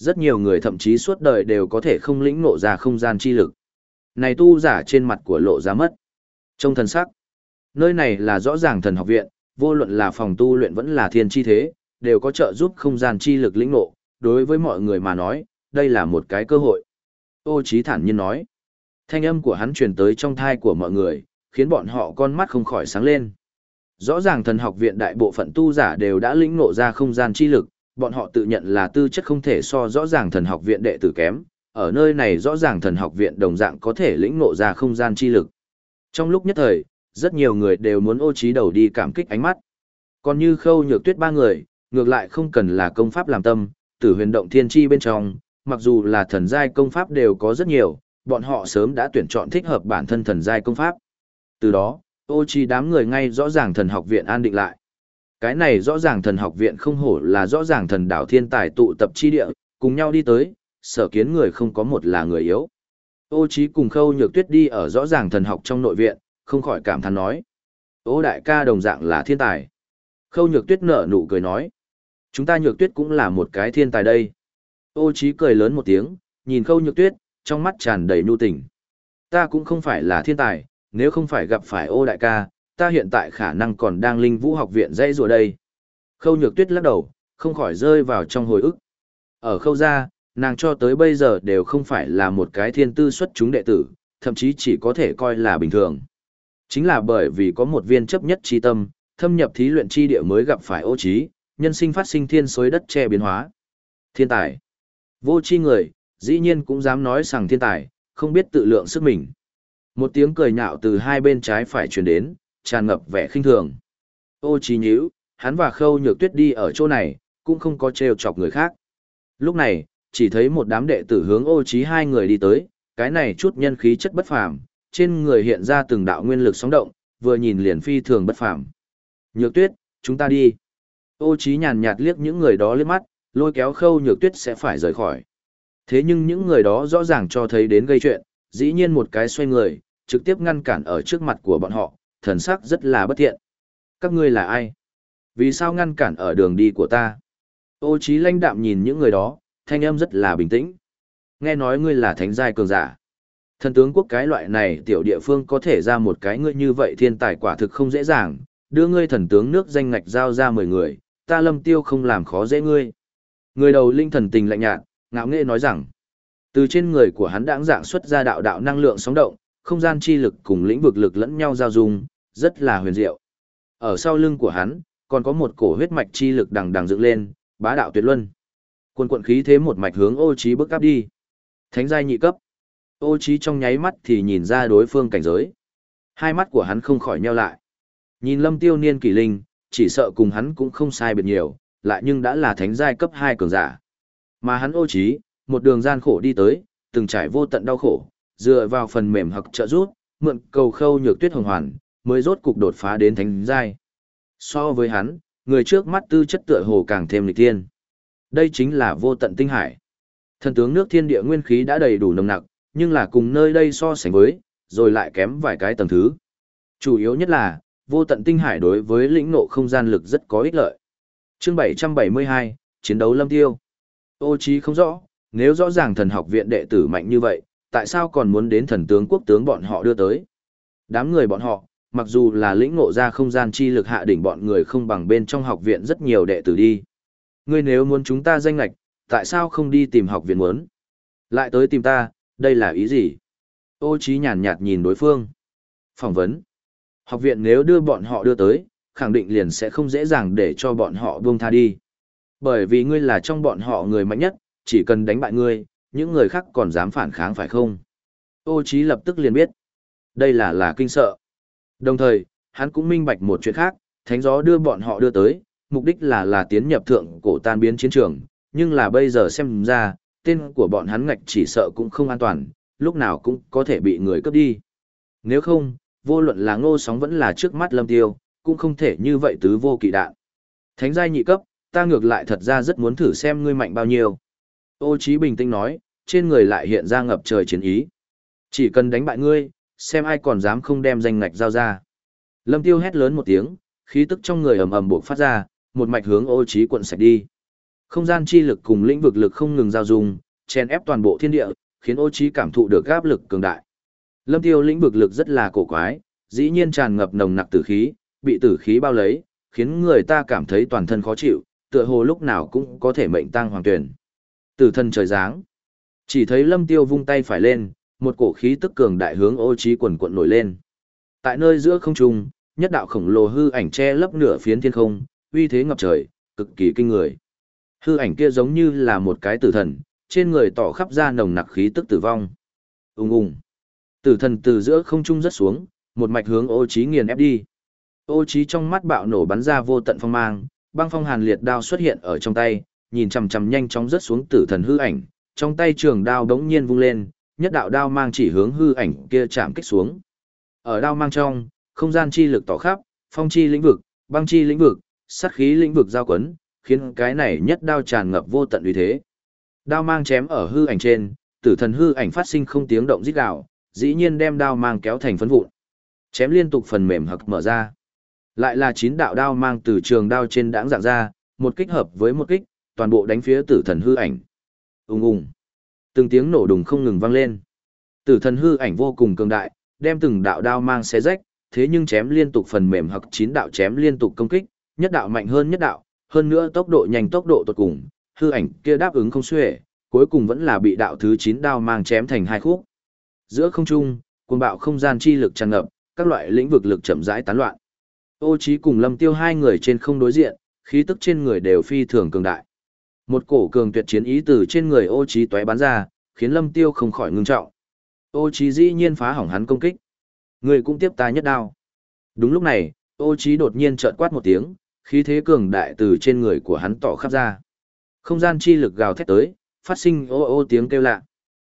Rất nhiều người thậm chí suốt đời đều có thể không lĩnh ngộ ra không gian chi lực. Này tu giả trên mặt của lộ ra mất. Trong thần sắc, nơi này là rõ ràng thần học viện, vô luận là phòng tu luyện vẫn là thiên chi thế, đều có trợ giúp không gian chi lực lĩnh ngộ, đối với mọi người mà nói, đây là một cái cơ hội. Ô Chí thản nhiên nói. Thanh âm của hắn truyền tới trong thai của mọi người, khiến bọn họ con mắt không khỏi sáng lên. Rõ ràng thần học viện đại bộ phận tu giả đều đã lĩnh ngộ ra không gian chi lực, bọn họ tự nhận là tư chất không thể so rõ ràng thần học viện đệ tử kém, ở nơi này rõ ràng thần học viện đồng dạng có thể lĩnh ngộ ra không gian chi lực. Trong lúc nhất thời, rất nhiều người đều muốn ô trí đầu đi cảm kích ánh mắt. Còn như khâu nhược tuyết ba người, ngược lại không cần là công pháp làm tâm, tử huyền động thiên chi bên trong, mặc dù là thần giai công pháp đều có rất nhiều, bọn họ sớm đã tuyển chọn thích hợp bản thân thần giai công pháp. Từ đó, ô chi đám người ngay rõ ràng thần học viện an định lại. Cái này rõ ràng thần học viện không hổ là rõ ràng thần đảo thiên tài tụ tập chi địa, cùng nhau đi tới, sở kiến người không có một là người yếu. Ô Chí cùng Khâu Nhược Tuyết đi ở rõ ràng thần học trong nội viện, không khỏi cảm thán nói. Ô đại ca đồng dạng là thiên tài. Khâu Nhược Tuyết nở nụ cười nói. Chúng ta Nhược Tuyết cũng là một cái thiên tài đây. Ô Chí cười lớn một tiếng, nhìn Khâu Nhược Tuyết, trong mắt tràn đầy nhu tình. Ta cũng không phải là thiên tài, nếu không phải gặp phải ô đại ca, ta hiện tại khả năng còn đang linh vũ học viện dây rùa đây. Khâu Nhược Tuyết lắc đầu, không khỏi rơi vào trong hồi ức. Ở khâu gia, nàng cho tới bây giờ đều không phải là một cái thiên tư xuất chúng đệ tử, thậm chí chỉ có thể coi là bình thường. Chính là bởi vì có một viên chấp nhất chi tâm, thâm nhập thí luyện chi địa mới gặp phải ô trí, nhân sinh phát sinh thiên xối đất che biến hóa. Thiên tài. Vô chi người, dĩ nhiên cũng dám nói rằng thiên tài, không biết tự lượng sức mình. Một tiếng cười nhạo từ hai bên trái phải truyền đến, tràn ngập vẻ khinh thường. Ô trí nhíu, hắn và khâu nhược tuyết đi ở chỗ này, cũng không có trêu chọc người khác. Lúc này, chỉ thấy một đám đệ tử hướng ô trí hai người đi tới, cái này chút nhân khí chất bất phàm, trên người hiện ra từng đạo nguyên lực sóng động, vừa nhìn liền phi thường bất phàm. Nhược tuyết, chúng ta đi. Ô trí nhàn nhạt liếc những người đó liếc mắt, lôi kéo khâu nhược tuyết sẽ phải rời khỏi. Thế nhưng những người đó rõ ràng cho thấy đến gây chuyện, dĩ nhiên một cái xoay người, trực tiếp ngăn cản ở trước mặt của bọn họ, thần sắc rất là bất thiện. Các ngươi là ai? Vì sao ngăn cản ở đường đi của ta? Ô trí lãnh đạm nhìn những người đó, thanh âm rất là bình tĩnh. Nghe nói ngươi là thánh giai cường giả. Thần tướng quốc cái loại này tiểu địa phương có thể ra một cái ngươi như vậy thiên tài quả thực không dễ dàng, đưa ngươi thần tướng nước danh ngạch giao ra 10 người, ta lâm tiêu không làm khó dễ ngươi. Người đầu linh thần tình lạnh nhạt, ngạo nghệ nói rằng, từ trên người của hắn đãng dạng xuất ra đạo đạo năng lượng sóng động, không gian chi lực cùng lĩnh vực lực lẫn nhau giao dung, rất là huyền diệu. Ở sau lưng của hắn, còn có một cổ huyết mạch chi lực đằng đằng dựng lên, bá đạo tuyệt luân. Quân quận khí thế một mạch hướng ô Chí bước áp đi. Thánh giai nhị cấp. Ô Chí trong nháy mắt thì nhìn ra đối phương cảnh giới. Hai mắt của hắn không khỏi nheo lại. Nhìn lâm tiêu niên kỳ linh, chỉ sợ cùng hắn cũng không sai biệt nhiều, lại nhưng đã là thánh giai cấp 2 cường giả. Mà hắn ô Chí một đường gian khổ đi tới, từng trải vô tận đau khổ, dựa vào phần mềm hoặc trợ rút, mượn cầu khâu nhược tuyết hồng hoàn, mới rốt cục đột phá đến thánh giai. So với hắn, người trước mắt tư chất tựa hồ càng thêm lịch thiên. Đây chính là vô tận tinh hải. Thần tướng nước thiên địa nguyên khí đã đầy đủ nồng nặc, nhưng là cùng nơi đây so sánh với, rồi lại kém vài cái tầng thứ. Chủ yếu nhất là, vô tận tinh hải đối với lĩnh ngộ không gian lực rất có ích lợi. Chương 772, Chiến đấu lâm tiêu. Ô trí không rõ, nếu rõ ràng thần học viện đệ tử mạnh như vậy, tại sao còn muốn đến thần tướng quốc tướng bọn họ đưa tới? Đám người bọn họ, mặc dù là lĩnh ngộ ra không gian chi lực hạ đỉnh bọn người không bằng bên trong học viện rất nhiều đệ tử đi. Ngươi nếu muốn chúng ta danh lạch, tại sao không đi tìm học viện muốn? Lại tới tìm ta, đây là ý gì? Ô trí nhàn nhạt nhìn đối phương. Phỏng vấn. Học viện nếu đưa bọn họ đưa tới, khẳng định liền sẽ không dễ dàng để cho bọn họ buông tha đi. Bởi vì ngươi là trong bọn họ người mạnh nhất, chỉ cần đánh bại ngươi, những người khác còn dám phản kháng phải không? Ô Chí lập tức liền biết. Đây là là kinh sợ. Đồng thời, hắn cũng minh bạch một chuyện khác, thánh gió đưa bọn họ đưa tới, mục đích là là tiến nhập thượng cổ tan biến chiến trường, nhưng là bây giờ xem ra, tên của bọn hắn ngạch chỉ sợ cũng không an toàn, lúc nào cũng có thể bị người cướp đi. Nếu không, vô luận là ngô sóng vẫn là trước mắt lâm tiêu, cũng không thể như vậy tứ vô kỵ đạn. Thánh giai nhị cấp, ta ngược lại thật ra rất muốn thử xem ngươi mạnh bao nhiêu. Ô Chí bình tĩnh nói, trên người lại hiện ra ngập trời chiến ý. Chỉ cần đánh bại ngươi, xem ai còn dám không đem danh ngạch giao ra. Lâm tiêu hét lớn một tiếng, khí tức trong người ầm ầm bộc phát ra, một mạch hướng ô Chí quận sạch đi. Không gian chi lực cùng lĩnh vực lực không ngừng giao dung, chen ép toàn bộ thiên địa, khiến ô Chí cảm thụ được áp lực cường đại. Lâm tiêu lĩnh vực lực rất là cổ quái, dĩ nhiên tràn ngập nồng nặc tử khí, bị tử khí bao lấy, khiến người ta cảm thấy toàn thân khó chịu, tựa hồ lúc nào cũng có thể mệnh tang hoàng tuyển. Tử thần trời giáng. Chỉ thấy lâm tiêu vung tay phải lên, một cổ khí tức cường đại hướng ô Chí quần quận nổi lên. Tại nơi giữa không trung, nhất đạo khổng lồ hư ảnh che lấp nửa phiến thiên không, uy thế ngập trời, cực kỳ kinh người. Hư ảnh kia giống như là một cái tử thần, trên người tỏ khắp ra nồng nặc khí tức tử vong. Ung ung. Tử thần từ giữa không trung rất xuống, một mạch hướng ô Chí nghiền ép đi. Ô Chí trong mắt bạo nổ bắn ra vô tận phong mang, băng phong hàn liệt đao xuất hiện ở trong tay, nhìn chằm chằm nhanh chóng rớt xuống tử thần hư ảnh, trong tay trường đao đống nhiên vung lên, nhất đạo đao mang chỉ hướng hư ảnh kia chạm kích xuống. Ở đao mang trong, không gian chi lực tỏ khắp, phong chi lĩnh vực, băng chi lĩnh vực, sát khí lĩnh vực giao quấn, khiến cái này nhất đao tràn ngập vô tận uy thế. Đao mang chém ở hư ảnh trên, tử thần hư ảnh phát sinh không tiếng động rít gào, dĩ nhiên đem đao mang kéo thành phấn vụn. Chém liên tục phần mềm hực mở ra. Lại là chín đạo đao mang từ trường đao trên đãng dạng ra, một kích hợp với một kích, toàn bộ đánh phía tử thần hư ảnh. Ùng ùng. Từng tiếng nổ đùng không ngừng vang lên. Tử thần hư ảnh vô cùng cường đại, đem từng đạo đao mang xé rách, thế nhưng chém liên tục phần mềm hoặc chín đạo chém liên tục công kích, nhất đạo mạnh hơn nhất đạo, hơn nữa tốc độ nhanh tốc độ tột cùng, hư ảnh kia đáp ứng không xuể, cuối cùng vẫn là bị đạo thứ 9 đao mang chém thành hai khúc. Giữa không trung, cuồng bạo không gian chi lực tràn ngập, các loại lĩnh vực lực chậm rãi tán loạn. Ô Chí cùng Lâm Tiêu hai người trên không đối diện, khí tức trên người đều phi thường cường đại. Một cổ cường tuyệt chiến ý từ trên người Ô Chí tóe bắn ra, khiến Lâm Tiêu không khỏi ngưng trọng. Ô Chí dĩ nhiên phá hỏng hắn công kích. Người cũng tiếp ta nhất đao. Đúng lúc này, Ô Chí đột nhiên trợn quát một tiếng, khí thế cường đại từ trên người của hắn tỏ khắp ra. Không gian chi lực gào thét tới, phát sinh ô ô tiếng kêu lạ.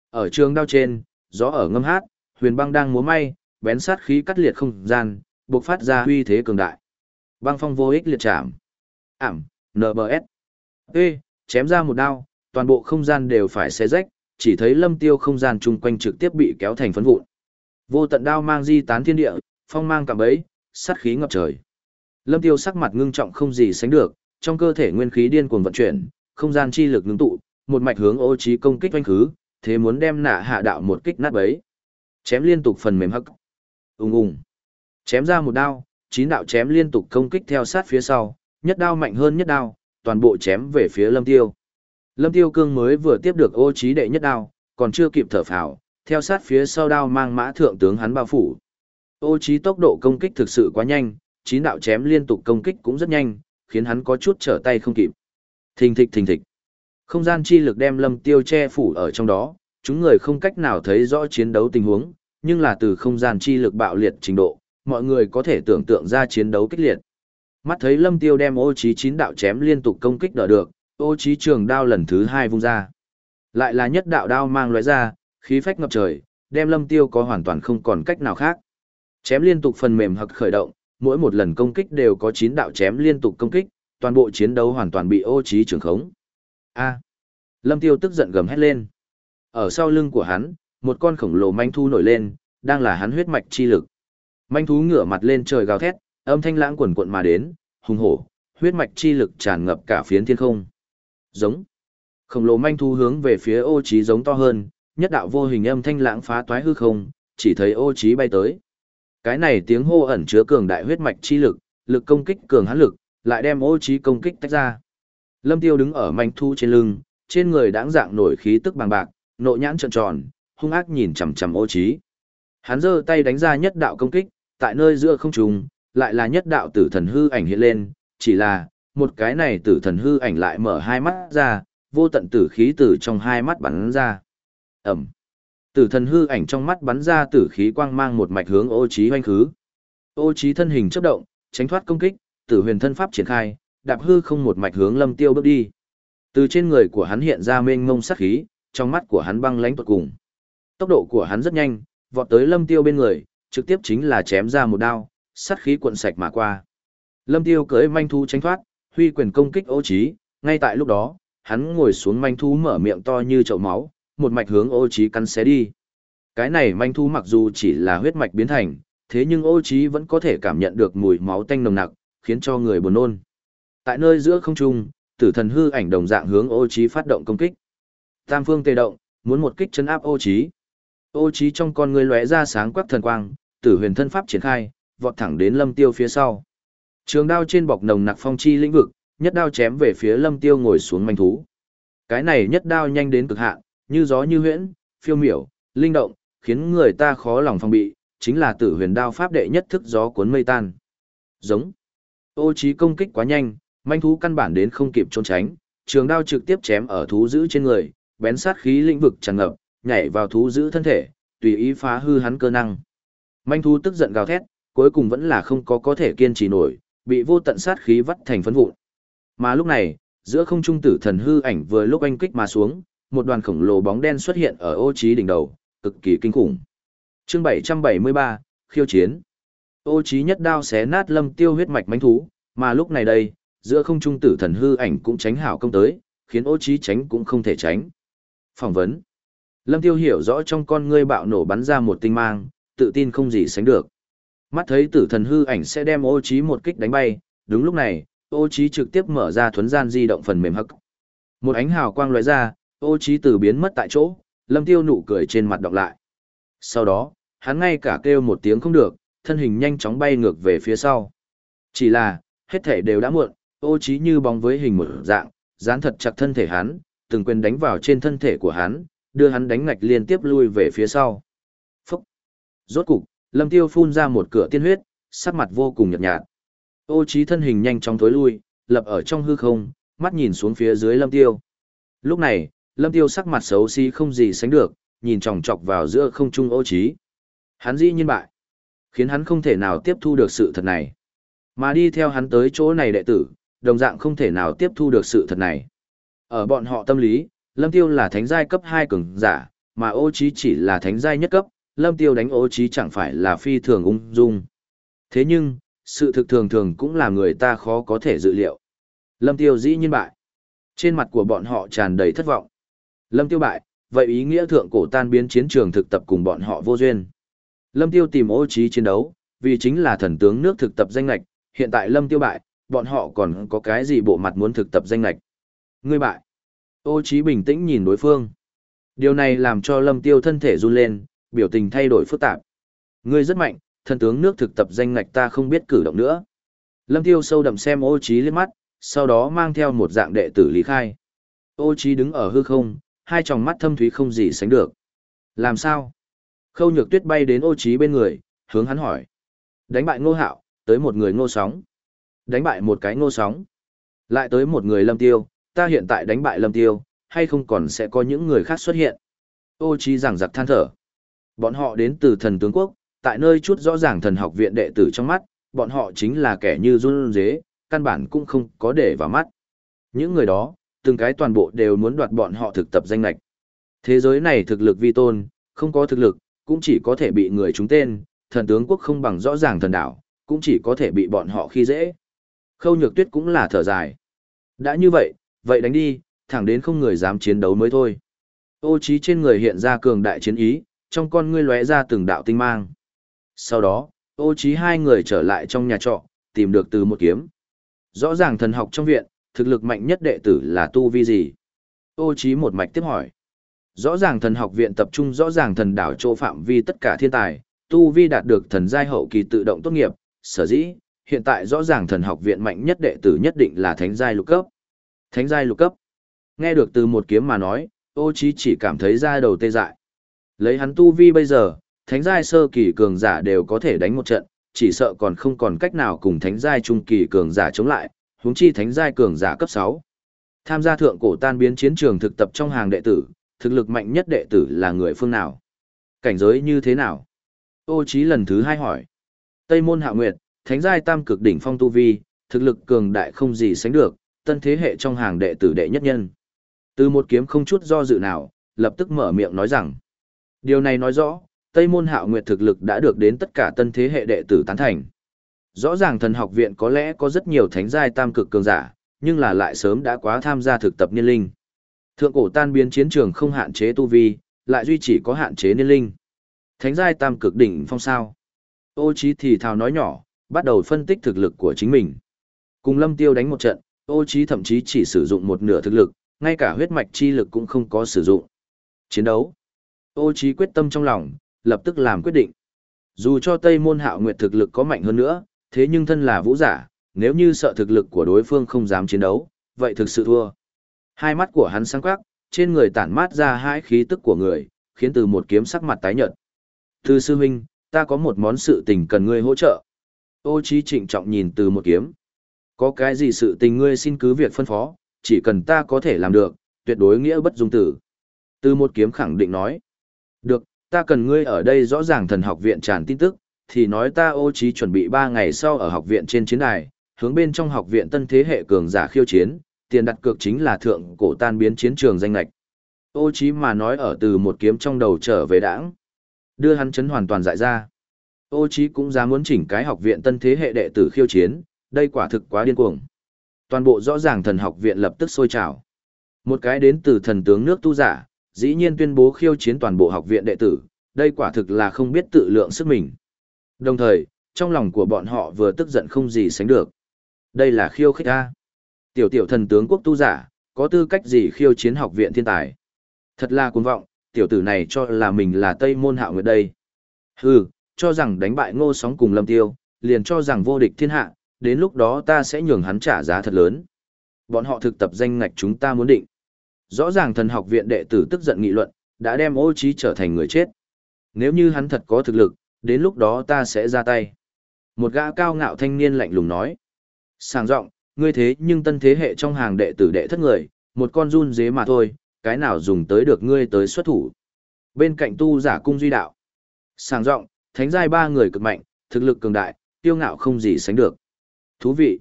Ở trường đao trên, gió ở ngâm hát, huyền băng đang múa may, bén sát khí cắt liệt không gian, bộc phát ra uy thế cường đại. Băng phong vô ích liệt chạm. Ảm, NBS. Ê, chém ra một đao, toàn bộ không gian đều phải xé rách, chỉ thấy lâm tiêu không gian chung quanh trực tiếp bị kéo thành phấn vụn. Vô tận đao mang di tán thiên địa, phong mang cảm bấy, sát khí ngập trời. Lâm tiêu sắc mặt ngưng trọng không gì sánh được, trong cơ thể nguyên khí điên cuồng vận chuyển, không gian chi lực ngưng tụ, một mạch hướng ô trí công kích oanh khứ, thế muốn đem nạ hạ đạo một kích nát bấy. Chém liên tục phần mềm hắc. Ùng ùng. Chém ra một đao, chín đạo chém liên tục công kích theo sát phía sau, nhất đao mạnh hơn nhất đao, toàn bộ chém về phía Lâm Tiêu. Lâm Tiêu cương mới vừa tiếp được ô trí đệ nhất đao, còn chưa kịp thở phào, theo sát phía sau đao mang mã thượng tướng hắn bao phủ. Ô trí tốc độ công kích thực sự quá nhanh, chín đạo chém liên tục công kích cũng rất nhanh, khiến hắn có chút trở tay không kịp. Thình thịch thình thịch. Không gian chi lực đem lâm tiêu che phủ ở trong đó, chúng người không cách nào thấy rõ chiến đấu tình huống, nhưng là từ không gian chi lực bạo liệt trình độ, mọi người có thể tưởng tượng ra chiến đấu kích liệt. Mắt thấy lâm tiêu đem ô trí chín đạo chém liên tục công kích đỡ được, ô trí trường đao lần thứ hai vung ra. Lại là nhất đạo đao mang loại ra, khí phách ngập trời, đem lâm tiêu có hoàn toàn không còn cách nào khác. Chém liên tục phần mềm hực khởi động, mỗi một lần công kích đều có chín đạo chém liên tục công kích, toàn bộ chiến đấu hoàn toàn bị ô trí trường khống. A. À. Lâm Tiêu tức giận gầm hét lên. Ở sau lưng của hắn, một con khổng lồ manh thú nổi lên, đang là hắn huyết mạch chi lực. Manh thú ngửa mặt lên trời gào thét, âm thanh lãng quần quận mà đến, hùng hổ, huyết mạch chi lực tràn ngập cả phiến thiên không. Giống. Khổng lồ manh thu hướng về phía ô trí giống to hơn, nhất đạo vô hình âm thanh lãng phá toái hư không, chỉ thấy ô trí bay tới. Cái này tiếng hô ẩn chứa cường đại huyết mạch chi lực, lực công kích cường hãn lực, lại đem ô trí công kích tách ra. Lâm Tiêu đứng ở manh thu trên lưng, trên người đãng dạng nổi khí tức bằng bạc, nộ nhãn trợn tròn, hung ác nhìn chằm chằm ô trí. Hắn giơ tay đánh ra nhất đạo công kích, tại nơi giữa không trung, lại là nhất đạo tử thần hư ảnh hiện lên, chỉ là, một cái này tử thần hư ảnh lại mở hai mắt ra, vô tận tử khí từ trong hai mắt bắn ra. Ẩm. Tử thần hư ảnh trong mắt bắn ra tử khí quang mang một mạch hướng ô trí hoanh khứ. Ô trí thân hình chớp động, tránh thoát công kích, tử huyền thân pháp triển khai, đạp hư không một mạch hướng lâm tiêu bước đi. Từ trên người của hắn hiện ra mênh mông sát khí, trong mắt của hắn băng lãnh tuột cùng. Tốc độ của hắn rất nhanh, vọt tới lâm tiêu bên người, trực tiếp chính là chém ra một đao, sát khí cuộn sạch mà qua. Lâm tiêu cưỡi manh thú tránh thoát, huy quyền công kích ô Chí. ngay tại lúc đó, hắn ngồi xuống manh thú mở miệng to như chậu máu, một mạch hướng ô Chí cắn xé đi. Cái này manh thú mặc dù chỉ là huyết mạch biến thành, thế nhưng ô Chí vẫn có thể cảm nhận được mùi máu tanh nồng nặc, khiến cho người buồn nôn. Tại nơi giữa không trung, tử thần hư ảnh đồng dạng hướng ô Chí phát động công kích. Tam phương tê động, muốn một kích chấn áp ô Chí. Ô Chí trong con người lóe ra sáng quắc thần quang, tử huyền thân pháp triển khai, vọt thẳng đến lâm tiêu phía sau. Trường đao trên bọc nồng nặc phong chi lĩnh vực, nhất đao chém về phía lâm tiêu ngồi xuống manh thú. Cái này nhất đao nhanh đến cực hạn, như gió như huyễn, phiêu miểu, linh động, khiến người ta khó lòng phòng bị, chính là tử huyền đao pháp đệ nhất thức gió cuốn mây tan. Giống. Ô trí công kích quá nhanh, manh thú căn bản đến không kịp trốn tránh, trường đao trực tiếp chém ở thú giữ trên người, bén sát khí lĩnh vực tràn ngập, nhảy vào thú giữ thân thể, tùy ý phá hư hắn cơ năng. Manh thú tức giận gào thét, cuối cùng vẫn là không có có thể kiên trì nổi, bị vô tận sát khí vắt thành phấn vụn. Mà lúc này, giữa không trung tử thần hư ảnh vừa lúc anh kích mà xuống, một đoàn khổng lồ bóng đen xuất hiện ở ô trí đỉnh đầu, cực kỳ kinh khủng. Chương 773, khiêu chiến. Ô Chí nhất đao xé nát Lâm Tiêu huyết mạch mãnh thú, mà lúc này đây, giữa không trung tử thần hư ảnh cũng tránh hảo công tới, khiến Ô Chí tránh cũng không thể tránh. Phỏng vấn. Lâm Tiêu hiểu rõ trong con ngươi bạo nổ bắn ra một tinh mang, tự tin không gì sánh được. Mắt thấy tử thần hư ảnh sẽ đem Ô Chí một kích đánh bay, đúng lúc này, Ô Chí trực tiếp mở ra thuấn gian di động phần mềm hắc. Một ánh hào quang lóe ra, Ô Chí từ biến mất tại chỗ, Lâm Tiêu nụ cười trên mặt đọc lại. Sau đó, hắn ngay cả kêu một tiếng không được, thân hình nhanh chóng bay ngược về phía sau. Chỉ là, hết thể đều đã muộn, ô trí như bóng với hình một dạng, dán thật chặt thân thể hắn, từng quyền đánh vào trên thân thể của hắn, đưa hắn đánh ngạch liên tiếp lui về phía sau. Phúc! Rốt cục, lâm tiêu phun ra một cửa tiên huyết, sắc mặt vô cùng nhợt nhạt. Ô trí thân hình nhanh chóng tối lui, lập ở trong hư không, mắt nhìn xuống phía dưới lâm tiêu. Lúc này, lâm tiêu sắc mặt xấu xí không gì sánh được, nhìn chòng chọc vào giữa không trung ô trí. Hắn dĩ nhiên bại, khiến hắn không thể nào tiếp thu được sự thật này. Mà đi theo hắn tới chỗ này đệ tử, đồng dạng không thể nào tiếp thu được sự thật này. Ở bọn họ tâm lý, Lâm Tiêu là thánh giai cấp 2 cường giả, mà ô trí chỉ là thánh giai nhất cấp, Lâm Tiêu đánh ô trí chẳng phải là phi thường ung dung. Thế nhưng, sự thực thường thường cũng là người ta khó có thể dự liệu. Lâm Tiêu dĩ nhiên bại. Trên mặt của bọn họ tràn đầy thất vọng. Lâm Tiêu bại, vậy ý nghĩa thượng cổ tan biến chiến trường thực tập cùng bọn họ vô duyên. Lâm Tiêu tìm ô trí chiến đấu, vì chính là thần tướng nước thực tập danh lạch, hiện tại Lâm Tiêu bại, bọn họ còn có cái gì bộ mặt muốn thực tập danh lạch. Ngươi bại. Ô trí bình tĩnh nhìn đối phương. Điều này làm cho Lâm Tiêu thân thể run lên, biểu tình thay đổi phức tạp. Ngươi rất mạnh, thần tướng nước thực tập danh ngạch ta không biết cử động nữa. Lâm Tiêu sâu đậm xem ô Chí liếc mắt, sau đó mang theo một dạng đệ tử lý khai. Ô Chí đứng ở hư không, hai tròng mắt thâm thúy không gì sánh được. Làm sao? Khâu nhược tuyết bay đến ô Chí bên người, hướng hắn hỏi. Đánh bại ngô hạo, tới một người ngô sóng. Đánh bại một cái ngô sóng. Lại tới một người lâm tiêu, ta hiện tại đánh bại lâm tiêu, hay không còn sẽ có những người khác xuất hiện. Ô Chí giảng giặc than thở. Bọn họ đến từ thần tướng quốc, tại nơi chút rõ ràng thần học viện đệ tử trong mắt, bọn họ chính là kẻ như run dế, căn bản cũng không có để vào mắt. Những người đó, từng cái toàn bộ đều muốn đoạt bọn họ thực tập danh lạch. Thế giới này thực lực vi tôn, không có thực lực, cũng chỉ có thể bị người chúng tên, thần tướng quốc không bằng rõ ràng thần đảo, cũng chỉ có thể bị bọn họ khi dễ. Khâu nhược tuyết cũng là thở dài. Đã như vậy, vậy đánh đi, thẳng đến không người dám chiến đấu mới thôi. Ô trí trên người hiện ra cường đại chiến ý, trong con ngươi lóe ra từng đạo tinh mang. Sau đó, ô trí hai người trở lại trong nhà trọ, tìm được từ một kiếm. Rõ ràng thần học trong viện, thực lực mạnh nhất đệ tử là tu vi gì? Ô trí một mạch tiếp hỏi. Rõ ràng thần học viện tập trung rõ ràng thần đảo chỗ phạm vi tất cả thiên tài, tu vi đạt được thần giai hậu kỳ tự động tốt nghiệp, sở dĩ, hiện tại rõ ràng thần học viện mạnh nhất đệ tử nhất định là thánh giai lục cấp. Thánh giai lục cấp. Nghe được từ một kiếm mà nói, ô chí chỉ cảm thấy da đầu tê dại. Lấy hắn tu vi bây giờ, thánh giai sơ kỳ cường giả đều có thể đánh một trận, chỉ sợ còn không còn cách nào cùng thánh giai trung kỳ cường giả chống lại, huống chi thánh giai cường giả cấp 6. Tham gia thượng cổ tan biến chiến trường thực tập trong hàng đệ tử, thực lực mạnh nhất đệ tử là người phương nào? Cảnh giới như thế nào? Ô Chí lần thứ hai hỏi. Tây môn hạ nguyệt, thánh giai tam cực đỉnh phong tu vi, thực lực cường đại không gì sánh được, tân thế hệ trong hàng đệ tử đệ nhất nhân. Từ một kiếm không chút do dự nào, lập tức mở miệng nói rằng. Điều này nói rõ, Tây môn hạo nguyệt thực lực đã được đến tất cả tân thế hệ đệ tử tán thành. Rõ ràng thần học viện có lẽ có rất nhiều thánh giai tam cực cường giả, nhưng là lại sớm đã quá tham gia thực tập niên linh. Thượng cổ tan biến chiến trường không hạn chế tu vi, lại duy chỉ có hạn chế niên linh. Thánh giai tam cực đỉnh phong sao. Ô Chí thì thào nói nhỏ, bắt đầu phân tích thực lực của chính mình. Cùng lâm tiêu đánh một trận, ô Chí thậm chí chỉ sử dụng một nửa thực lực, ngay cả huyết mạch chi lực cũng không có sử dụng. Chiến đấu. Ô trí quyết tâm trong lòng, lập tức làm quyết định. Dù cho Tây Môn Hạo Nguyệt thực lực có mạnh hơn nữa, thế nhưng thân là vũ giả, nếu như sợ thực lực của đối phương không dám chiến đấu, vậy thực sự thua. Hai mắt của hắn sáng quắc, trên người tản mát ra hai khí tức của người, khiến từ một kiếm sắc mặt tái nhợt. Thư sư huynh, ta có một món sự tình cần ngươi hỗ trợ. Ô trí trịnh trọng nhìn từ một kiếm. Có cái gì sự tình ngươi xin cứ việc phân phó, chỉ cần ta có thể làm được, tuyệt đối nghĩa bất dung tử. Từ một kiếm khẳng định nói. Được, ta cần ngươi ở đây rõ ràng thần học viện tràn tin tức, thì nói ta ô trí chuẩn bị 3 ngày sau ở học viện trên chiến đài, hướng bên trong học viện tân thế hệ cường giả khiêu chiến, tiền đặt cược chính là thượng cổ tan biến chiến trường danh lạch. Ô chí mà nói ở từ một kiếm trong đầu trở về đảng. Đưa hắn chấn hoàn toàn dại ra. Ô chí cũng dám muốn chỉnh cái học viện tân thế hệ đệ tử khiêu chiến, đây quả thực quá điên cuồng. Toàn bộ rõ ràng thần học viện lập tức sôi trào. Một cái đến từ thần tướng nước tu giả, dĩ nhiên tuyên bố khiêu chiến toàn bộ học viện đệ tử, đây quả thực là không biết tự lượng sức mình. Đồng thời, trong lòng của bọn họ vừa tức giận không gì sánh được. Đây là khiêu khích A. Tiểu tiểu thần tướng quốc tu giả, có tư cách gì khiêu chiến học viện thiên tài. Thật là cuồng vọng, tiểu tử này cho là mình là Tây Môn Hạo Nguyệt đây. Hừ, cho rằng đánh bại ngô sóng cùng lâm tiêu, liền cho rằng vô địch thiên hạ, đến lúc đó ta sẽ nhường hắn trả giá thật lớn. Bọn họ thực tập danh ngạch chúng ta muốn định. Rõ ràng thần học viện đệ tử tức giận nghị luận, đã đem ô trí trở thành người chết. Nếu như hắn thật có thực lực, đến lúc đó ta sẽ ra tay. Một gã cao ngạo thanh niên lạnh lùng nói. Sàng rộng, ngươi thế nhưng tân thế hệ trong hàng đệ tử đệ thất người, một con run dế mà thôi, cái nào dùng tới được ngươi tới xuất thủ. Bên cạnh tu giả cung duy đạo. Sàng rộng, thánh giai ba người cực mạnh, thực lực cường đại, tiêu ngạo không gì sánh được. Thú vị.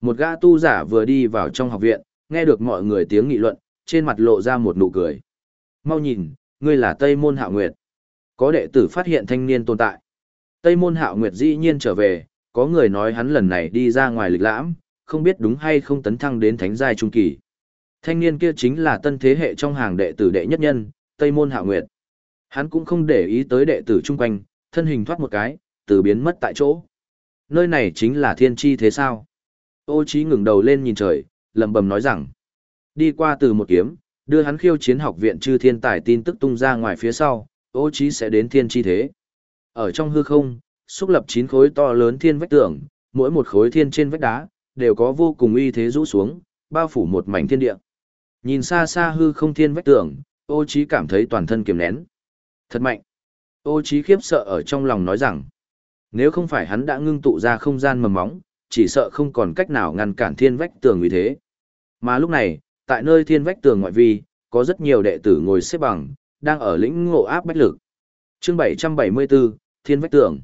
Một gã tu giả vừa đi vào trong học viện, nghe được mọi người tiếng nghị luận, trên mặt lộ ra một nụ cười. Mau nhìn, ngươi là Tây Môn Hạo Nguyệt. Có đệ tử phát hiện thanh niên tồn tại. Tây Môn Hạo Nguyệt dĩ nhiên trở về, có người nói hắn lần này đi ra ngoài lịch lãm, không biết đúng hay không tấn thăng đến thánh giai trung kỳ. Thanh niên kia chính là tân thế hệ trong hàng đệ tử đệ nhất nhân, Tây Môn Hạo Nguyệt. Hắn cũng không để ý tới đệ tử chung quanh, thân hình thoát một cái, từ biến mất tại chỗ. Nơi này chính là thiên chi thế sao? Ô Chí ngẩng đầu lên nhìn trời, lẩm bẩm nói rằng, đi qua từ một kiếm, đưa hắn khiêu chiến học viện chư thiên tài tin tức tung ra ngoài phía sau, Ô trí sẽ đến thiên chi thế. Ở trong hư không, xúc lập chín khối to lớn thiên vách tường, mỗi một khối thiên trên vách đá đều có vô cùng uy thế rũ xuống, bao phủ một mảnh thiên địa. Nhìn xa xa hư không thiên vách tường, Ô trí cảm thấy toàn thân kiềm nén. Thật mạnh. Ô trí khiếp sợ ở trong lòng nói rằng, nếu không phải hắn đã ngưng tụ ra không gian mầm móng, chỉ sợ không còn cách nào ngăn cản thiên vách tường uy thế. Mà lúc này, tại nơi thiên vách tường ngoại vi, có rất nhiều đệ tử ngồi xếp bằng, đang ở lĩnh ngộ áp bách lực. Chương 774, Thiên vách tường.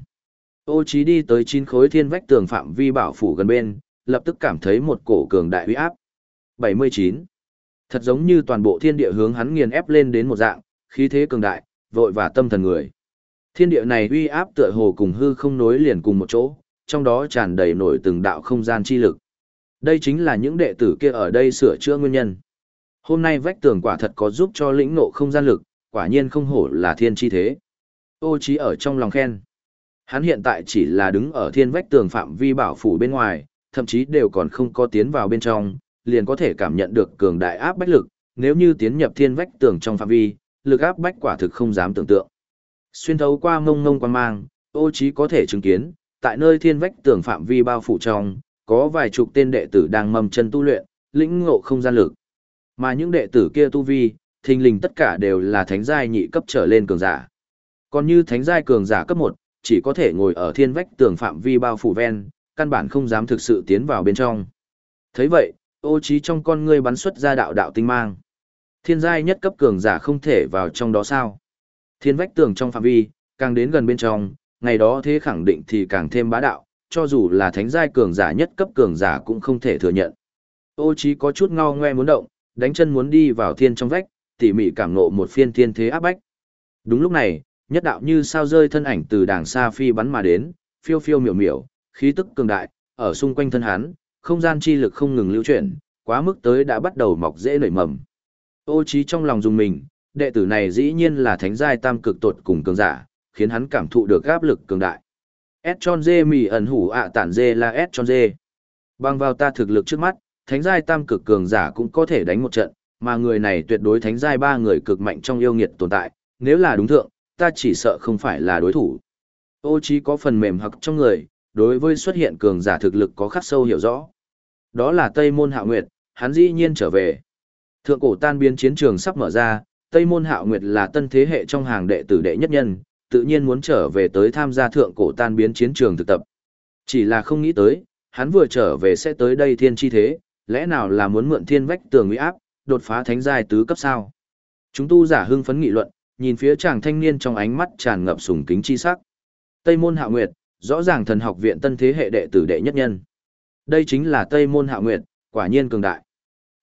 Ô Chí đi tới chín khối thiên vách tường phạm vi bảo phủ gần bên, lập tức cảm thấy một cổ cường đại uy áp. 79. Thật giống như toàn bộ thiên địa hướng hắn nghiền ép lên đến một dạng, khí thế cường đại, vội và tâm thần người. Thiên địa này uy áp tựa hồ cùng hư không nối liền cùng một chỗ, trong đó tràn đầy nổi từng đạo không gian chi lực. Đây chính là những đệ tử kia ở đây sửa chữa nguyên nhân. Hôm nay vách tường quả thật có giúp cho lĩnh ngộ không gian lực, quả nhiên không hổ là thiên chi thế. Ô trí ở trong lòng khen. Hắn hiện tại chỉ là đứng ở thiên vách tường phạm vi bảo phủ bên ngoài, thậm chí đều còn không có tiến vào bên trong, liền có thể cảm nhận được cường đại áp bách lực, nếu như tiến nhập thiên vách tường trong phạm vi, lực áp bách quả thực không dám tưởng tượng. Xuyên thấu qua mông ngông quan mang, ô trí có thể chứng kiến, tại nơi thiên vách tường phạm vi bao phủ trong, có vài chục tên đệ tử đang mầm chân tu luyện, lĩnh ngộ không gian lực. Mà những đệ tử kia tu vi, thình lình tất cả đều là thánh giai nhị cấp trở lên cường giả. Còn như thánh giai cường giả cấp 1, chỉ có thể ngồi ở thiên vách tường phạm vi bao phủ ven, căn bản không dám thực sự tiến vào bên trong. Thấy vậy, ô trí trong con ngươi bắn xuất ra đạo đạo tinh mang. Thiên giai nhất cấp cường giả không thể vào trong đó sao? Thiên vách tường trong phạm vi, càng đến gần bên trong, ngày đó thế khẳng định thì càng thêm bá đạo, cho dù là thánh giai cường giả nhất cấp cường giả cũng không thể thừa nhận. Ô chí có chút ngao ngoe muốn động, đánh chân muốn đi vào thiên trong vách, tỉ mỉ cảm ngộ một phiên thiên thế áp bách. Đúng lúc này, nhất đạo như sao rơi thân ảnh từ đàng xa phi bắn mà đến, phiêu phiêu miểu miểu, khí tức cường đại, ở xung quanh thân hắn, không gian chi lực không ngừng lưu chuyển, quá mức tới đã bắt đầu mọc dễ nảy mầm. Ô Chí trong lòng dùng mình, đệ tử này dĩ nhiên là thánh giai tam cực tột cùng cường giả, khiến hắn cảm thụ được áp lực cường đại. S tròn dê mì ẩn hủ ạ tản dê là S tròn dê. Bằng vào ta thực lực trước mắt, thánh giai tam cực cường giả cũng có thể đánh một trận, mà người này tuyệt đối thánh giai ba người cực mạnh trong yêu nghiệt tồn tại, nếu là đúng thượng, ta chỉ sợ không phải là đối thủ. Ô chí có phần mềm hặc trong người, đối với xuất hiện cường giả thực lực có khắc sâu hiểu rõ. Đó là Tây Môn Hạo Nguyệt, hắn dĩ nhiên trở về. Thượng cổ tan biến chiến trường sắp mở ra, Tây Môn Hạo Nguyệt là tân thế hệ trong hàng đệ tử đệ nhất nhân, tự nhiên muốn trở về tới tham gia thượng cổ tan biến chiến trường thực tập. Chỉ là không nghĩ tới, hắn vừa trở về sẽ tới đây thiên chi thế, lẽ nào là muốn mượn thiên vách tường uy áp, đột phá thánh giai tứ cấp sao? Chúng tu giả hưng phấn nghị luận, nhìn phía chàng thanh niên trong ánh mắt tràn ngập sùng kính chi sắc. Tây môn hạ Nguyệt, rõ ràng thần học viện tân thế hệ đệ tử đệ nhất nhân. Đây chính là Tây môn hạ Nguyệt, quả nhiên cường đại.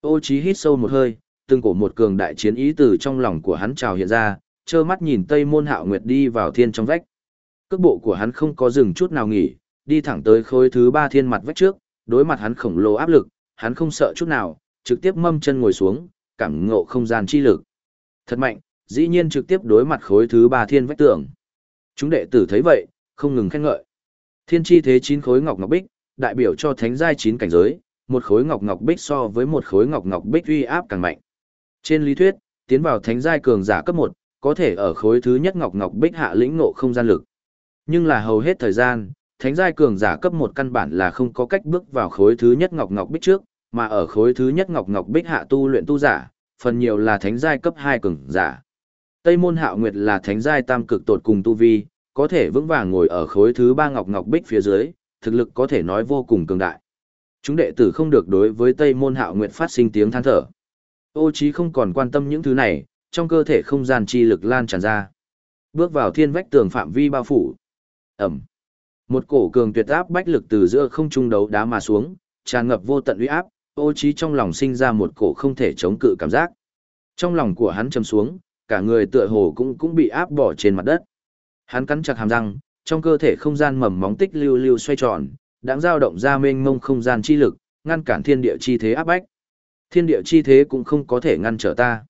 Ô Chí hít sâu một hơi, từng cổ một cường đại chiến ý từ trong lòng của hắn trào hiện ra, trơ mắt nhìn Tây Môn Hạo Nguyệt đi vào thiên trong vách. Cước bộ của hắn không có dừng chút nào nghỉ, đi thẳng tới khối thứ ba thiên mặt vách trước, đối mặt hắn khổng lồ áp lực, hắn không sợ chút nào, trực tiếp mâm chân ngồi xuống, cảm ngộ không gian chi lực. Thật mạnh, dĩ nhiên trực tiếp đối mặt khối thứ ba thiên vách tường. Chúng đệ tử thấy vậy, không ngừng khen ngợi. Thiên chi thế chín khối ngọc ngọc bích, đại biểu cho thánh giai chín cảnh giới, một khối ngọc ngọc bích so với một khối ngọc ngọc bích uy áp càng mạnh. Trên lý thuyết, tiến vào thánh giai cường giả cấp 1, có thể ở khối thứ nhất ngọc ngọc bích hạ lĩnh ngộ không gian lực. Nhưng là hầu hết thời gian, thánh giai cường giả cấp một căn bản là không có cách bước vào khối thứ nhất ngọc ngọc bích trước, mà ở khối thứ nhất ngọc ngọc bích hạ tu luyện tu giả, phần nhiều là thánh giai cấp 2 cường giả. Tây môn hạo nguyệt là thánh giai tam cực tột cùng tu vi, có thể vững vàng ngồi ở khối thứ ba ngọc ngọc bích phía dưới, thực lực có thể nói vô cùng cường đại. Chúng đệ tử không được đối với Tây môn hạo nguyệt phát sinh tiếng than thở. Ô trí không còn quan tâm những thứ này, trong cơ thể không gian chi lực lan tràn ra. Bước vào thiên vách tường phạm vi bao phủ. Ẩm. Một cổ cường tuyệt áp bách lực từ giữa không trung đấu đá mà xuống, tràn ngập vô tận uy áp, ô trí trong lòng sinh ra một cổ không thể chống cự cảm giác. Trong lòng của hắn trầm xuống, cả người tựa hồ cũng cũng bị áp bỏ trên mặt đất. Hắn cắn chặt hàm răng, trong cơ thể không gian mầm móng tích lưu lưu xoay tròn, đang dao động ra mênh mông không gian chi lực, ngăn cản thiên địa chi thế áp bách. Thiên địa chi thế cũng không có thể ngăn trở ta.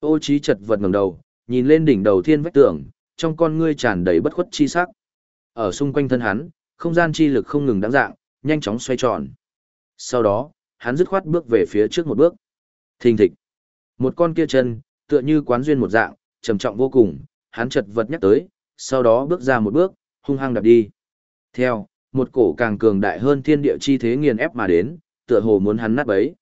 Ô trí chật vật ngẩng đầu, nhìn lên đỉnh đầu thiên vách tường, trong con ngươi tràn đầy bất khuất chi sắc. Ở xung quanh thân hắn, không gian chi lực không ngừng đáng dạng, nhanh chóng xoay tròn. Sau đó, hắn dứt khoát bước về phía trước một bước. Thình thịch. Một con kia chân, tựa như quán duyên một dạng, trầm trọng vô cùng, hắn chật vật nhắc tới, sau đó bước ra một bước, hung hăng đạp đi. Theo, một cổ càng cường đại hơn thiên địa chi thế nghiền ép mà đến, tựa hồ muốn hắn nát bấy.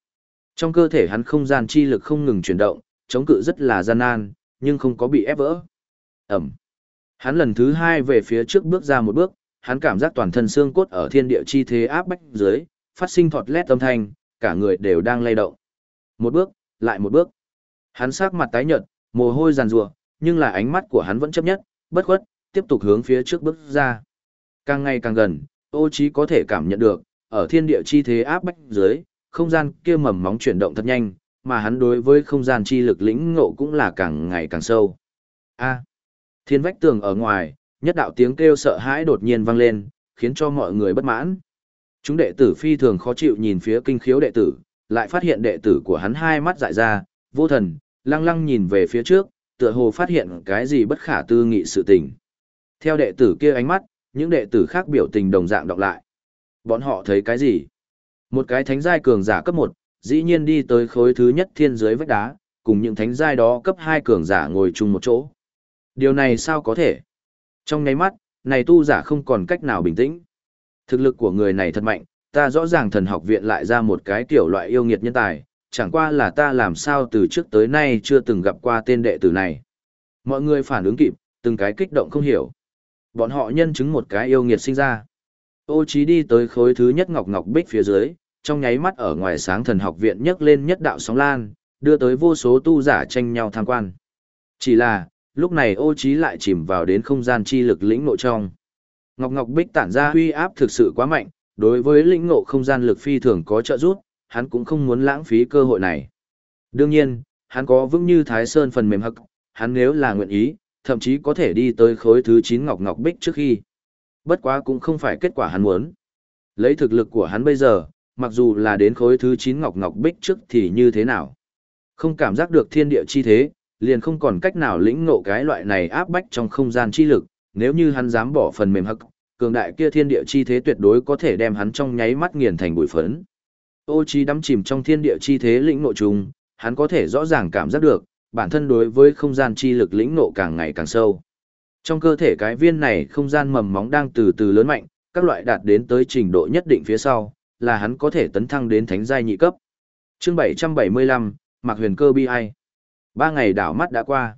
Trong cơ thể hắn không gian chi lực không ngừng chuyển động, chống cự rất là gian nan, nhưng không có bị ép vỡ. Ẩm. Hắn lần thứ hai về phía trước bước ra một bước, hắn cảm giác toàn thân xương cốt ở thiên địa chi thế áp bách dưới, phát sinh thọt lét âm thanh, cả người đều đang lay động. Một bước, lại một bước. Hắn sắc mặt tái nhợt, mồ hôi giàn rủa, nhưng là ánh mắt của hắn vẫn chấp nhất, bất khuất, tiếp tục hướng phía trước bước ra. Càng ngày càng gần, ô trí có thể cảm nhận được, ở thiên địa chi thế áp bách dưới, không gian kia mầm móng chuyển động thật nhanh, mà hắn đối với không gian chi lực lĩnh ngộ cũng là càng ngày càng sâu. A. À, thiên vách tường ở ngoài, nhất đạo tiếng kêu sợ hãi đột nhiên vang lên, khiến cho mọi người bất mãn. Chúng đệ tử phi thường khó chịu nhìn phía kinh khiếu đệ tử, lại phát hiện đệ tử của hắn hai mắt dại ra, vô thần, lăng lăng nhìn về phía trước, tựa hồ phát hiện cái gì bất khả tư nghị sự tình. Theo đệ tử kia ánh mắt, những đệ tử khác biểu tình đồng dạng đọc lại. Bọn họ thấy cái gì? Một cái thánh giai cường giả cấp 1, dĩ nhiên đi tới khối thứ nhất thiên giới vách đá, cùng những thánh giai đó cấp 2 cường giả ngồi chung một chỗ. Điều này sao có thể? Trong nháy mắt, này tu giả không còn cách nào bình tĩnh. Thực lực của người này thật mạnh, ta rõ ràng thần học viện lại ra một cái tiểu loại yêu nghiệt nhân tài, chẳng qua là ta làm sao từ trước tới nay chưa từng gặp qua tên đệ tử này. Mọi người phản ứng kịp, từng cái kích động không hiểu. Bọn họ nhân chứng một cái yêu nghiệt sinh ra. Ô Chí đi tới khối thứ nhất ngọc ngọc bích phía dưới, trong nháy mắt ở ngoài sáng thần học viện nhấc lên nhất đạo sóng lan, đưa tới vô số tu giả tranh nhau tham quan. Chỉ là, lúc này ô Chí lại chìm vào đến không gian chi lực lĩnh nội trong. Ngọc Ngọc Bích tản ra huy áp thực sự quá mạnh, đối với lĩnh ngộ không gian lực phi thường có trợ giúp, hắn cũng không muốn lãng phí cơ hội này. Đương nhiên, hắn có vững như Thái Sơn phần mềm hậc, hắn nếu là nguyện ý, thậm chí có thể đi tới khối thứ 9 Ngọc Ngọc Bích trước khi. Bất quá cũng không phải kết quả hắn muốn. Lấy thực lực của hắn bây giờ, mặc dù là đến khối thứ 9 Ngọc Ngọc Bích trước thì như thế nào. Không cảm giác được thiên địa chi thế, liền không còn cách nào lĩnh ngộ cái loại này áp bách trong không gian chi lực, nếu như hắn dám bỏ phần mềm hắc, cường đại kia thiên địa chi thế tuyệt đối có thể đem hắn trong nháy mắt nghiền thành bụi phấn. Ô Chi đắm chìm trong thiên địa chi thế lĩnh ngộ trùng, hắn có thể rõ ràng cảm giác được, bản thân đối với không gian chi lực lĩnh ngộ càng ngày càng sâu. Trong cơ thể cái viên này không gian mầm móng đang từ từ lớn mạnh, các loại đạt đến tới trình độ nhất định phía sau, là hắn có thể tấn thăng đến thánh giai nhị cấp. Chương 775, Mạc Huyền Cơ bi ai. Ba ngày đảo mắt đã qua.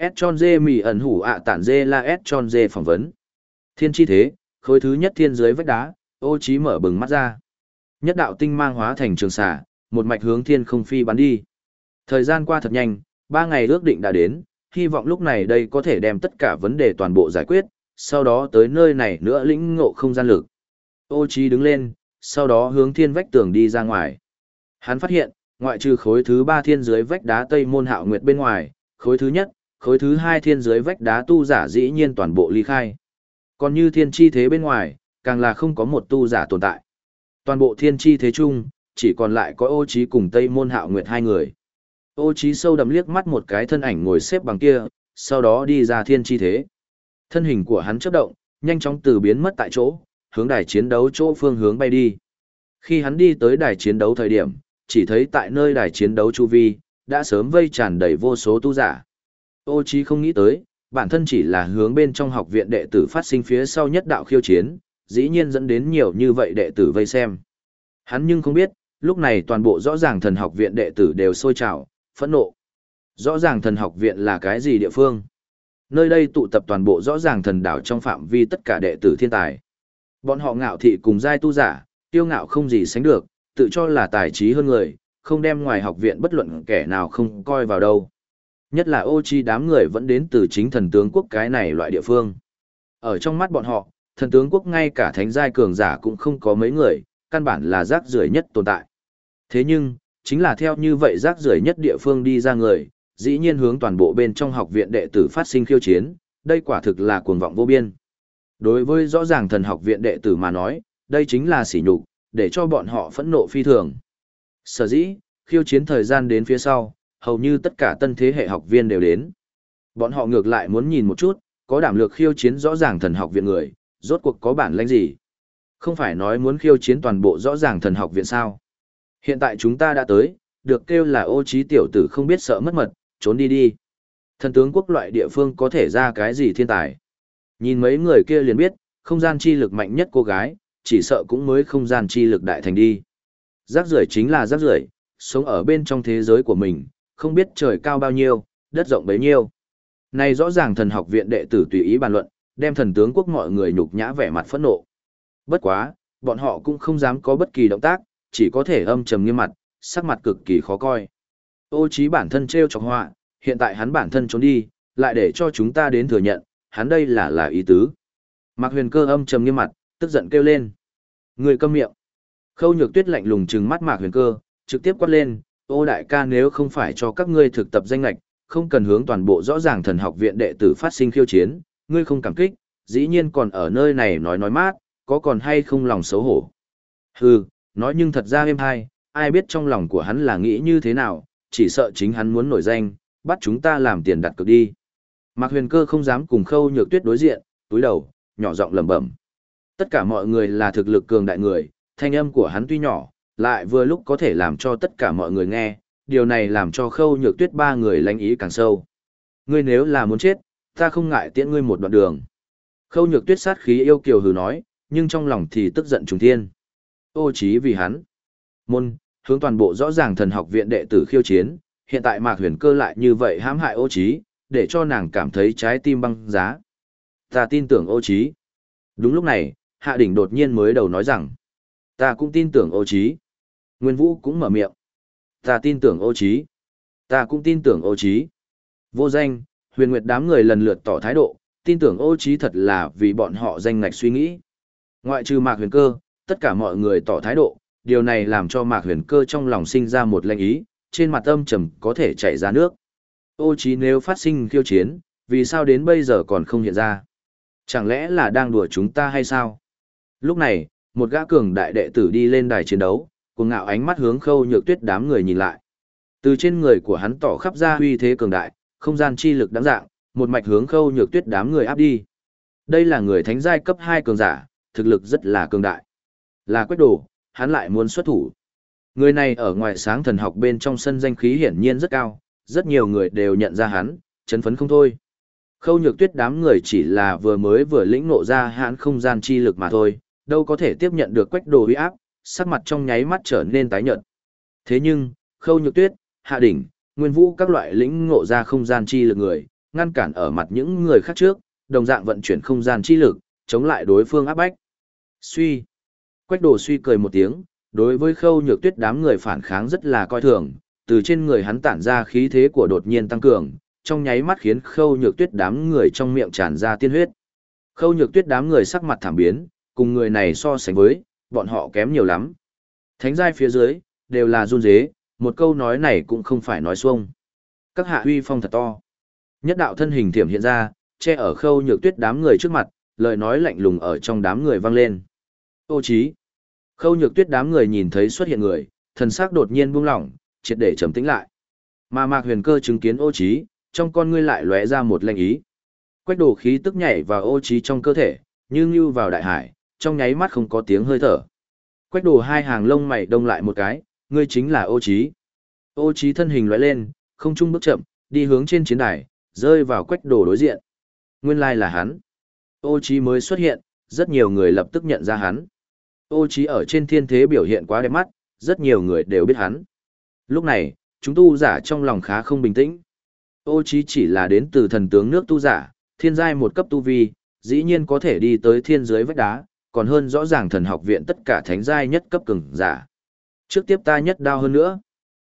S tròn dê mì ẩn hủ ạ tản dê la S tròn dê phỏng vấn. Thiên chi thế, khối thứ nhất thiên dưới vách đá, ô trí mở bừng mắt ra. Nhất đạo tinh mang hóa thành trường xà, một mạch hướng thiên không phi bắn đi. Thời gian qua thật nhanh, ba ngày ước định đã đến, hy vọng lúc này đây có thể đem tất cả vấn đề toàn bộ giải quyết, sau đó tới nơi này nữa lĩnh ngộ không gian lực. Ô trí đứng lên, sau đó hướng thiên vách tường đi ra ngoài. Hắn phát hiện, ngoại trừ khối thứ ba thiên dưới vách đá Tây Môn Hạo Nguyệt bên ngoài, khối thứ nhất, khối thứ hai thiên dưới vách đá tu giả dĩ nhiên toàn bộ ly khai. Còn như thiên chi thế bên ngoài, càng là không có một tu giả tồn tại. Toàn bộ thiên chi thế chung, chỉ còn lại có ô trí cùng Tây Môn Hạo Nguyệt hai người. Ô trí sâu đậm liếc mắt một cái thân ảnh ngồi xếp bằng kia, sau đó đi ra thiên chi thế. Thân hình của hắn chớp động, nhanh chóng từ biến mất tại chỗ, hướng đài chiến đấu chỗ phương hướng bay đi. Khi hắn đi tới đài chiến đấu thời điểm, chỉ thấy tại nơi đài chiến đấu chu vi, đã sớm vây tràn đầy vô số tu giả. Ô Chí không nghĩ tới, bản thân chỉ là hướng bên trong học viện đệ tử phát sinh phía sau nhất đạo khiêu chiến, dĩ nhiên dẫn đến nhiều như vậy đệ tử vây xem. Hắn nhưng không biết, lúc này toàn bộ rõ ràng thần học viện đệ tử đều sôi trào, phẫn nộ. Rõ ràng thần học viện là cái gì địa phương? Nơi đây tụ tập toàn bộ rõ ràng thần đảo trong phạm vi tất cả đệ tử thiên tài. Bọn họ ngạo thị cùng giai tu giả, tiêu ngạo không gì sánh được, tự cho là tài trí hơn người, không đem ngoài học viện bất luận kẻ nào không coi vào đâu. Nhất là ô chi đám người vẫn đến từ chính thần tướng quốc cái này loại địa phương. Ở trong mắt bọn họ, thần tướng quốc ngay cả thánh giai cường giả cũng không có mấy người, căn bản là rác rưởi nhất tồn tại. Thế nhưng, chính là theo như vậy rác rưởi nhất địa phương đi ra người, dĩ nhiên hướng toàn bộ bên trong học viện đệ tử phát sinh khiêu chiến, đây quả thực là cuồng vọng vô biên. Đối với rõ ràng thần học viện đệ tử mà nói, đây chính là sỉ nhục, để cho bọn họ phẫn nộ phi thường. Sở dĩ, khiêu chiến thời gian đến phía sau, hầu như tất cả tân thế hệ học viên đều đến. Bọn họ ngược lại muốn nhìn một chút, có đảm lược khiêu chiến rõ ràng thần học viện người, rốt cuộc có bản lãnh gì. Không phải nói muốn khiêu chiến toàn bộ rõ ràng thần học viện sao. Hiện tại chúng ta đã tới, được kêu là ô trí tiểu tử không biết sợ mất mật, trốn đi đi. Thần tướng quốc loại địa phương có thể ra cái gì thiên tài. Nhìn mấy người kia liền biết, không gian chi lực mạnh nhất cô gái, chỉ sợ cũng mới không gian chi lực đại thành đi. Rác rưởi chính là rác rưởi, sống ở bên trong thế giới của mình, không biết trời cao bao nhiêu, đất rộng bấy nhiêu. Này rõ ràng thần học viện đệ tử tùy ý bàn luận, đem thần tướng quốc mọi người nhục nhã vẻ mặt phẫn nộ. Bất quá, bọn họ cũng không dám có bất kỳ động tác, chỉ có thể âm trầm nghiêm mặt, sắc mặt cực kỳ khó coi. Ô trí bản thân treo chọc họa, hiện tại hắn bản thân trốn đi, lại để cho chúng ta đến thừa nhận, hắn đây là là ý tứ. Mạc huyền cơ âm trầm nghiêm mặt, tức giận kêu lên. Người câm miệng. Khâu nhược tuyết lạnh lùng trừng mắt Mạc huyền cơ, trực tiếp quát lên, ô đại ca nếu không phải cho các ngươi thực tập danh lạch, không cần hướng toàn bộ rõ ràng thần học viện đệ tử phát sinh khiêu chiến, ngươi không cảm kích, dĩ nhiên còn ở nơi này nói nói mát, có còn hay không lòng xấu hổ. Hừ, nói nhưng thật ra êm hay, ai biết trong lòng của hắn là nghĩ như thế nào, chỉ sợ chính hắn muốn nổi danh, bắt chúng ta làm tiền đặt cược đi. Mạc huyền cơ không dám cùng khâu nhược tuyết đối diện, túi đầu, nhỏ giọng lẩm bẩm. Tất cả mọi người là thực lực cường đại người, thanh âm của hắn tuy nhỏ, lại vừa lúc có thể làm cho tất cả mọi người nghe, điều này làm cho khâu nhược tuyết ba người lánh ý càng sâu. Ngươi nếu là muốn chết, ta không ngại tiễn ngươi một đoạn đường. Khâu nhược tuyết sát khí yêu kiều hừ nói, nhưng trong lòng thì tức giận trùng thiên. Ô trí vì hắn. Môn, hướng toàn bộ rõ ràng thần học viện đệ tử khiêu chiến, hiện tại mạc huyền cơ lại như vậy hãm hại ô trí, để cho nàng cảm thấy trái tim băng giá. Ta tin tưởng ô Chí. Đúng lúc này, Hạ Đỉnh đột nhiên mới đầu nói rằng, ta cũng tin tưởng ô Chí. Nguyên Vũ cũng mở miệng. Ta tin tưởng ô Chí, Ta cũng tin tưởng ô Chí. Vô danh, huyền nguyệt đám người lần lượt tỏ thái độ, tin tưởng ô Chí thật là vì bọn họ danh ngạch suy nghĩ. Ngoại trừ mạc huyền cơ, tất cả mọi người tỏ thái độ, điều này làm cho mạc huyền cơ trong lòng sinh ra một lệnh ý, trên mặt âm trầm có thể chảy ra nước. Ô trí nếu phát sinh khiêu chiến, vì sao đến bây giờ còn không hiện ra? Chẳng lẽ là đang đùa chúng ta hay sao? Lúc này, một gã cường đại đệ tử đi lên đài chiến đấu, cuồng ngạo ánh mắt hướng khâu nhược tuyết đám người nhìn lại. Từ trên người của hắn tỏ khắp ra uy thế cường đại, không gian chi lực đáng dạng, một mạch hướng khâu nhược tuyết đám người áp đi. Đây là người thánh giai cấp 2 cường giả, thực lực rất là cường đại. Là quách đồ, hắn lại muốn xuất thủ. Người này ở ngoài sáng thần học bên trong sân danh khí hiển nhiên rất cao, rất nhiều người đều nhận ra hắn, chấn phấn không thôi. Khâu nhược tuyết đám người chỉ là vừa mới vừa lĩnh ngộ ra hãn không gian chi lực mà thôi, đâu có thể tiếp nhận được quách đồ uy áp, sắc mặt trong nháy mắt trở nên tái nhợt. Thế nhưng, khâu nhược tuyết, hạ đỉnh, nguyên vũ các loại lĩnh ngộ ra không gian chi lực người, ngăn cản ở mặt những người khác trước, đồng dạng vận chuyển không gian chi lực, chống lại đối phương áp bách. Suy. Quách đồ suy cười một tiếng, đối với khâu nhược tuyết đám người phản kháng rất là coi thường, từ trên người hắn tản ra khí thế của đột nhiên tăng cường, trong nháy mắt khiến khâu nhược tuyết đám người trong miệng tràn ra tiên huyết. Khâu nhược tuyết đám người sắc mặt thảm biến, cùng người này so sánh với, bọn họ kém nhiều lắm. Thánh giai phía dưới, đều là run dế, một câu nói này cũng không phải nói xuông. Các hạ huy phong thật to. Nhất đạo thân hình thiểm hiện ra, che ở khâu nhược tuyết đám người trước mặt, lời nói lạnh lùng ở trong đám người vang lên. Ô trí. Khâu nhược tuyết đám người nhìn thấy xuất hiện người, thần sắc đột nhiên buông lỏng, triệt để trầm tĩnh lại. Mà Mạc Huyền Cơ chứng kiến ô Chí trong con ngươi lại lóe ra một lệnh ý. Quách đồ khí tức nhảy vào ô Chí trong cơ thể, như như vào đại hải, trong nháy mắt không có tiếng hơi thở. Quách đồ hai hàng lông mày đông lại một cái, ngươi chính là ô Chí. Ô Chí thân hình lóe lên, không trung bước chậm, đi hướng trên chiến đài, rơi vào quách đồ đối diện. Nguyên lai là hắn. Ô Chí mới xuất hiện, rất nhiều người lập tức nhận ra hắn. Ô Chí ở trên thiên thế biểu hiện quá đẹp mắt, rất nhiều người đều biết hắn. Lúc này, chúng tu giả trong lòng khá không bình tĩnh. Ô trí chỉ là đến từ thần tướng nước tu giả, thiên giai một cấp tu vi, dĩ nhiên có thể đi tới thiên giới vách đá, còn hơn rõ ràng thần học viện tất cả thánh giai nhất cấp cường giả. Trước tiếp ta nhất đao hơn nữa.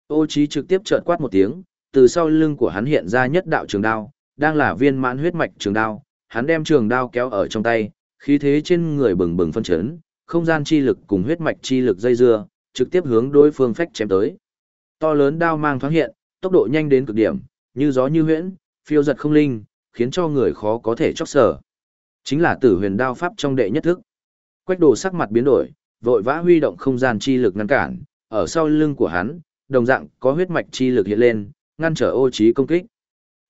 Ô trí trực tiếp trợn quát một tiếng, từ sau lưng của hắn hiện ra nhất đạo trường đao, đang là viên mãn huyết mạch trường đao, hắn đem trường đao kéo ở trong tay, khí thế trên người bừng bừng phân chấn, không gian chi lực cùng huyết mạch chi lực dây dưa, trực tiếp hướng đối phương phách chém tới. To lớn đao mang thoáng hiện, tốc độ nhanh đến cực điểm, như gió như huyễn, phiêu giật không linh, khiến cho người khó có thể chóc sở. Chính là tử huyền đao pháp trong đệ nhất thức. Quách đồ sắc mặt biến đổi, vội vã huy động không gian chi lực ngăn cản, ở sau lưng của hắn, đồng dạng có huyết mạch chi lực hiện lên, ngăn trở ô trí công kích.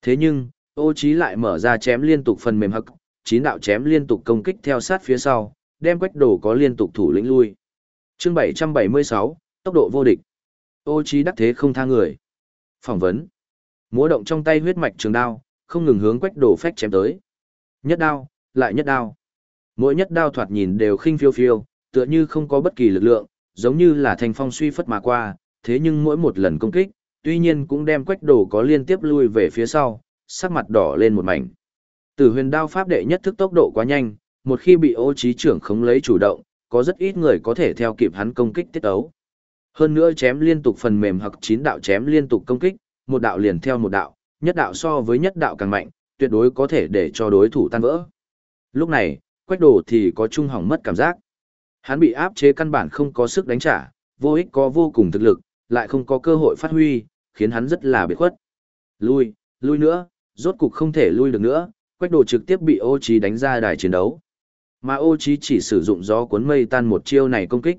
Thế nhưng, ô trí lại mở ra chém liên tục phần mềm hậc, chín đạo chém liên tục công kích theo sát phía sau, đem quách đồ có liên tục thủ lĩnh lui. Chương 776, tốc độ vô địch. Ô trí đắc thế không tha người. Phỏng vấn. Múa động trong tay huyết mạch trường đao, không ngừng hướng quách đổ phách chém tới. Nhất đao, lại nhất đao. Mỗi nhất đao thoạt nhìn đều khinh phiêu phiêu, tựa như không có bất kỳ lực lượng, giống như là thành phong suy phất mà qua, thế nhưng mỗi một lần công kích, tuy nhiên cũng đem quách đổ có liên tiếp lui về phía sau, sắc mặt đỏ lên một mảnh. Tử huyền đao pháp đệ nhất thức tốc độ quá nhanh, một khi bị ô trí trưởng khống lấy chủ động, có rất ít người có thể theo kịp hắn công kích tiết ấu. Hơn nữa chém liên tục phần mềm hoặc chín đạo chém liên tục công kích, một đạo liền theo một đạo, nhất đạo so với nhất đạo càng mạnh, tuyệt đối có thể để cho đối thủ tan vỡ. Lúc này, quách đồ thì có trung hỏng mất cảm giác. Hắn bị áp chế căn bản không có sức đánh trả, vô ích có vô cùng thực lực, lại không có cơ hội phát huy, khiến hắn rất là biệt khuất. Lui, lui nữa, rốt cục không thể lui được nữa, quách đồ trực tiếp bị ô trí đánh ra đài chiến đấu. Mà ô trí chỉ sử dụng gió cuốn mây tan một chiêu này công kích.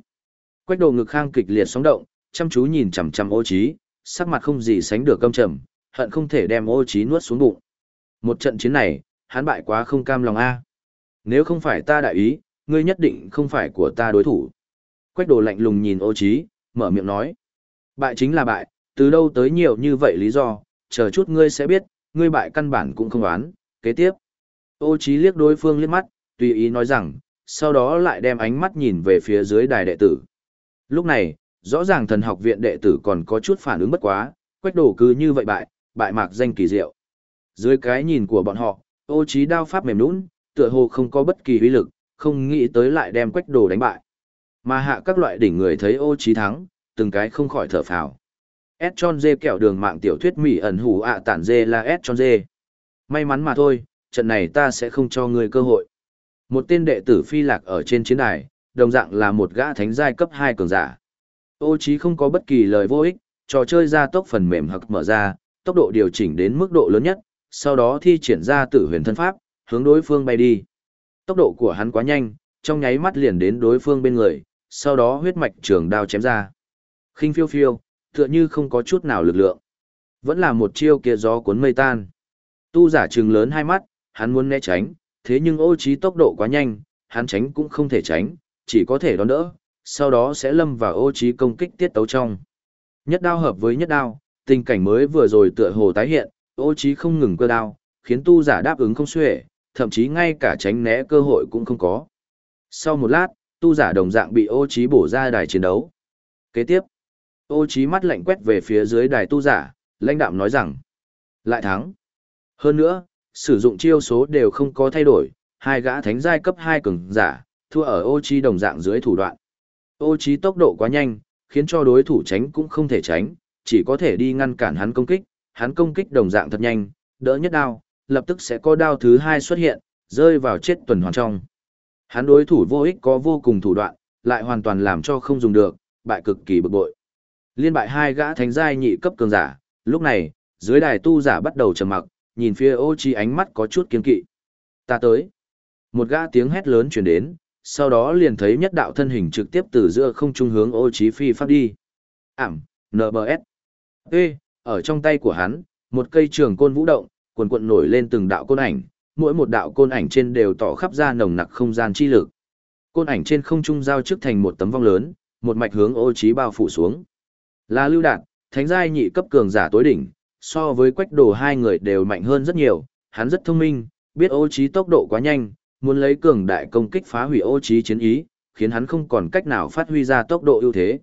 Quách đồ ngực khang kịch liệt sóng động, chăm chú nhìn chằm chằm ô trí, sắc mặt không gì sánh được căm trầm, hận không thể đem ô trí nuốt xuống bụng. Một trận chiến này, hắn bại quá không cam lòng a. Nếu không phải ta đại ý, ngươi nhất định không phải của ta đối thủ. Quách đồ lạnh lùng nhìn ô trí, mở miệng nói. Bại chính là bại, từ đâu tới nhiều như vậy lý do, chờ chút ngươi sẽ biết, ngươi bại căn bản cũng không đoán, kế tiếp. Ô trí liếc đối phương liếc mắt, tùy ý nói rằng, sau đó lại đem ánh mắt nhìn về phía dưới đài đệ tử. Lúc này, rõ ràng thần học viện đệ tử còn có chút phản ứng bất quá, quách đồ cứ như vậy bại, bại mạc danh kỳ diệu. Dưới cái nhìn của bọn họ, ô trí đao pháp mềm nũng, tựa hồ không có bất kỳ uy lực, không nghĩ tới lại đem quách đồ đánh bại. Mà hạ các loại đỉnh người thấy ô trí thắng, từng cái không khỏi thở phào. S tròn dê kẹo đường mạng tiểu thuyết mỹ ẩn hủ ạ tản dê là S tròn dê. May mắn mà thôi, trận này ta sẽ không cho ngươi cơ hội. Một tên đệ tử phi lạc ở trên chiến đài, đồng dạng là một gã thánh giai cấp 2 cường giả. Ô Chí không có bất kỳ lời vô ích, trò chơi ra tốc phần mềm hoặc mở ra, tốc độ điều chỉnh đến mức độ lớn nhất, sau đó thi triển ra tử huyền thân pháp, hướng đối phương bay đi. Tốc độ của hắn quá nhanh, trong nháy mắt liền đến đối phương bên người, sau đó huyết mạch trường đao chém ra. khinh phiêu phiêu, tựa như không có chút nào lực lượng. Vẫn là một chiêu kia gió cuốn mây tan. Tu giả trừng lớn hai mắt, hắn muốn né tránh, thế nhưng ô trí tốc độ quá nhanh, hắn tránh cũng không thể tránh, chỉ có thể đón đỡ, sau đó sẽ lâm vào ô trí công kích tiết tấu trong. Nhất đao hợp với nhất đao, tình cảnh mới vừa rồi tựa hồ tái hiện, ô trí không ngừng cơ đao, khiến tu giả đáp ứng không xuể, thậm chí ngay cả tránh né cơ hội cũng không có. Sau một lát, tu giả đồng dạng bị ô trí bổ ra đài chiến đấu. Kế tiếp, ô trí mắt lạnh quét về phía dưới đài tu giả, lãnh đạm nói rằng, lại thắng. Hơn nữa, sử dụng chiêu số đều không có thay đổi, hai gã thánh giai cấp 2 cường giả, thua ở ô chi đồng dạng dưới thủ đoạn. Ô chi tốc độ quá nhanh, khiến cho đối thủ tránh cũng không thể tránh, chỉ có thể đi ngăn cản hắn công kích, hắn công kích đồng dạng thật nhanh, đỡ nhất đao, lập tức sẽ có đao thứ hai xuất hiện, rơi vào chết tuần hoàn trong. Hắn đối thủ vô ích có vô cùng thủ đoạn, lại hoàn toàn làm cho không dùng được, bại cực kỳ bực bội. Liên bại hai gã thánh giai nhị cấp cường giả, lúc này, dưới đài tu giả bắt đầu trầm mặc, nhìn phía ô chi ánh mắt có chút kiên kỵ. Ta tới. Một gã tiếng hét lớn truyền đến, sau đó liền thấy nhất đạo thân hình trực tiếp từ giữa không trung hướng ô chí phi phát đi. Ảm, NBS. Ê, ở trong tay của hắn, một cây trường côn vũ động, cuồn cuộn nổi lên từng đạo côn ảnh, mỗi một đạo côn ảnh trên đều tỏ khắp ra nồng nặc không gian chi lực. Côn ảnh trên không trung giao trước thành một tấm vong lớn, một mạch hướng ô chí bao phủ xuống. Là lưu đạt, thánh giai nhị cấp cường giả tối đỉnh, so với quách đồ hai người đều mạnh hơn rất nhiều, hắn rất thông minh, biết ô chí tốc độ quá nhanh, muốn lấy cường đại công kích phá hủy ô trí chiến ý, khiến hắn không còn cách nào phát huy ra tốc độ ưu thế.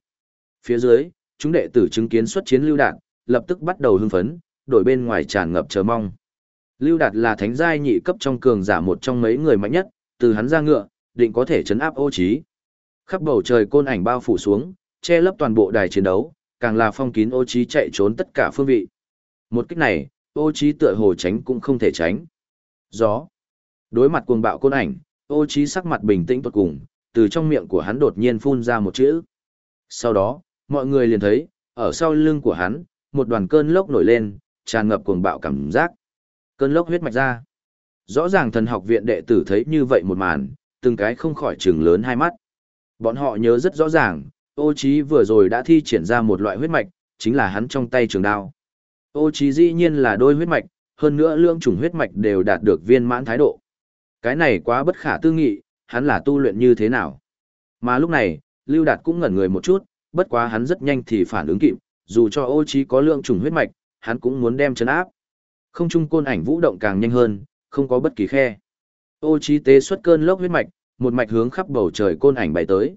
Phía dưới, chúng đệ tử chứng kiến xuất chiến lưu đạt, lập tức bắt đầu hưng phấn, đổi bên ngoài tràn ngập chờ mong. Lưu Đạt là thánh giai nhị cấp trong cường giả một trong mấy người mạnh nhất, từ hắn ra ngựa, định có thể chấn áp ô trí. Khắp bầu trời côn ảnh bao phủ xuống, che lấp toàn bộ đài chiến đấu, càng là phong kín ô trí chạy trốn tất cả phương vị. Một kích này, ô trí tựa hồ tránh cũng không thể tránh. Gió. Đối mặt cuồng bạo côn ảnh, ô trí sắc mặt bình tĩnh tuột cùng, từ trong miệng của hắn đột nhiên phun ra một chữ. Sau đó, mọi người liền thấy, ở sau lưng của hắn, một đoàn cơn lốc nổi lên, tràn ngập cuồng bạo cảm giác. Cơn lốc huyết mạch ra. Rõ ràng thần học viện đệ tử thấy như vậy một màn, từng cái không khỏi trừng lớn hai mắt. Bọn họ nhớ rất rõ ràng, ô trí vừa rồi đã thi triển ra một loại huyết mạch, chính là hắn trong tay trường đao. Ô trí dĩ nhiên là đôi huyết mạch, hơn nữa lương chủng huyết mạch đều đạt được viên mãn thái độ. Cái này quá bất khả tư nghị, hắn là tu luyện như thế nào? Mà lúc này, Lưu Đạt cũng ngẩn người một chút, bất quá hắn rất nhanh thì phản ứng kịp, dù cho ô trí có lượng trùng huyết mạch, hắn cũng muốn đem chấn áp. Không trung côn ảnh vũ động càng nhanh hơn, không có bất kỳ khe. Ô trí tế xuất cơn lốc huyết mạch, một mạch hướng khắp bầu trời côn ảnh bay tới.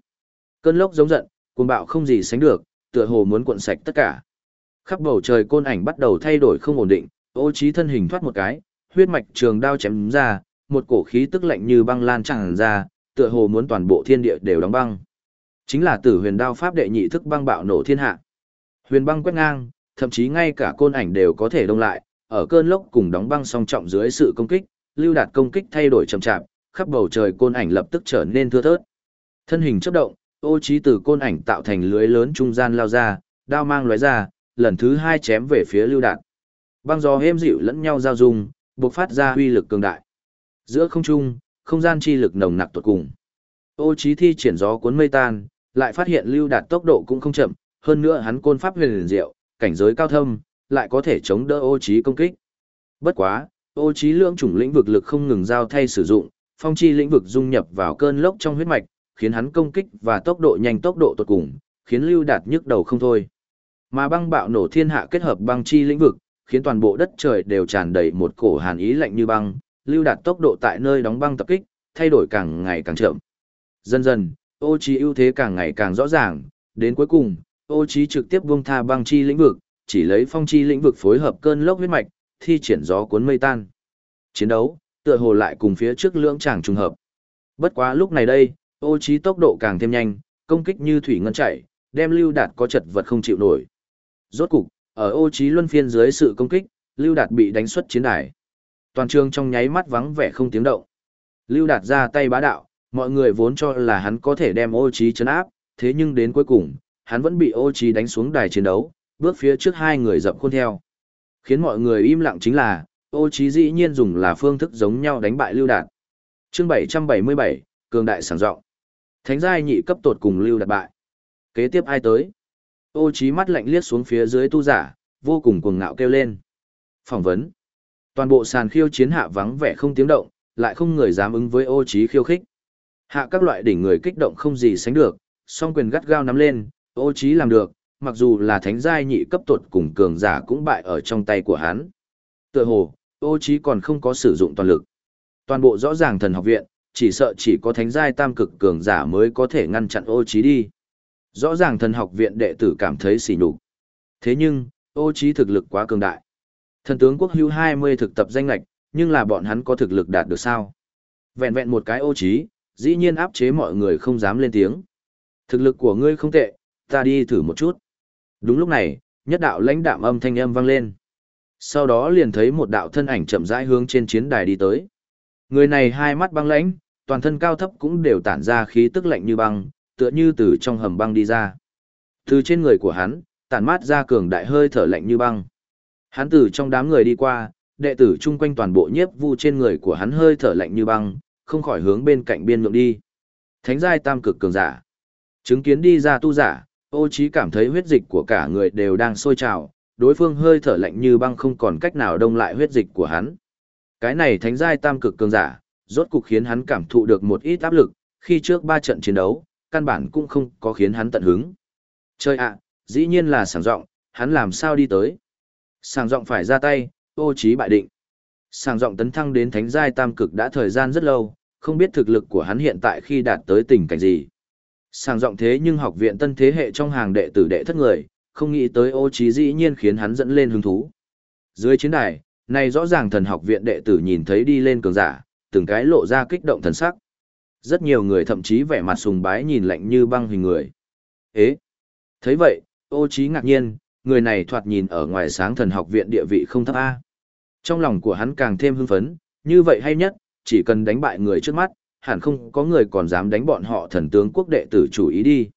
Cơn lốc giống giận, cuồng bạo không gì sánh được, tựa hồ muốn cuộn sạch tất cả. Khắp bầu trời côn ảnh bắt đầu thay đổi không ổn định, ô trí thân hình thoát một cái, huyết mạch trường đao chém ra, một cổ khí tức lạnh như băng lan tràn ra, tựa hồ muốn toàn bộ thiên địa đều đóng băng. Chính là tử huyền đao pháp đệ nhị thức băng bạo nổ thiên hạ. Huyền băng quét ngang, thậm chí ngay cả côn ảnh đều có thể đông lại, ở cơn lốc cùng đóng băng song trọng dưới sự công kích, lưu đạt công kích thay đổi chậm chạp, khắp bầu trời côn ảnh lập tức trở nên thưa thớt. Thân hình chớp động, ô Chí từ côn ảnh tạo thành lưới lớn trung gian lao ra, đao mang lóe ra, lần thứ hai chém về phía lưu đạt. Băng gió êm dịu lẫn nhau giao dung, bộc phát ra huy lực cường đại. Giữa không trung, không gian chi lực nồng nặc tuột cùng. Ô trí thi triển gió cuốn mây tan, lại phát hiện lưu đạt tốc độ cũng không chậm, hơn nữa hắn côn pháp huyền liền diệu, cảnh giới cao thâm, lại có thể chống đỡ ô trí công kích. Bất quá, ô trí lượng chủng lĩnh vực lực không ngừng giao thay sử dụng, phong chi lĩnh vực dung nhập vào cơn lốc trong huyết mạch, khiến hắn công kích và tốc độ nhanh tốc độ tột cùng, khiến lưu đạt nhức đầu không thôi. Mà băng bạo nổ thiên hạ kết hợp băng chi lĩnh vực, khiến toàn bộ đất trời đều tràn đầy một cổ hàn ý lạnh như băng, lưu đạt tốc độ tại nơi đóng băng tập kích, thay đổi càng ngày càng chậm. Dần dần, ô trí ưu thế càng ngày càng rõ ràng, đến cuối cùng, ô trí trực tiếp buông tha băng chi lĩnh vực, chỉ lấy phong chi lĩnh vực phối hợp cơn lốc huyết mạch, thi triển gió cuốn mây tan. Chiến đấu, tựa hồ lại cùng phía trước lưỡng tràng trùng hợp. Bất quá lúc này đây, ô trí tốc độ càng thêm nhanh, công kích như thủy ngân chảy, đem lưu đạt có chật vật không chịu nổi. Rốt cục, ở ô trí luân phiên dưới sự công kích, lưu đạt bị đánh xuất chiến đài. Toàn trường trong nháy mắt vắng vẻ không tiếng động. Lưu đạt ra tay bá đạo, mọi người vốn cho là hắn có thể đem ô trí chấn áp, thế nhưng đến cuối cùng, hắn vẫn bị ô trí đánh xuống đài chiến đấu, bước phía trước hai người dậm khuôn theo. Khiến mọi người im lặng chính là, ô trí dĩ nhiên dùng là phương thức giống nhau đánh bại Lưu Đạt. Chương 777, Cường Đại sảng rộng. Thánh giai nhị cấp tột cùng Lưu Đạt bại. Kế tiếp ai tới? Ô trí mắt lạnh liếc xuống phía dưới tu giả, vô cùng cuồng ngạo kêu lên. Phỏng vấn. Toàn bộ sàn khiêu chiến hạ vắng vẻ không tiếng động, lại không người dám ứng với ô trí khiêu khích. Hạ các loại đỉnh người kích động không gì sánh được, song quyền gắt gao nắm lên, ô trí làm được, mặc dù là thánh giai nhị cấp tuột cùng cường giả cũng bại ở trong tay của hắn. Tựa hồ, ô trí còn không có sử dụng toàn lực. Toàn bộ rõ ràng thần học viện, chỉ sợ chỉ có thánh giai tam cực cường giả mới có thể ngăn chặn ô trí đi. Rõ ràng thần học viện đệ tử cảm thấy sỉ nhục. Thế nhưng, ô trí thực lực quá cường đại. Thần tướng quốc hữu 20 thực tập danh lạch, nhưng là bọn hắn có thực lực đạt được sao? Vẹn vẹn một cái ô trí, dĩ nhiên áp chế mọi người không dám lên tiếng. Thực lực của ngươi không tệ, ta đi thử một chút. Đúng lúc này, nhất đạo lãnh đạm âm thanh âm vang lên. Sau đó liền thấy một đạo thân ảnh chậm rãi hướng trên chiến đài đi tới. Người này hai mắt băng lãnh, toàn thân cao thấp cũng đều tản ra khí tức lạnh như băng, tựa như từ trong hầm băng đi ra. Từ trên người của hắn, tản mát ra cường đại hơi thở lạnh như băng. Hắn từ trong đám người đi qua, đệ tử chung quanh toàn bộ nhiếp vu trên người của hắn hơi thở lạnh như băng, không khỏi hướng bên cạnh biên nhượng đi. Thánh giai tam cực cường giả. Chứng kiến đi ra tu giả, ô trí cảm thấy huyết dịch của cả người đều đang sôi trào, đối phương hơi thở lạnh như băng không còn cách nào đông lại huyết dịch của hắn. Cái này thánh giai tam cực cường giả, rốt cục khiến hắn cảm thụ được một ít áp lực, khi trước ba trận chiến đấu, căn bản cũng không có khiến hắn tận hứng. Chơi ạ, dĩ nhiên là sảng rộng, hắn làm sao đi tới. Sàng giọng phải ra tay, ô trí bại định. Sàng giọng tấn thăng đến thánh giai tam cực đã thời gian rất lâu, không biết thực lực của hắn hiện tại khi đạt tới tình cảnh gì. Sàng giọng thế nhưng học viện tân thế hệ trong hàng đệ tử đệ thất người, không nghĩ tới ô trí dĩ nhiên khiến hắn dẫn lên hứng thú. Dưới chiến đài, này rõ ràng thần học viện đệ tử nhìn thấy đi lên cường giả, từng cái lộ ra kích động thần sắc. Rất nhiều người thậm chí vẻ mặt sùng bái nhìn lạnh như băng hình người. Ế! thấy vậy, ô trí ngạc nhiên, người này thoạt nhìn ở ngoài sáng thần học viện địa vị không thấp A. Trong lòng của hắn càng thêm hưng phấn, như vậy hay nhất, chỉ cần đánh bại người trước mắt, hẳn không có người còn dám đánh bọn họ thần tướng quốc đệ tử chủ ý đi.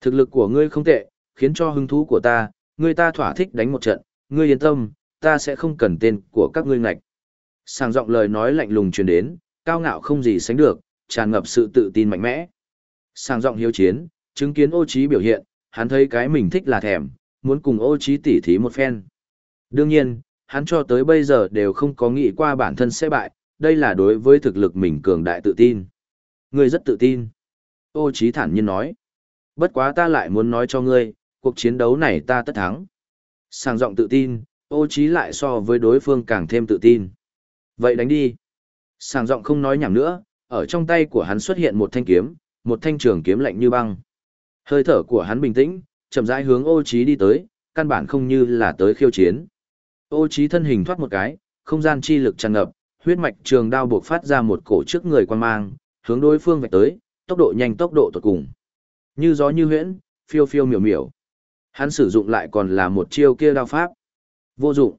Thực lực của ngươi không tệ, khiến cho hứng thú của ta, ngươi ta thỏa thích đánh một trận, ngươi yên tâm, ta sẽ không cần tên của các ngươi ngạch. Sàng giọng lời nói lạnh lùng truyền đến, cao ngạo không gì sánh được, tràn ngập sự tự tin mạnh mẽ. Sàng giọng hiếu chiến, chứng kiến ô trí biểu hiện, hắn thấy cái mình thích là thèm, muốn cùng ô trí tỉ thí một phen. Đương nhiên, hắn cho tới bây giờ đều không có nghĩ qua bản thân sẽ bại, đây là đối với thực lực mình cường đại tự tin. Ngươi rất tự tin. Ô trí thản nhiên nói. Bất quá ta lại muốn nói cho ngươi, cuộc chiến đấu này ta tất thắng. Sàng giọng tự tin, ô trí lại so với đối phương càng thêm tự tin. Vậy đánh đi. Sàng giọng không nói nhảm nữa, ở trong tay của hắn xuất hiện một thanh kiếm, một thanh trường kiếm lạnh như băng. Hơi thở của hắn bình tĩnh, chậm rãi hướng ô trí đi tới, căn bản không như là tới khiêu chiến. Ô trí thân hình thoát một cái, không gian chi lực tràn ngập, huyết mạch trường đao buộc phát ra một cổ trước người quan mang, hướng đối phương vạch tới, tốc độ nhanh tốc độ tuyệt cùng. Như gió như huyễn, phiêu phiêu miểu miểu. Hắn sử dụng lại còn là một chiêu kia đao pháp. Vô dụng.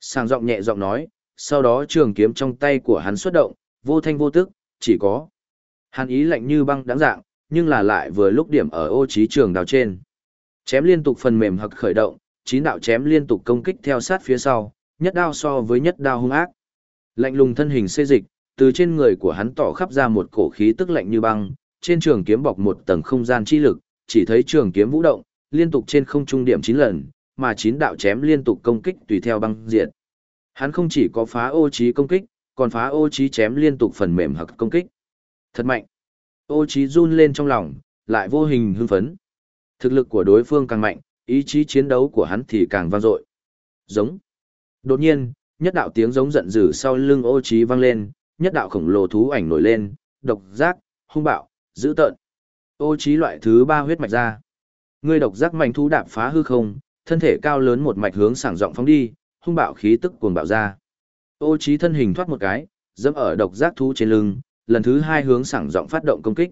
Sàng giọng nhẹ giọng nói, sau đó trường kiếm trong tay của hắn xuất động, vô thanh vô tức, chỉ có. Hắn ý lạnh như băng đáng dạng, nhưng là lại vừa lúc điểm ở ô trí trường đao trên. Chém liên tục phần mềm hực khởi động, chín đạo chém liên tục công kích theo sát phía sau, nhất đao so với nhất đao hung ác. Lạnh lùng thân hình xê dịch, từ trên người của hắn tỏ khắp ra một cổ khí tức lạnh như băng, trên trường kiếm bọc một tầng không gian chi lực, chỉ thấy trường kiếm vũ động, liên tục trên không trung điểm chín lần, mà chín đạo chém liên tục công kích tùy theo băng diệt. Hắn không chỉ có phá ô trí công kích, còn phá ô trí chém liên tục phần mềm hoặc công kích. Thật mạnh. Ô trí run lên trong lòng, lại vô hình hưng phấn. Thực lực của đối phương càng mạnh, ý chí chiến đấu của hắn thì càng vang dội. Giống. Đột nhiên, nhất đạo tiếng giống giận dữ sau lưng ô trí vang lên, nhất đạo khổng lồ thú ảnh nổi lên, độc giác, hung bạo, dữ tợn. Ô trí loại thứ ba huyết mạch ra. Ngươi độc giác mạnh thú đạp phá hư không, thân thể cao lớn một mạch hướng sảng rộng phóng đi, hung bạo khí tức cuồng bạo ra. Ô trí thân hình thoát một cái, dẫm ở độc giác thú trên lưng, lần thứ hai hướng sảng rộng phát động công kích.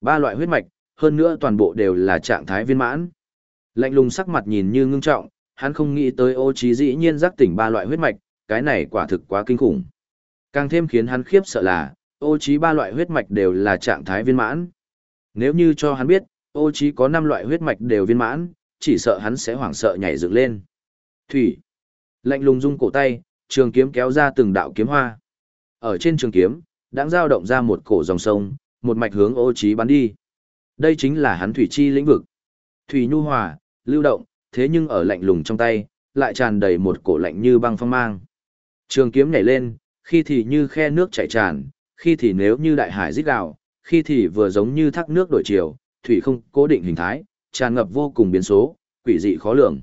Ba loại huyết mạch, hơn nữa toàn bộ đều là trạng thái viên mãn. Lạnh lùng sắc mặt nhìn như ngưng trọng, hắn không nghĩ tới ô trí dĩ nhiên giác tỉnh ba loại huyết mạch, cái này quả thực quá kinh khủng. Càng thêm khiến hắn khiếp sợ là, ô trí ba loại huyết mạch đều là trạng thái viên mãn. Nếu như cho hắn biết, ô trí có năm loại huyết mạch đều viên mãn, chỉ sợ hắn sẽ hoảng sợ nhảy dựng lên. Thủy. Lạnh lùng rung cổ tay, trường kiếm kéo ra từng đạo kiếm hoa. Ở trên trường kiếm, đang dao động ra một cổ dòng sông, một mạch hướng ô trí bắn đi. Đây chính là hắn thủy chi lĩnh vực. Thủy nhu hòa, lưu động, thế nhưng ở lạnh lùng trong tay, lại tràn đầy một cổ lạnh như băng phong mang. Trường kiếm nhảy lên, khi thì như khe nước chảy tràn, khi thì nếu như đại hải rít gào, khi thì vừa giống như thác nước đổi chiều, thủy không cố định hình thái, tràn ngập vô cùng biến số, quỷ dị khó lường.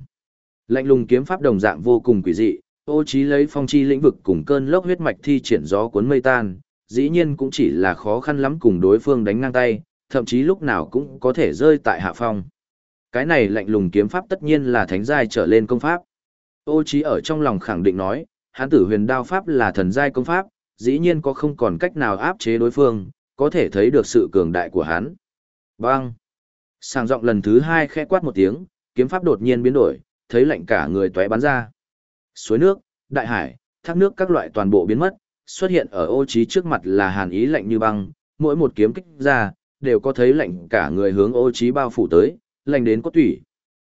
Lạnh lùng kiếm pháp đồng dạng vô cùng quỷ dị, ô Chí lấy phong chi lĩnh vực cùng cơn lốc huyết mạch thi triển gió cuốn mây tan, dĩ nhiên cũng chỉ là khó khăn lắm cùng đối phương đánh ngang tay, thậm chí lúc nào cũng có thể rơi tại hạ phong. Cái này lạnh lùng kiếm pháp tất nhiên là thánh giai trở lên công pháp. Ô trí ở trong lòng khẳng định nói, hán tử huyền đao pháp là thần giai công pháp, dĩ nhiên có không còn cách nào áp chế đối phương, có thể thấy được sự cường đại của hắn. Bang! Sàng giọng lần thứ hai khẽ quát một tiếng, kiếm pháp đột nhiên biến đổi, thấy lạnh cả người tóe bắn ra. Suối nước, đại hải, thác nước các loại toàn bộ biến mất, xuất hiện ở ô trí trước mặt là hàn ý lạnh như băng, mỗi một kiếm kích ra, đều có thấy lạnh cả người hướng ô trí bao phủ tới, lạnh đến cốt tủy.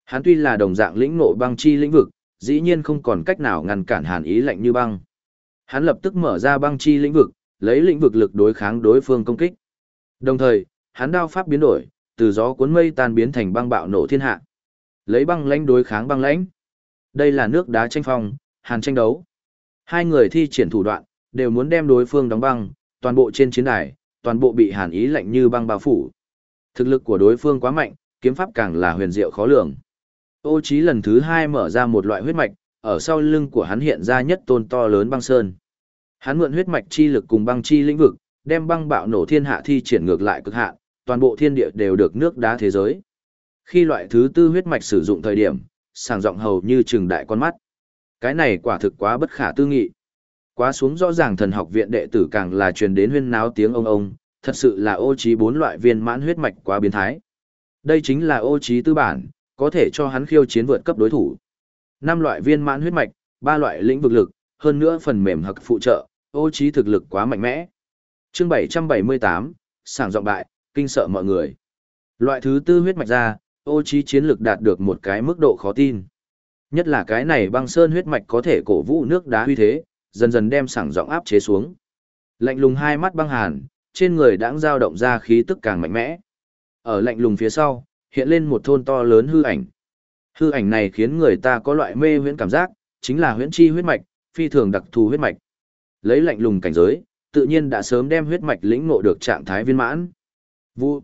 Hắn tuy là đồng dạng lĩnh nộ băng chi lĩnh vực, dĩ nhiên không còn cách nào ngăn cản hàn ý lạnh như băng. Hắn lập tức mở ra băng chi lĩnh vực, lấy lĩnh vực lực đối kháng đối phương công kích. Đồng thời, hắn đao pháp biến đổi, từ gió cuốn mây tan biến thành băng bạo nổ thiên hạ. Lấy băng lãnh đối kháng băng lãnh. Đây là nước đá tranh phong, hàn tranh đấu. Hai người thi triển thủ đoạn, đều muốn đem đối phương đóng băng, toàn bộ trên chiến đài, toàn bộ bị hàn ý lạnh như băng bao phủ. Thực lực của đối phương quá mạnh, kiếm pháp càng là huyền diệu khó lường. Ô Chí lần thứ hai mở ra một loại huyết mạch, ở sau lưng của hắn hiện ra nhất tôn to lớn băng sơn. Hắn mượn huyết mạch chi lực cùng băng chi lĩnh vực, đem băng bạo nổ thiên hạ thi triển ngược lại cực hạn, toàn bộ thiên địa đều được nước đá thế giới. Khi loại thứ tư huyết mạch sử dụng thời điểm, sàng rộng hầu như trừng đại con mắt. Cái này quả thực quá bất khả tư nghị. Quá xuống rõ ràng thần học viện đệ tử càng là truyền đến huyên náo tiếng ông ông, thật sự là ô trí bốn loại viên mãn huyết mạch quá biến thái. Đây chính là ô trí tư bản, có thể cho hắn khiêu chiến vượt cấp đối thủ. Năm loại viên mãn huyết mạch, ba loại lĩnh vực lực, hơn nữa phần mềm hặc phụ trợ, ô trí thực lực quá mạnh mẽ. Chương 778, sảng giọng bại, kinh sợ mọi người. Loại thứ tư huyết mạch ra, ô trí chiến lực đạt được một cái mức độ khó tin. Nhất là cái này băng sơn huyết mạch có thể cổ vũ nước đá huy thế, dần dần đem sảng giọng áp chế xuống. Lạnh lùng hai mắt băng hàn, trên người đãng dao động ra khí tức càng mạnh mẽ. Ở lạnh lùng phía sau, hiện lên một thôn to lớn hư ảnh. Hư ảnh này khiến người ta có loại mê huyễn cảm giác, chính là huyễn chi huyết mạch, phi thường đặc thù huyết mạch. Lấy lạnh lùng cảnh giới, tự nhiên đã sớm đem huyết mạch lĩnh ngộ được trạng thái viên mãn. Vu.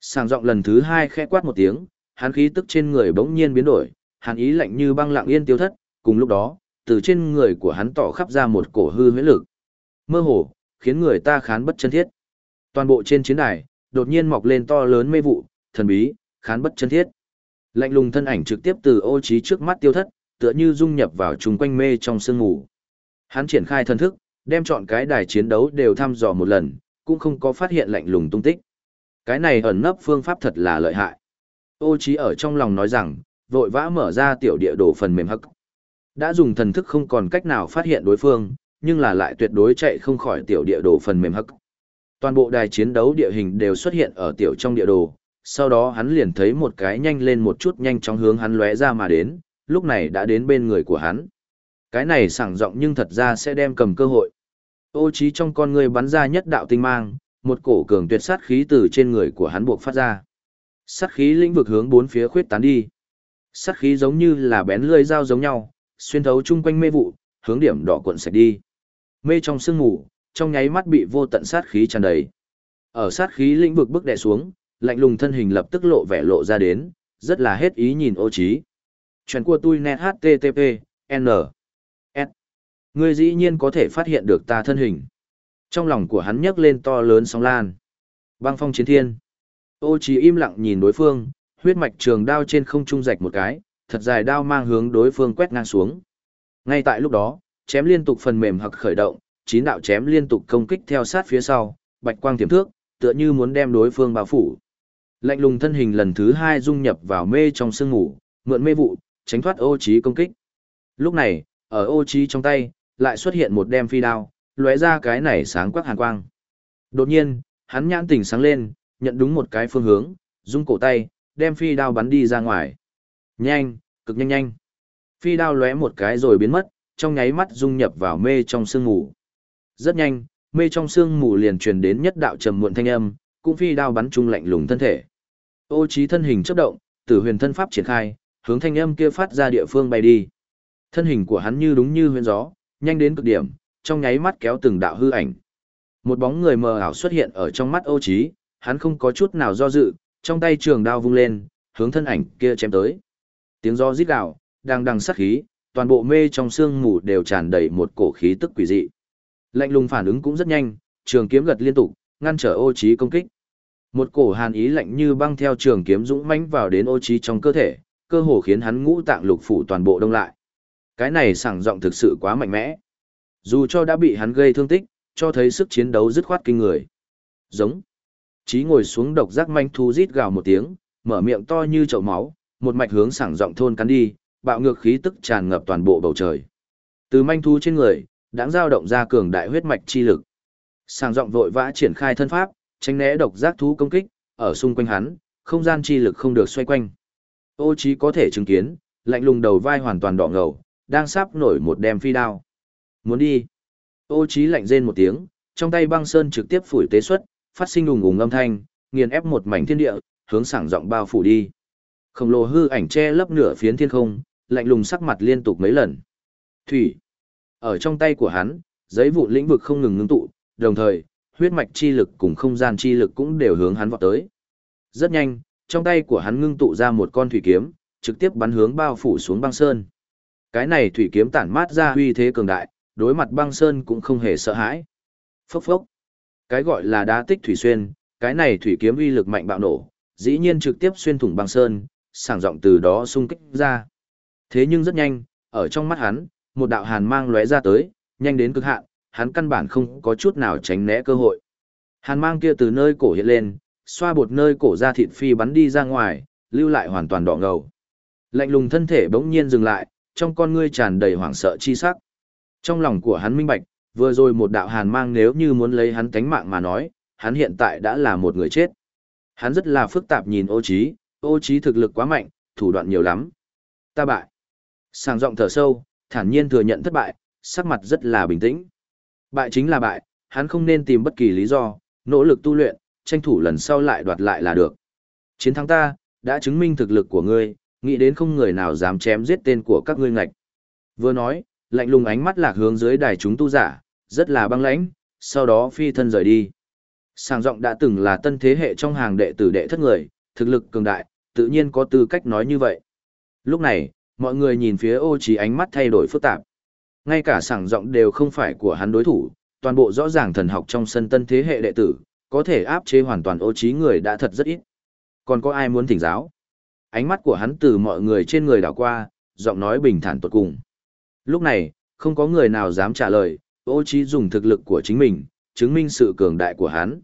Sàng giọng lần thứ hai khẽ quát một tiếng, hàn khí tức trên người bỗng nhiên biến đổi, hàn ý lạnh như băng lặng yên tiêu thất, cùng lúc đó, từ trên người của hắn tỏ khắp ra một cổ hư huyễn lực. Mơ hồ, khiến người ta khán bất chân thiết. Toàn bộ trên chiến đài, đột nhiên mọc lên to lớn mê vụ, thần bí, khán bất chân thiết. Lạnh lùng thân ảnh trực tiếp từ ô trí trước mắt tiêu thất, tựa như dung nhập vào chung quanh mê trong sương ngủ. Hắn triển khai thân thức, đem chọn cái đài chiến đấu đều thăm dò một lần, cũng không có phát hiện lạnh lùng tung tích. Cái này ẩn nấp phương pháp thật là lợi hại. Ô trí ở trong lòng nói rằng, vội vã mở ra tiểu địa đồ phần mềm hắc. Đã dùng thần thức không còn cách nào phát hiện đối phương, nhưng là lại tuyệt đối chạy không khỏi tiểu địa đồ phần mềm hắc. Toàn bộ đài chiến đấu địa hình đều xuất hiện ở tiểu trong địa đồ, sau đó hắn liền thấy một cái nhanh lên một chút nhanh chóng hướng hắn lóe ra mà đến, lúc này đã đến bên người của hắn. Cái này sảng rộng nhưng thật ra sẽ đem cầm cơ hội. Ô trí trong con người bắn ra nhất đạo tinh mang, một cổ cường tuyệt sát khí từ trên người của hắn buộc phát ra. Sát khí lĩnh vực hướng bốn phía khuyết tán đi. Sát khí giống như là bén lưỡi dao giống nhau, xuyên thấu chung quanh mê vụ, hướng điểm đỏ cuộn sạch đi. Mê trong sương mù, trong nháy mắt bị vô tận sát khí tràn đầy. Ở sát khí lĩnh vực bức đè xuống, lạnh lùng thân hình lập tức lộ vẻ lộ ra đến, rất là hết ý nhìn ô trí. Chuyện của tôi net http, n, s. Ngươi dĩ nhiên có thể phát hiện được ta thân hình. Trong lòng của hắn nhấc lên to lớn sóng lan. Băng phong chiến thiên. Ô trí im lặng nhìn đối phương, huyết mạch trường đao trên không trung rạch một cái, thật dài đao mang hướng đối phương quét ngang xuống. Ngay tại lúc đó, chém liên tục phần mềm hoặc khởi động, chín đạo chém liên tục công kích theo sát phía sau, bạch quang tiềm thước, tựa như muốn đem đối phương bao phủ. Lạnh lùng thân hình lần thứ hai dung nhập vào mê trong sương ngủ, mượn mê vụ, tránh thoát ô trí công kích. Lúc này, ở ô trí trong tay, lại xuất hiện một đem phi đao, lóe ra cái này sáng quắc hàn quang. Đột nhiên, hắn nhãn tỉnh sáng lên, nhận đúng một cái phương hướng, dung cổ tay, đem phi đao bắn đi ra ngoài. Nhanh, cực nhanh nhanh. Phi đao lóe một cái rồi biến mất, trong nháy mắt dung nhập vào mê trong sương mù. Rất nhanh, mê trong sương mù liền truyền đến nhất đạo trầm muộn thanh âm, cũng phi đao bắn trung lạnh lùng thân thể. Ô trí thân hình chớp động, tử huyền thân pháp triển khai, hướng thanh âm kia phát ra địa phương bay đi. Thân hình của hắn như đúng như huyền gió, nhanh đến cực điểm, trong nháy mắt kéo từng đạo hư ảnh. Một bóng người mờ ảo xuất hiện ở trong mắt Ô Chí, hắn không có chút nào do dự, trong tay trường đao vung lên, hướng thân ảnh kia chém tới. Tiếng gió rít gào, đang đằng sát khí, toàn bộ mê trong xương mù đều tràn đầy một cổ khí tức quỷ dị. Lạnh lùng phản ứng cũng rất nhanh, trường kiếm gật liên tục, ngăn trở ô trí công kích. Một cổ hàn ý lạnh như băng theo trường kiếm dũng mãnh vào đến ô trí trong cơ thể, cơ hồ khiến hắn ngũ tạng lục phủ toàn bộ đông lại. Cái này sảng giọng thực sự quá mạnh mẽ. Dù cho đã bị hắn gây thương tích, cho thấy sức chiến đấu dứt khoát kinh người. Giống. Chí ngồi xuống độc giác manh thu rít gào một tiếng, mở miệng to như chậu máu, một mạch hướng sảng giọng thôn cắn đi, bạo ngược khí tức tràn ngập toàn bộ bầu trời. Từ manh thú trên người, đã dao động ra cường đại huyết mạch chi lực. Sảng giọng vội vã triển khai thân pháp, tránh né độc giác thú công kích, ở xung quanh hắn, không gian chi lực không được xoay quanh. Ô trí có thể chứng kiến, lạnh lùng đầu vai hoàn toàn đỏ ngầu, đang sắp nổi một đem phi đao. Muốn đi. Ô trí lạnh rên một tiếng, trong tay băng sơn trực tiếp phủi tế xuất, phát sinh ùng ùng âm thanh, nghiền ép một mảnh thiên địa, hướng sảng rộng bao phủ đi. Khổng lồ hư ảnh che lấp nửa phiến thiên không, lạnh lùng sắc mặt liên tục mấy lần. Thủy. Ở trong tay của hắn, giấy vụ lĩnh vực không ngừng ngưng tụ, đồng thời, huyết mạch chi lực cùng không gian chi lực cũng đều hướng hắn vọt tới. Rất nhanh, trong tay của hắn ngưng tụ ra một con thủy kiếm, trực tiếp bắn hướng bao phủ xuống băng sơn. Cái này thủy kiếm tản mát ra uy thế cường đại, đối mặt băng sơn cũng không hề sợ hãi. Phốc phốc. Cái gọi là đá tích thủy xuyên, cái này thủy kiếm uy lực mạnh bạo nổ, dĩ nhiên trực tiếp xuyên thủng băng sơn, sảng giọng từ đó xung kích ra. Thế nhưng rất nhanh, ở trong mắt hắn, một đạo hàn mang lóe ra tới, nhanh đến cực hạn, hắn căn bản không có chút nào tránh né cơ hội. Hàn mang kia từ nơi cổ hiện lên, xoa bột nơi cổ ra thịt phi bắn đi ra ngoài, lưu lại hoàn toàn đỏ ngầu. Lạnh lùng thân thể bỗng nhiên dừng lại, trong con ngươi tràn đầy hoảng sợ chi sắc. Trong lòng của hắn minh bạch, vừa rồi một đạo hàn mang nếu như muốn lấy hắn tánh mạng mà nói, hắn hiện tại đã là một người chết. Hắn rất là phức tạp nhìn ô trí, ô trí thực lực quá mạnh, thủ đoạn nhiều lắm. Ta bại. Sàng giọng thở sâu, thản nhiên thừa nhận thất bại, sắc mặt rất là bình tĩnh. Bại chính là bại, hắn không nên tìm bất kỳ lý do, nỗ lực tu luyện, tranh thủ lần sau lại đoạt lại là được. Chiến thắng ta, đã chứng minh thực lực của ngươi, nghĩ đến không người nào dám chém giết tên của các ngươi ngạch. Vừa nói, lạnh lùng ánh mắt lạc hướng dưới đài chúng tu giả, rất là băng lãnh, sau đó phi thân rời đi. Sàng giọng đã từng là tân thế hệ trong hàng đệ tử đệ thất người, thực lực cường đại, tự nhiên có tư cách nói như vậy. Lúc này, mọi người nhìn phía ô trí ánh mắt thay đổi phức tạp. Ngay cả sảng giọng đều không phải của hắn đối thủ, toàn bộ rõ ràng thần học trong sân tân thế hệ đệ tử, có thể áp chế hoàn toàn ô trí người đã thật rất ít. Còn có ai muốn thỉnh giáo? Ánh mắt của hắn từ mọi người trên người đảo qua, giọng nói bình thản tuột cùng. Lúc này, không có người nào dám trả lời, ô trí dùng thực lực của chính mình, chứng minh sự cường đại của hắn.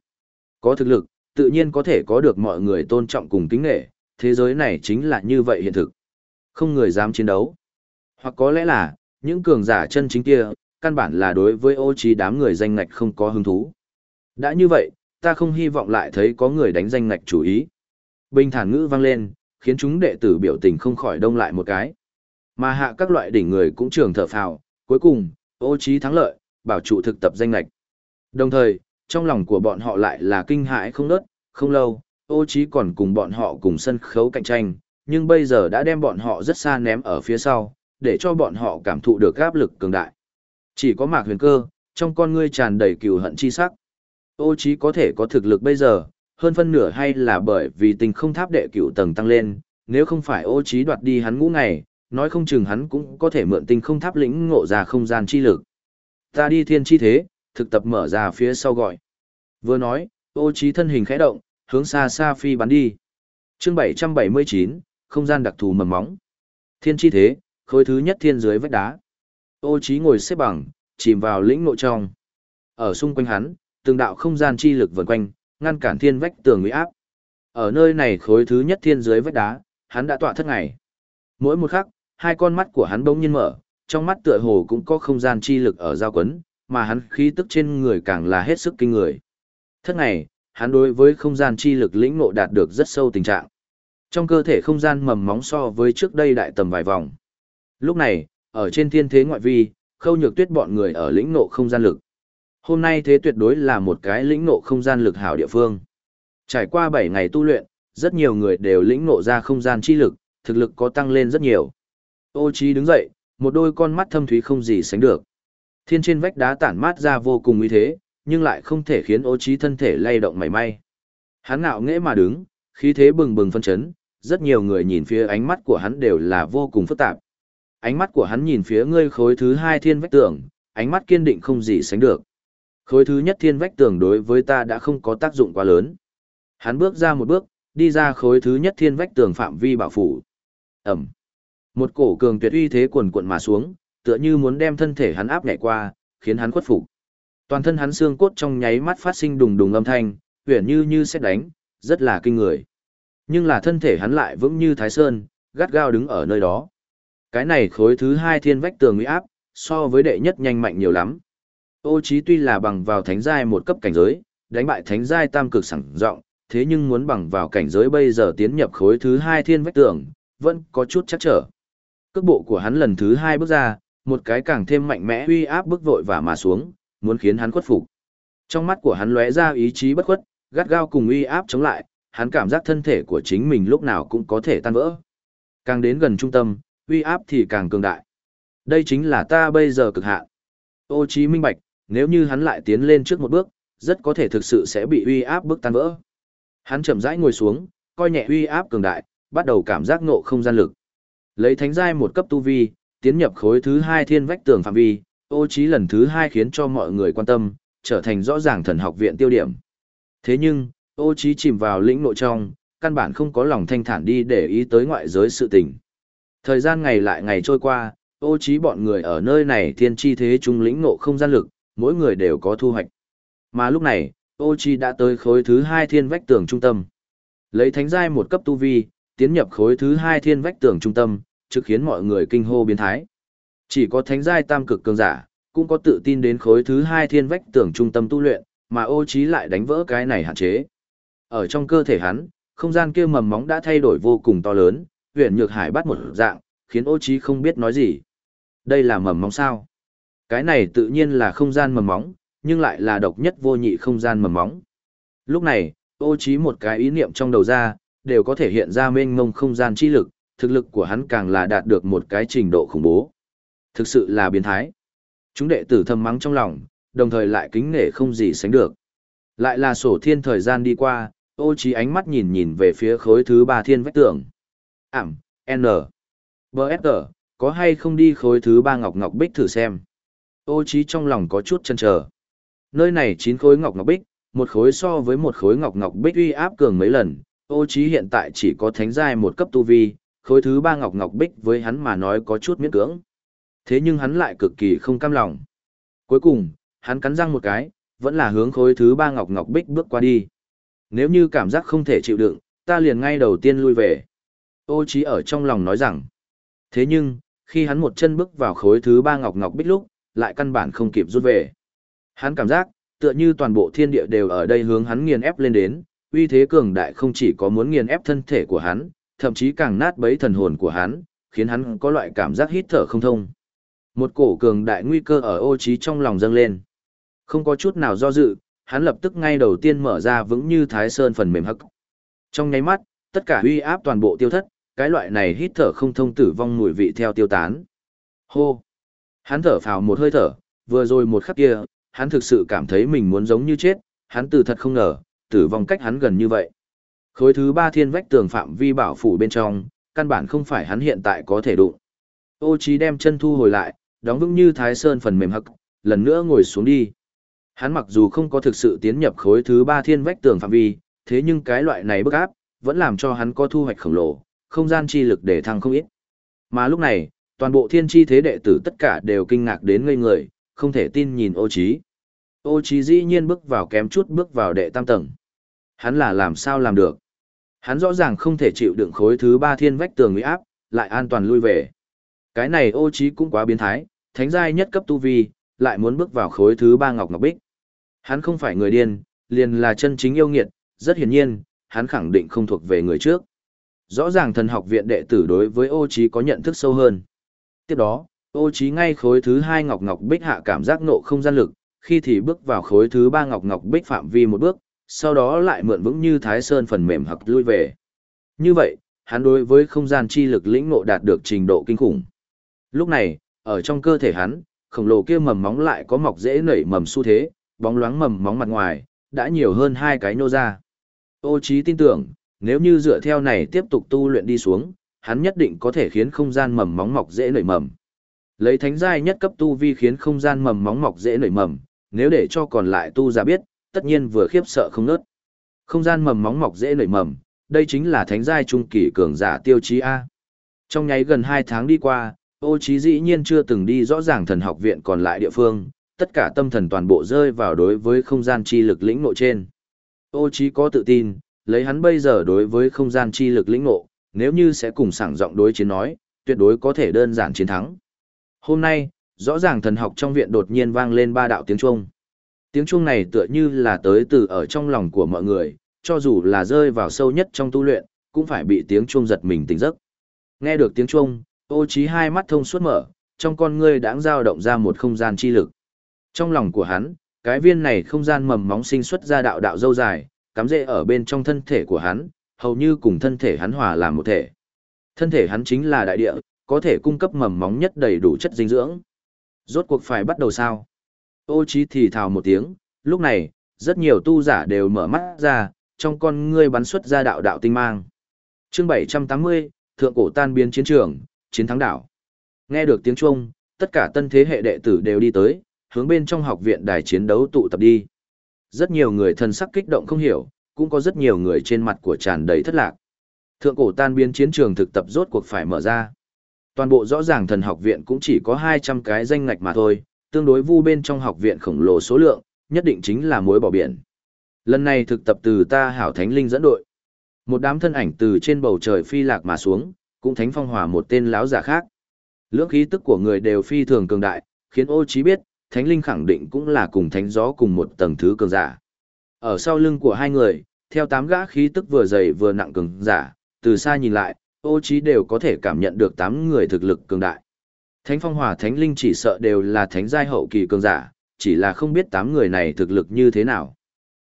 Có thực lực, tự nhiên có thể có được mọi người tôn trọng cùng kính nghệ, thế giới này chính là như vậy hiện thực. Không người dám chiến đấu. Hoặc có lẽ là, những cường giả chân chính kia, căn bản là đối với ô trí đám người danh ngạch không có hứng thú. Đã như vậy, ta không hy vọng lại thấy có người đánh danh ngạch chủ ý. Bình thản ngữ vang lên, khiến chúng đệ tử biểu tình không khỏi đông lại một cái. Mà hạ các loại đỉnh người cũng trường thở phào, cuối cùng, ô trí thắng lợi, bảo trụ thực tập danh ngạch. Đồng thời, trong lòng của bọn họ lại là kinh hãi không nớt, không lâu, ô trí còn cùng bọn họ cùng sân khấu cạnh tranh, nhưng bây giờ đã đem bọn họ rất xa ném ở phía sau, để cho bọn họ cảm thụ được áp lực cường đại. Chỉ có mạc huyền cơ, trong con ngươi tràn đầy cừu hận chi sắc. Ô trí có thể có thực lực bây giờ, hơn phân nửa hay là bởi vì tình không tháp đệ cửu tầng tăng lên, nếu không phải ô trí đoạt đi hắn ngũ ngày, nói không chừng hắn cũng có thể mượn tình không tháp lĩnh ngộ ra không gian chi lực. Ta đi thiên chi thế, thực tập mở ra phía sau gọi. Vừa nói, ô trí thân hình khẽ động, hướng xa xa phi bắn đi. Chương 779, không gian đặc thù mầm móng. Thiên chi thế, khối thứ nhất thiên dưới vách đá. Ô trí ngồi xếp bằng, chìm vào lĩnh nội trong. Ở xung quanh hắn, từng đạo không gian chi lực vần quanh, ngăn cản thiên vách tường nguy áp. Ở nơi này khối thứ nhất thiên dưới vách đá, hắn đã tọa thất ngày. Mỗi một khắc, hai con mắt của hắn bỗng nhiên mở, trong mắt tựa hồ cũng có không gian chi lực ở giao quấn, mà hắn khí tức trên người càng là hết sức kinh người. Thất ngày, hắn đối với không gian chi lực lĩnh ngộ đạt được rất sâu tình trạng. Trong cơ thể không gian mầm móng so với trước đây đại tầm vài vòng. Lúc này, ở trên thiên thế ngoại vi, khâu nhược tuyết bọn người ở lĩnh ngộ không gian lực. Hôm nay thế tuyệt đối là một cái lĩnh ngộ không gian lực hảo địa phương. Trải qua 7 ngày tu luyện, rất nhiều người đều lĩnh ngộ ra không gian chi lực, thực lực có tăng lên rất nhiều. Ô Chí đứng dậy, một đôi con mắt thâm thúy không gì sánh được. Thiên trên vách đá tản mát ra vô cùng uy thế, nhưng lại không thể khiến Ô trí thân thể lay động mảy may. Hắn ngạo nghễ mà đứng, khí thế bừng bừng phân chấn, rất nhiều người nhìn phía ánh mắt của hắn đều là vô cùng phức tạp. Ánh mắt của hắn nhìn phía ngươi khối thứ hai thiên vách tường, ánh mắt kiên định không gì sánh được. Khối thứ nhất thiên vách tường đối với ta đã không có tác dụng quá lớn. Hắn bước ra một bước, đi ra khối thứ nhất thiên vách tường phạm vi bảo phủ. Ẩm. Một cổ cường tuyệt uy thế quần cuộn mà xuống, tựa như muốn đem thân thể hắn áp nhảy qua, khiến hắn khuất phục. Toàn thân hắn xương cốt trong nháy mắt phát sinh đùng đùng âm thanh, huyền như như xét đánh, rất là kinh người. Nhưng là thân thể hắn lại vững như thái sơn, gắt gao đứng ở nơi đó. Cái này khối thứ hai thiên vách tường uy áp, so với đệ nhất nhanh mạnh nhiều lắm. Ô Chí tuy là bằng vào thánh giai một cấp cảnh giới, đánh bại thánh giai tam cực sẵn rộng, thế nhưng muốn bằng vào cảnh giới bây giờ tiến nhập khối thứ hai thiên vách tường, vẫn có chút chắc trở. Cước bộ của hắn lần thứ hai bước ra, một cái càng thêm mạnh mẽ uy áp bước vội và mà xuống, muốn khiến hắn khuất phục. Trong mắt của hắn lóe ra ý chí bất khuất, gắt gao cùng uy áp chống lại, hắn cảm giác thân thể của chính mình lúc nào cũng có thể tan vỡ. Càng đến gần trung tâm, uy áp thì càng cường đại. Đây chính là ta bây giờ cực hạn. Ô Chí minh bạch, nếu như hắn lại tiến lên trước một bước, rất có thể thực sự sẽ bị uy áp bức tan vỡ. Hắn chậm rãi ngồi xuống, coi nhẹ uy áp cường đại, bắt đầu cảm giác ngộ không gian lực. Lấy thánh giai một cấp tu vi, tiến nhập khối thứ hai thiên vách tường phạm vi, ô Chí lần thứ hai khiến cho mọi người quan tâm, trở thành rõ ràng thần học viện tiêu điểm. Thế nhưng, ô Chí chìm vào lĩnh nội trong, căn bản không có lòng thanh thản đi để ý tới ngoại giới sự tình. Thời gian ngày lại ngày trôi qua, ô Chí bọn người ở nơi này thiên chi thế trung lĩnh ngộ không gian lực, mỗi người đều có thu hoạch. Mà lúc này, ô Chí đã tới khối thứ hai thiên vách tường trung tâm. Lấy thánh giai một cấp tu vi, tiến nhập khối thứ hai thiên vách tường trung tâm, trực khiến mọi người kinh hô biến thái. Chỉ có thánh giai tam cực cường giả, cũng có tự tin đến khối thứ hai thiên vách tưởng trung tâm tu luyện, mà ô Chí lại đánh vỡ cái này hạn chế. Ở trong cơ thể hắn, không gian kia mầm móng đã thay đổi vô cùng to lớn, huyện nhược hải bắt một dạng, khiến ô Chí không biết nói gì. Đây là mầm móng sao? Cái này tự nhiên là không gian mầm móng, nhưng lại là độc nhất vô nhị không gian mầm móng. Lúc này, ô Chí một cái ý niệm trong đầu ra, đều có thể hiện ra mênh mông không gian chi lực, thực lực của hắn càng là đạt được một cái trình độ khủng bố. Thực sự là biến thái. Chúng đệ tử thầm mắng trong lòng, đồng thời lại kính nể không gì sánh được. Lại là sổ thiên thời gian đi qua, ô trí ánh mắt nhìn nhìn về phía khối thứ ba thiên vách tường. Ảm, N, B, S, có hay không đi khối thứ ba ngọc ngọc bích thử xem. Ô trí trong lòng có chút chần chờ. Nơi này chín khối ngọc ngọc bích, một khối so với một khối ngọc ngọc bích uy áp cường mấy lần. Ô trí hiện tại chỉ có thánh giai một cấp tu vi, khối thứ ba ngọc ngọc bích với hắn mà nói có chút miễn cưỡng. Thế nhưng hắn lại cực kỳ không cam lòng. Cuối cùng, hắn cắn răng một cái, vẫn là hướng khối thứ ba ngọc ngọc bích bước qua đi. Nếu như cảm giác không thể chịu đựng, ta liền ngay đầu tiên lui về. Ô trí ở trong lòng nói rằng. Thế nhưng, khi hắn một chân bước vào khối thứ ba ngọc ngọc bích lúc, lại căn bản không kịp rút về. Hắn cảm giác, tựa như toàn bộ thiên địa đều ở đây hướng hắn nghiền ép lên đến, uy thế cường đại không chỉ có muốn nghiền ép thân thể của hắn, thậm chí càng nát bấy thần hồn của hắn, khiến hắn có loại cảm giác hít thở không thông. Một cổ cường đại nguy cơ ở ô trí trong lòng dâng lên. Không có chút nào do dự, hắn lập tức ngay đầu tiên mở ra vững như thái sơn phần mềm hắc. Trong nháy mắt, tất cả uy áp toàn bộ tiêu thất, cái loại này hít thở không thông tử vong mùi vị theo tiêu tán. Hô! Hắn thở phào một hơi thở, vừa rồi một khắc kia, hắn thực sự cảm thấy mình muốn giống như chết, hắn từ thật không ngờ, tử vong cách hắn gần như vậy. Khối thứ ba thiên vách tường phạm vi bảo phủ bên trong, căn bản không phải hắn hiện tại có thể đụng. Ô Chí đem chân thu hồi lại, đóng vững như thái sơn phần mềm hắc, lần nữa ngồi xuống đi. Hắn mặc dù không có thực sự tiến nhập khối thứ ba thiên vách tường phạm vi, thế nhưng cái loại này bức áp, vẫn làm cho hắn có thu hoạch khổng lồ, không gian chi lực để thăng không ít. Mà lúc này, toàn bộ thiên chi thế đệ tử tất cả đều kinh ngạc đến ngây người, không thể tin nhìn ô Chí. Ô Chí dĩ nhiên bước vào kém chút bước vào đệ tam tầng. Hắn là làm sao làm được? Hắn rõ ràng không thể chịu đựng khối thứ ba thiên vách tường nguy áp, lại an toàn lui về. Cái này ô Chí cũng quá biến thái, thánh giai nhất cấp tu vi, lại muốn bước vào khối thứ ba ngọc ngọc bích. Hắn không phải người điên, liền là chân chính yêu nghiệt, rất hiển nhiên, hắn khẳng định không thuộc về người trước. Rõ ràng thần học viện đệ tử đối với ô trí có nhận thức sâu hơn. Tiếp đó, ô trí ngay khối thứ hai ngọc ngọc bích hạ cảm giác nộ không gian lực, khi thì bước vào khối thứ ba ngọc ngọc bích phạm vi một bước, sau đó lại mượn vững như thái sơn phần mềm hoặc lui về. Như vậy, hắn đối với không gian chi lực lĩnh ngộ đạt được trình độ kinh khủng. Lúc này, ở trong cơ thể hắn, khổng lồ kia mầm móng lại có mọc dễ nảy mầm xu thế, bóng loáng mầm móng mặt ngoài, đã nhiều hơn hai cái nô ra. Ô trí tin tưởng, nếu như dựa theo này tiếp tục tu luyện đi xuống, hắn nhất định có thể khiến không gian mầm móng mọc dễ nảy mầm. Lấy thánh giai nhất cấp tu vi khiến không gian mầm móng mọc dễ nảy mầm, nếu để cho còn lại tu giả biết, tất nhiên vừa khiếp sợ không nớt. Không gian mầm móng mọc dễ nảy mầm, đây chính là thánh giai trung kỳ cường giả tiêu chí A. Trong nháy gần 2 tháng đi qua, ô Chí dĩ nhiên chưa từng đi rõ ràng thần học viện còn lại địa phương, tất cả tâm thần toàn bộ rơi vào đối với không gian chi lực lĩnh ngộ trên. Ô Chí có tự tin, lấy hắn bây giờ đối với không gian chi lực lĩnh ngộ, nếu như sẽ cùng sảng giọng đối chiến nói, tuyệt đối có thể đơn giản chiến thắng. Hôm nay, rõ ràng thần học trong viện đột nhiên vang lên ba đạo tiếng chuông. Tiếng chuông này tựa như là tới từ ở trong lòng của mọi người, cho dù là rơi vào sâu nhất trong tu luyện, cũng phải bị tiếng chuông giật mình tỉnh giấc. Nghe được tiếng chuông, ô trí hai mắt thông suốt mở, trong con ngươi đãng dao động ra một không gian chi lực. Trong lòng của hắn, cái viên này không gian mầm móng sinh xuất ra đạo đạo dâu dài, cắm rễ ở bên trong thân thể của hắn, hầu như cùng thân thể hắn hòa làm một thể. Thân thể hắn chính là đại địa, có thể cung cấp mầm móng nhất đầy đủ chất dinh dưỡng. Rốt cuộc phải bắt đầu sao? Ô trí thì thào một tiếng, lúc này, rất nhiều tu giả đều mở mắt ra, trong con ngươi bắn xuất ra đạo đạo tinh mang. Chương 780, Thượng cổ tan biến chiến trường, chiến thắng đảo. Nghe được tiếng chuông, tất cả tân thế hệ đệ tử đều đi tới, hướng bên trong học viện đài chiến đấu tụ tập đi. Rất nhiều người thân sắc kích động không hiểu, cũng có rất nhiều người trên mặt của tràn đầy thất lạc. Thượng cổ tan biến chiến trường thực tập rốt cuộc phải mở ra. Toàn bộ rõ ràng thần học viện cũng chỉ có 200 cái danh ngạch mà thôi, tương đối vu bên trong học viện khổng lồ số lượng, nhất định chính là mối bỏ biển. Lần này thực tập từ ta hảo thánh linh dẫn đội. Một đám thân ảnh từ trên bầu trời phi lạc mà xuống, cũng thánh phong hòa một tên lão giả khác. Lưỡng khí tức của người đều phi thường cường đại, khiến ô trí biết, thánh linh khẳng định cũng là cùng thánh gió cùng một tầng thứ cường giả. Ở sau lưng của hai người, theo tám gã khí tức vừa dày vừa nặng cường giả, từ xa nhìn lại, ô trí đều có thể cảm nhận được tám người thực lực cường đại. Thánh phong hòa thánh linh chỉ sợ đều là thánh giai hậu kỳ cường giả, chỉ là không biết tám người này thực lực như thế nào.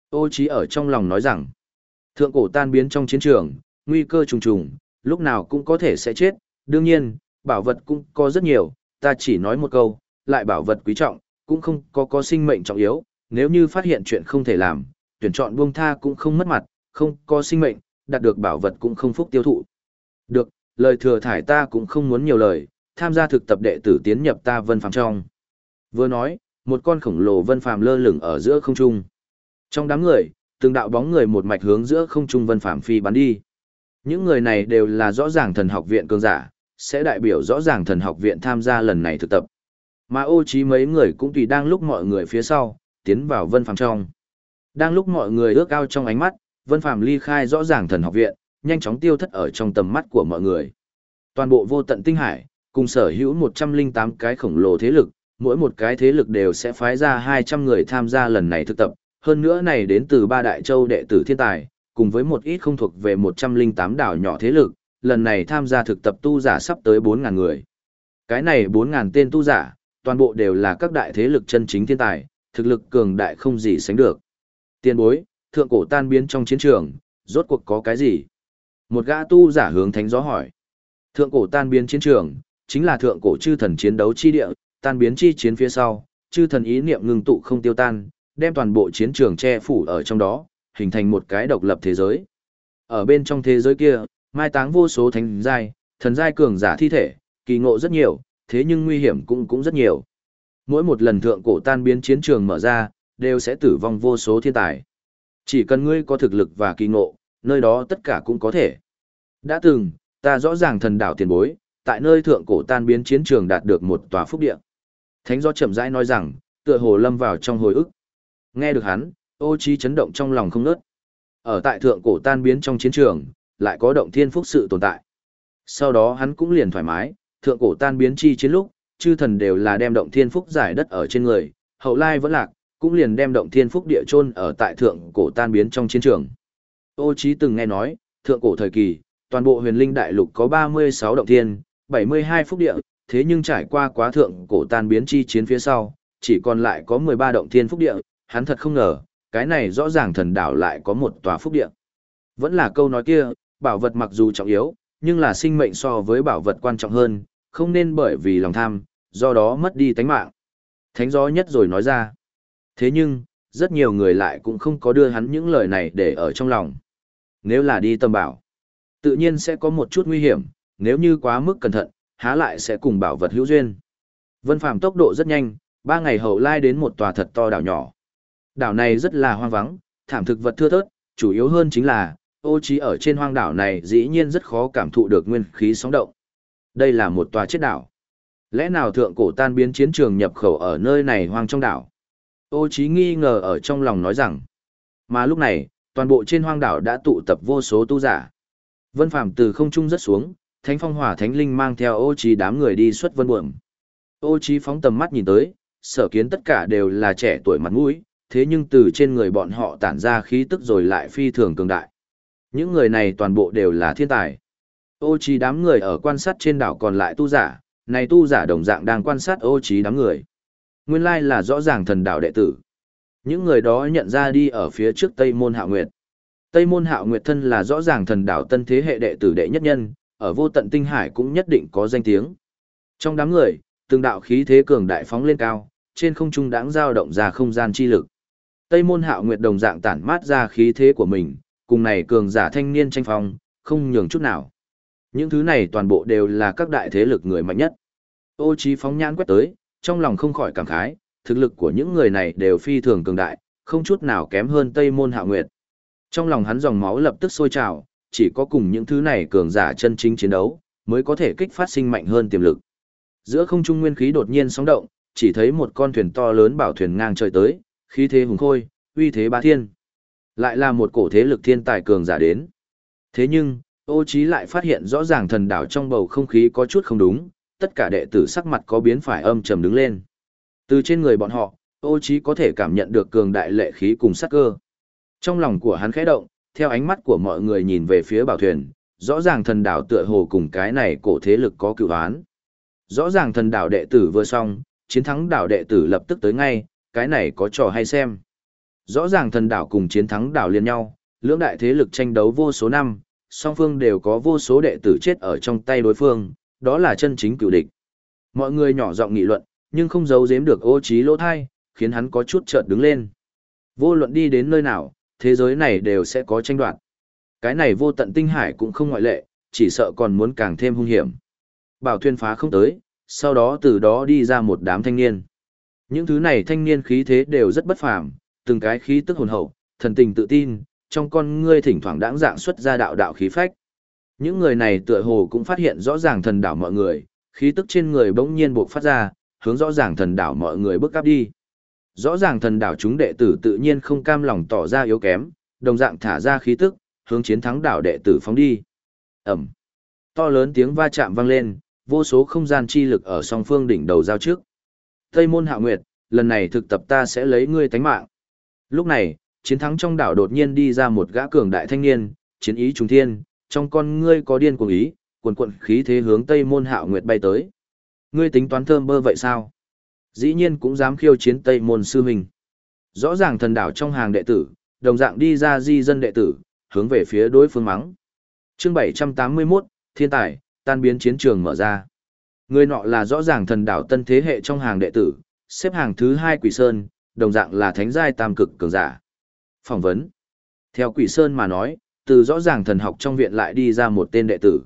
Ô trí ở trong lòng nói rằng, thượng cổ tan biến trong chiến trường, nguy cơ trùng trùng, lúc nào cũng có thể sẽ chết, đương nhiên, bảo vật cũng có rất nhiều, ta chỉ nói một câu, lại bảo vật quý trọng, cũng không có có sinh mệnh trọng yếu, nếu như phát hiện chuyện không thể làm, tuyển chọn buông tha cũng không mất mặt, không có sinh mệnh, đạt được bảo vật cũng không phúc tiêu thụ. Được, lời thừa thải ta cũng không muốn nhiều lời, tham gia thực tập đệ tử tiến nhập ta vân phàm trong. Vừa nói, một con khổng lồ vân phàm lơ lửng ở giữa không trung. Trong đám người, từng đạo bóng người một mạch hướng giữa không trung vân phàm phi bắn đi. Những người này đều là rõ ràng thần học viện cường giả, sẽ đại biểu rõ ràng thần học viện tham gia lần này thực tập. Mà ô trí mấy người cũng tùy đang lúc mọi người phía sau, tiến vào vân phàm trong. Đang lúc mọi người ước ao trong ánh mắt, vân phàm ly khai rõ ràng thần học viện, nhanh chóng tiêu thất ở trong tầm mắt của mọi người. Toàn bộ vô tận tinh hải, cùng sở hữu 108 cái khổng lồ thế lực, mỗi một cái thế lực đều sẽ phái ra 200 người tham gia lần này thực tập, hơn nữa này đến từ ba đại châu đệ tử thiên tài, cùng với một ít không thuộc về 108 đảo nhỏ thế lực, lần này tham gia thực tập tu giả sắp tới 4.000 người. Cái này 4.000 tên tu giả, toàn bộ đều là các đại thế lực chân chính thiên tài, thực lực cường đại không gì sánh được. Tiên bối, thượng cổ tan biến trong chiến trường, rốt cuộc có cái gì? Một gã tu giả hướng thánh gió hỏi. Thượng cổ tan biến chiến trường, chính là thượng cổ chư thần chiến đấu chi địa, tan biến chi chiến phía sau, chư thần ý niệm ngừng tụ không tiêu tan, đem toàn bộ chiến trường che phủ ở trong đó, hình thành một cái độc lập thế giới. Ở bên trong thế giới kia, mai táng vô số thánh giai, thần giai cường giả thi thể, kỳ ngộ rất nhiều, thế nhưng nguy hiểm cũng cũng rất nhiều. Mỗi một lần thượng cổ tan biến chiến trường mở ra, đều sẽ tử vong vô số thiên tài. Chỉ cần ngươi có thực lực và kỳ ngộ, nơi đó tất cả cũng có thể. Đã từng, ta rõ ràng thần đảo tiền bối, tại nơi thượng cổ tan biến chiến trường đạt được một tòa phúc địa. Thánh do chậm rãi nói rằng, tựa hồ lâm vào trong hồi ức. Nghe được hắn, ô trí chấn động trong lòng không ngớt. Ở tại thượng cổ tan biến trong chiến trường, lại có động thiên phúc sự tồn tại. Sau đó hắn cũng liền thoải mái, thượng cổ tan biến chi chiến lúc, chư thần đều là đem động thiên phúc giải đất ở trên người, hậu lai vẫn lạc, cũng liền đem động thiên phúc địa chôn ở tại thượng cổ tan biến trong chiến trường. Ô trí từng nghe nói, thượng cổ thời kỳ, toàn bộ huyền linh đại lục có 36 động thiên, 72 phúc địa, thế nhưng trải qua quá thượng cổ tan biến chi chiến phía sau, chỉ còn lại có 13 động thiên phúc địa, hắn thật không ngờ, cái này rõ ràng thần đảo lại có một tòa phúc địa. Vẫn là câu nói kia, bảo vật mặc dù trọng yếu, nhưng là sinh mệnh so với bảo vật quan trọng hơn, không nên bởi vì lòng tham, do đó mất đi tánh mạng. Thánh gió nhất rồi nói ra. Thế nhưng, rất nhiều người lại cũng không có đưa hắn những lời này để ở trong lòng. Nếu là đi tâm bảo, tự nhiên sẽ có một chút nguy hiểm, nếu như quá mức cẩn thận, há lại sẽ cùng bảo vật hữu duyên. Vân Phàm tốc độ rất nhanh, ba ngày hậu lai đến một tòa thật to đảo nhỏ. Đảo này rất là hoang vắng, thảm thực vật thưa thớt, chủ yếu hơn chính là, ô trí ở trên hoang đảo này dĩ nhiên rất khó cảm thụ được nguyên khí sóng động. Đây là một tòa chết đảo. Lẽ nào thượng cổ tan biến chiến trường nhập khẩu ở nơi này hoang trong đảo? Ô trí nghi ngờ ở trong lòng nói rằng. Mà lúc này, toàn bộ trên hoang đảo đã tụ tập vô số tu giả. Vân Phàm từ không trung rất xuống, Thánh Phong Hỏa Thánh Linh mang theo ô trí đám người đi xuất vân buồm. Ô trí phóng tầm mắt nhìn tới, sở kiến tất cả đều là trẻ tuổi mặt mũi, thế nhưng từ trên người bọn họ tản ra khí tức rồi lại phi thường cường đại. Những người này toàn bộ đều là thiên tài. Ô trí đám người ở quan sát trên đảo còn lại tu giả, này tu giả đồng dạng đang quan sát ô trí đám người. Nguyên lai là rõ ràng thần đảo đệ tử. Những người đó nhận ra đi ở phía trước Tây Môn Hạo Nguyệt. Tây Môn Hạo Nguyệt thân là rõ ràng thần đảo tân thế hệ đệ tử đệ nhất nhân, ở vô tận tinh hải cũng nhất định có danh tiếng. Trong đám người, từng đạo khí thế cường đại phóng lên cao, trên không trung đãng dao động ra không gian chi lực. Tây Môn Hạo Nguyệt đồng dạng tản mát ra khí thế của mình, cùng này cường giả thanh niên tranh phong, không nhường chút nào. Những thứ này toàn bộ đều là các đại thế lực người mạnh nhất. Ô Chí phóng nhãn quét tới, trong lòng không khỏi cảm khái, thực lực của những người này đều phi thường cường đại, không chút nào kém hơn Tây Môn Hạo Nguyệt. Trong lòng hắn dòng máu lập tức sôi trào, chỉ có cùng những thứ này cường giả chân chính chiến đấu, mới có thể kích phát sinh mạnh hơn tiềm lực. Giữa không trung nguyên khí đột nhiên sóng động, chỉ thấy một con thuyền to lớn bảo thuyền ngang trời tới, khí thế hùng khôi, uy thế ba thiên. Lại là một cổ thế lực thiên tài cường giả đến. Thế nhưng, ô trí lại phát hiện rõ ràng thần đảo trong bầu không khí có chút không đúng, tất cả đệ tử sắc mặt có biến phải âm trầm đứng lên. Từ trên người bọn họ, ô trí có thể cảm nhận được cường đại lệ khí cùng sát cơ. Trong lòng của hắn khẽ động, theo ánh mắt của mọi người nhìn về phía bảo thuyền, rõ ràng thần đảo tựa hồ cùng cái này cổ thế lực có cựu án. Rõ ràng thần đảo đệ tử vừa xong, chiến thắng đảo đệ tử lập tức tới ngay, cái này có trò hay xem. Rõ ràng thần đảo cùng chiến thắng đảo liên nhau, lưỡng đại thế lực tranh đấu vô số năm, song phương đều có vô số đệ tử chết ở trong tay đối phương, đó là chân chính cựu địch. Mọi người nhỏ giọng nghị luận, nhưng không giấu giếm được ô trí lỗ thai, khiến hắn có chút chợt đứng lên. Vô luận đi đến nơi nào, thế giới này đều sẽ có tranh đoạt. Cái này vô tận tinh hải cũng không ngoại lệ, chỉ sợ còn muốn càng thêm hung hiểm. Bảo thuyền phá không tới, sau đó từ đó đi ra một đám thanh niên. Những thứ này thanh niên khí thế đều rất bất phàm, từng cái khí tức hồn hậu, thần tình tự tin, trong con ngươi thỉnh thoảng đãng dạng xuất ra đạo đạo khí phách. Những người này tựa hồ cũng phát hiện rõ ràng thần đảo mọi người, khí tức trên người bỗng nhiên bộc phát ra, hướng rõ ràng thần đảo mọi người bước áp đi. Rõ ràng thần đảo chúng đệ tử tự nhiên không cam lòng tỏ ra yếu kém, đồng dạng thả ra khí tức, hướng chiến thắng đảo đệ tử phóng đi. Ẩm. To lớn tiếng va chạm vang lên, vô số không gian chi lực ở song phương đỉnh đầu giao trước. Tây môn hạ nguyệt, lần này thực tập ta sẽ lấy ngươi tánh mạng. Lúc này, chiến thắng trong đảo đột nhiên đi ra một gã cường đại thanh niên, chiến ý trùng thiên, trong con ngươi có điên cuồng ý, cuồn cuộn khí thế hướng Tây Môn Hạo Nguyệt bay tới. Ngươi tính toán thơm bơ vậy sao? Dĩ nhiên cũng dám khiêu chiến Tây Môn sư huynh. Rõ ràng thần đảo trong hàng đệ tử, đồng dạng đi ra di dân đệ tử, hướng về phía đối phương mắng. Chương 781, Thiên tài, tan biến chiến trường mở ra. Người nọ là rõ ràng thần đảo tân thế hệ trong hàng đệ tử, xếp hàng thứ hai Quỷ Sơn, đồng dạng là thánh giai tam cực cường giả. Phỏng vấn. Theo Quỷ Sơn mà nói, từ rõ ràng thần học trong viện lại đi ra một tên đệ tử.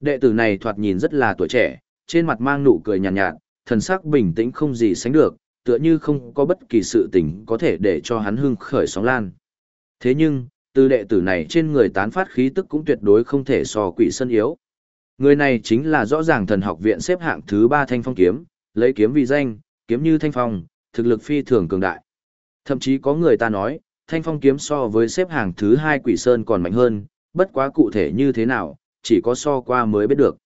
Đệ tử này thoạt nhìn rất là tuổi trẻ, trên mặt mang nụ cười nhàn nhạt, nhạt, thần sắc bình tĩnh không gì sánh được, tựa như không có bất kỳ sự tình có thể để cho hắn hưng khởi sóng lan. Thế nhưng, từ đệ tử này trên người tán phát khí tức cũng tuyệt đối không thể so quỷ sân yếu. Người này chính là rõ ràng thần học viện xếp hạng thứ ba thanh phong kiếm, lấy kiếm vì danh, kiếm như thanh phong, thực lực phi thường cường đại. Thậm chí có người ta nói, thanh phong kiếm so với xếp hạng thứ hai quỷ sơn còn mạnh hơn, bất quá cụ thể như thế nào, chỉ có so qua mới biết được.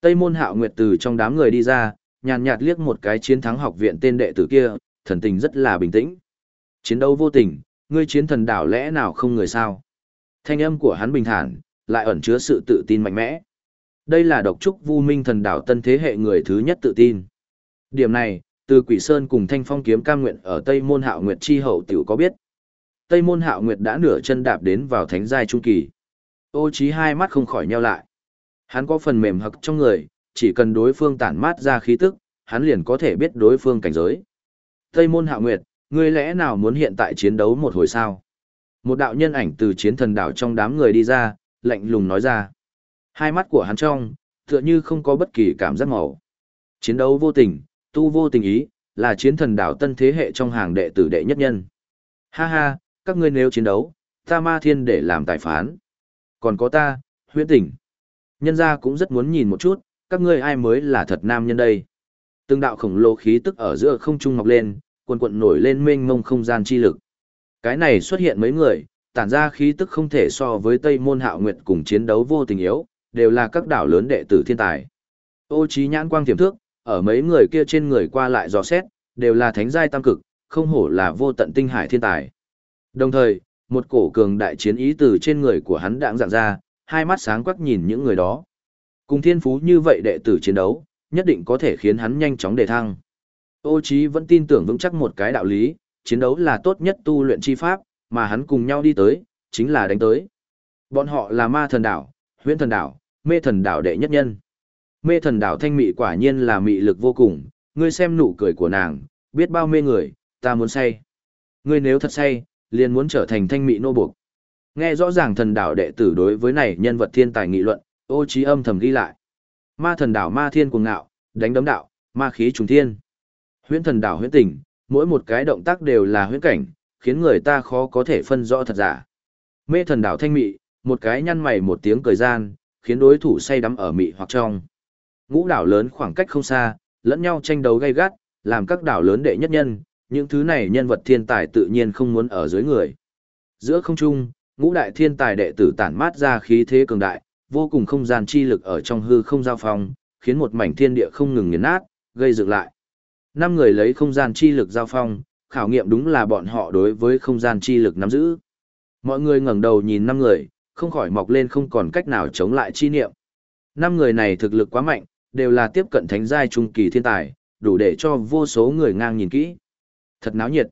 Tây môn hạo nguyệt từ trong đám người đi ra, nhàn nhạt liếc một cái chiến thắng học viện tên đệ tử kia, thần tình rất là bình tĩnh. Chiến đấu vô tình, ngươi chiến thần đảo lẽ nào không người sao? Thanh âm của hắn bình thản, lại ẩn chứa sự tự tin mạnh mẽ. Đây là độc trúc vu minh thần đảo tân thế hệ người thứ nhất tự tin. Điểm này, từ Quỷ Sơn cùng Thanh Phong kiếm cam nguyện ở Tây Môn Hạo Nguyệt chi hậu tiểu có biết. Tây Môn Hạo Nguyệt đã nửa chân đạp đến vào thánh giai trung kỳ. Ô Chí hai mắt không khỏi nheo lại. Hắn có phần mềm hực trong người, chỉ cần đối phương tản mát ra khí tức, hắn liền có thể biết đối phương cảnh giới. Tây Môn Hạo Nguyệt, ngươi lẽ nào muốn hiện tại chiến đấu một hồi sao? Một đạo nhân ảnh từ chiến thần đảo trong đám người đi ra, lạnh lùng nói ra. Hai mắt của hắn trong, tựa như không có bất kỳ cảm giác màu. Chiến đấu vô tình, tu vô tình ý, là chiến thần đảo tân thế hệ trong hàng đệ tử đệ nhất nhân. Ha ha, các ngươi nếu chiến đấu, ta ma thiên để làm tài phán. Còn có ta, huyễn tỉnh. Nhân gia cũng rất muốn nhìn một chút, các ngươi ai mới là thật nam nhân đây. Từng đạo khổng lồ khí tức ở giữa không trung mọc lên, cuồn cuộn nổi lên mênh mông không gian chi lực. Cái này xuất hiện mấy người, tản ra khí tức không thể so với Tây Môn Hạo Nguyệt cùng chiến đấu vô tình yếu, đều là các đảo lớn đệ tử thiên tài. Ô trí nhãn quang tiềm thước, ở mấy người kia trên người qua lại dò xét, đều là thánh giai tam cực, không hổ là vô tận tinh hải thiên tài. Đồng thời, một cổ cường đại chiến ý từ trên người của hắn đãng dạng ra, hai mắt sáng quắc nhìn những người đó. Cùng thiên phú như vậy đệ tử chiến đấu, nhất định có thể khiến hắn nhanh chóng đề thăng. Ô Chí vẫn tin tưởng vững chắc một cái đạo lý, chiến đấu là tốt nhất tu luyện chi pháp, mà hắn cùng nhau đi tới, chính là đánh tới. Bọn họ là ma thần đảo, huyễn thần đảo, mê thần đảo đệ nhất nhân. Mê thần đảo thanh mị quả nhiên là mị lực vô cùng, ngươi xem nụ cười của nàng, biết bao mê người, ta muốn say. Ngươi nếu thật say, liền muốn trở thành thanh mị nô buộc. Nghe rõ ràng thần đảo đệ tử đối với này nhân vật thiên tài nghị luận, ô trí âm thầm ghi lại. Ma thần đảo ma thiên cuồng ngạo, đánh đấm đạo, ma khí trùng thiên. Huyễn thần đảo huyễn tình, mỗi một cái động tác đều là huyễn cảnh, khiến người ta khó có thể phân rõ thật giả. Mê thần đảo thanh mị, một cái nhăn mày một tiếng cười gian, khiến đối thủ say đắm ở mị hoặc trong. Ngũ đảo lớn khoảng cách không xa, lẫn nhau tranh đấu gay gắt, làm các đảo lớn đệ nhất nhân, những thứ này nhân vật thiên tài tự nhiên không muốn ở dưới người. Giữa không trung, ngũ đại thiên tài đệ tử tản mát ra khí thế cường đại, vô cùng không gian chi lực ở trong hư không giao phong, khiến một mảnh thiên địa không ngừng nghiền nát, gây dựng lại. Năm người lấy không gian chi lực giao phong, khảo nghiệm đúng là bọn họ đối với không gian chi lực nắm giữ. Mọi người ngẩng đầu nhìn năm người, không khỏi mọc lên không còn cách nào chống lại chi niệm. Năm người này thực lực quá mạnh, đều là tiếp cận thánh giai trung kỳ thiên tài, đủ để cho vô số người ngang nhìn kỹ. Thật náo nhiệt.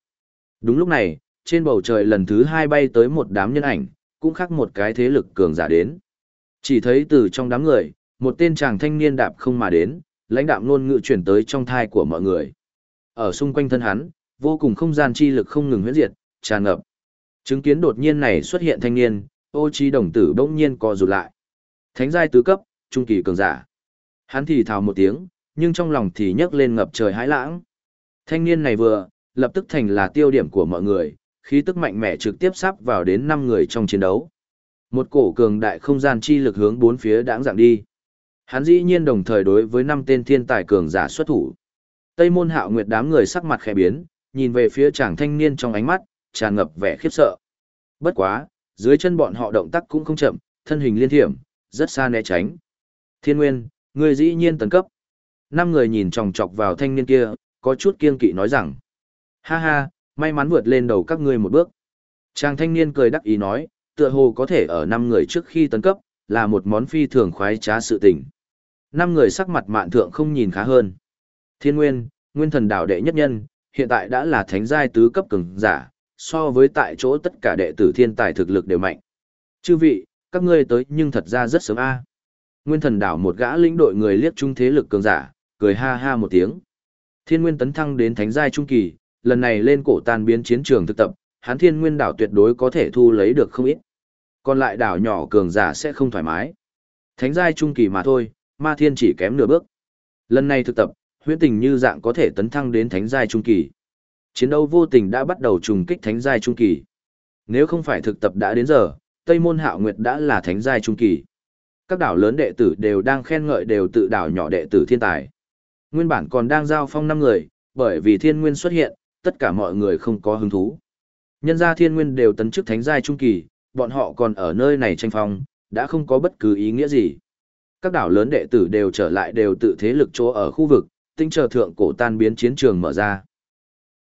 Đúng lúc này, trên bầu trời lần thứ hai bay tới một đám nhân ảnh, cũng khác một cái thế lực cường giả đến. Chỉ thấy từ trong đám người, một tên chàng thanh niên đạp không mà đến, lãnh đạm ngôn ngữ chuyển tới trong thai của mọi người. Ở xung quanh thân hắn, vô cùng không gian chi lực không ngừng huyễn diệt, tràn ngập. Chứng kiến đột nhiên này xuất hiện thanh niên, ô chi đồng tử bỗng nhiên co rụt lại. Thánh giai tứ cấp, trung kỳ cường giả. Hắn thì thào một tiếng, nhưng trong lòng thì nhấc lên ngập trời hãi lãng. Thanh niên này vừa, lập tức thành là tiêu điểm của mọi người, khí tức mạnh mẽ trực tiếp sắp vào đến 5 người trong chiến đấu. Một cổ cường đại không gian chi lực hướng bốn phía đãng dạng đi. Hắn dĩ nhiên đồng thời đối với năm tên thiên tài cường giả xuất thủ. Tây môn hạo nguyệt đám người sắc mặt khẽ biến, nhìn về phía chàng thanh niên trong ánh mắt, tràn ngập vẻ khiếp sợ. Bất quá, dưới chân bọn họ động tác cũng không chậm, thân hình liên thiểm, rất xa né tránh. Thiên Nguyên, người dĩ nhiên tấn cấp. Năm người nhìn chòng chọc vào thanh niên kia, có chút kiên kỵ nói rằng. Ha ha, may mắn vượt lên đầu các ngươi một bước. Chàng thanh niên cười đắc ý nói, tựa hồ có thể ở năm người trước khi tấn cấp, là một món phi thường khoái trá sự tình. Năm người sắc mặt mạn thượng không nhìn khá hơn. Thiên Nguyên, Nguyên thần đảo đệ nhất nhân, hiện tại đã là thánh giai tứ cấp cường giả, so với tại chỗ tất cả đệ tử thiên tài thực lực đều mạnh. Chư vị, các ngươi tới nhưng thật ra rất sớm a. Nguyên thần đảo một gã lĩnh đội người liếc trung thế lực cường giả, cười ha ha một tiếng. Thiên Nguyên tấn thăng đến thánh giai trung kỳ, lần này lên cổ tan biến chiến trường thực tập, hắn Thiên Nguyên đảo tuyệt đối có thể thu lấy được không ít. Còn lại đảo nhỏ cường giả sẽ không thoải mái. Thánh giai trung kỳ mà thôi, Ma Thiên chỉ kém nửa bước. Lần này thực tập, huyễn tình như dạng có thể tấn thăng đến thánh giai trung kỳ. Chiến đấu vô tình đã bắt đầu trùng kích thánh giai trung kỳ. Nếu không phải thực tập đã đến giờ, Tây Môn Hạo Nguyệt đã là thánh giai trung kỳ. Các đảo lớn đệ tử đều đang khen ngợi đều tự đảo nhỏ đệ tử thiên tài. Nguyên bản còn đang giao phong năm người, bởi vì thiên nguyên xuất hiện, tất cả mọi người không có hứng thú. Nhân gia thiên nguyên đều tấn chức thánh giai trung kỳ, bọn họ còn ở nơi này tranh phong, đã không có bất cứ ý nghĩa gì. Các đảo lớn đệ tử đều trở lại đều tự thế lực chỗ ở khu vực, tinh chờ thượng cổ tan biến chiến trường mở ra.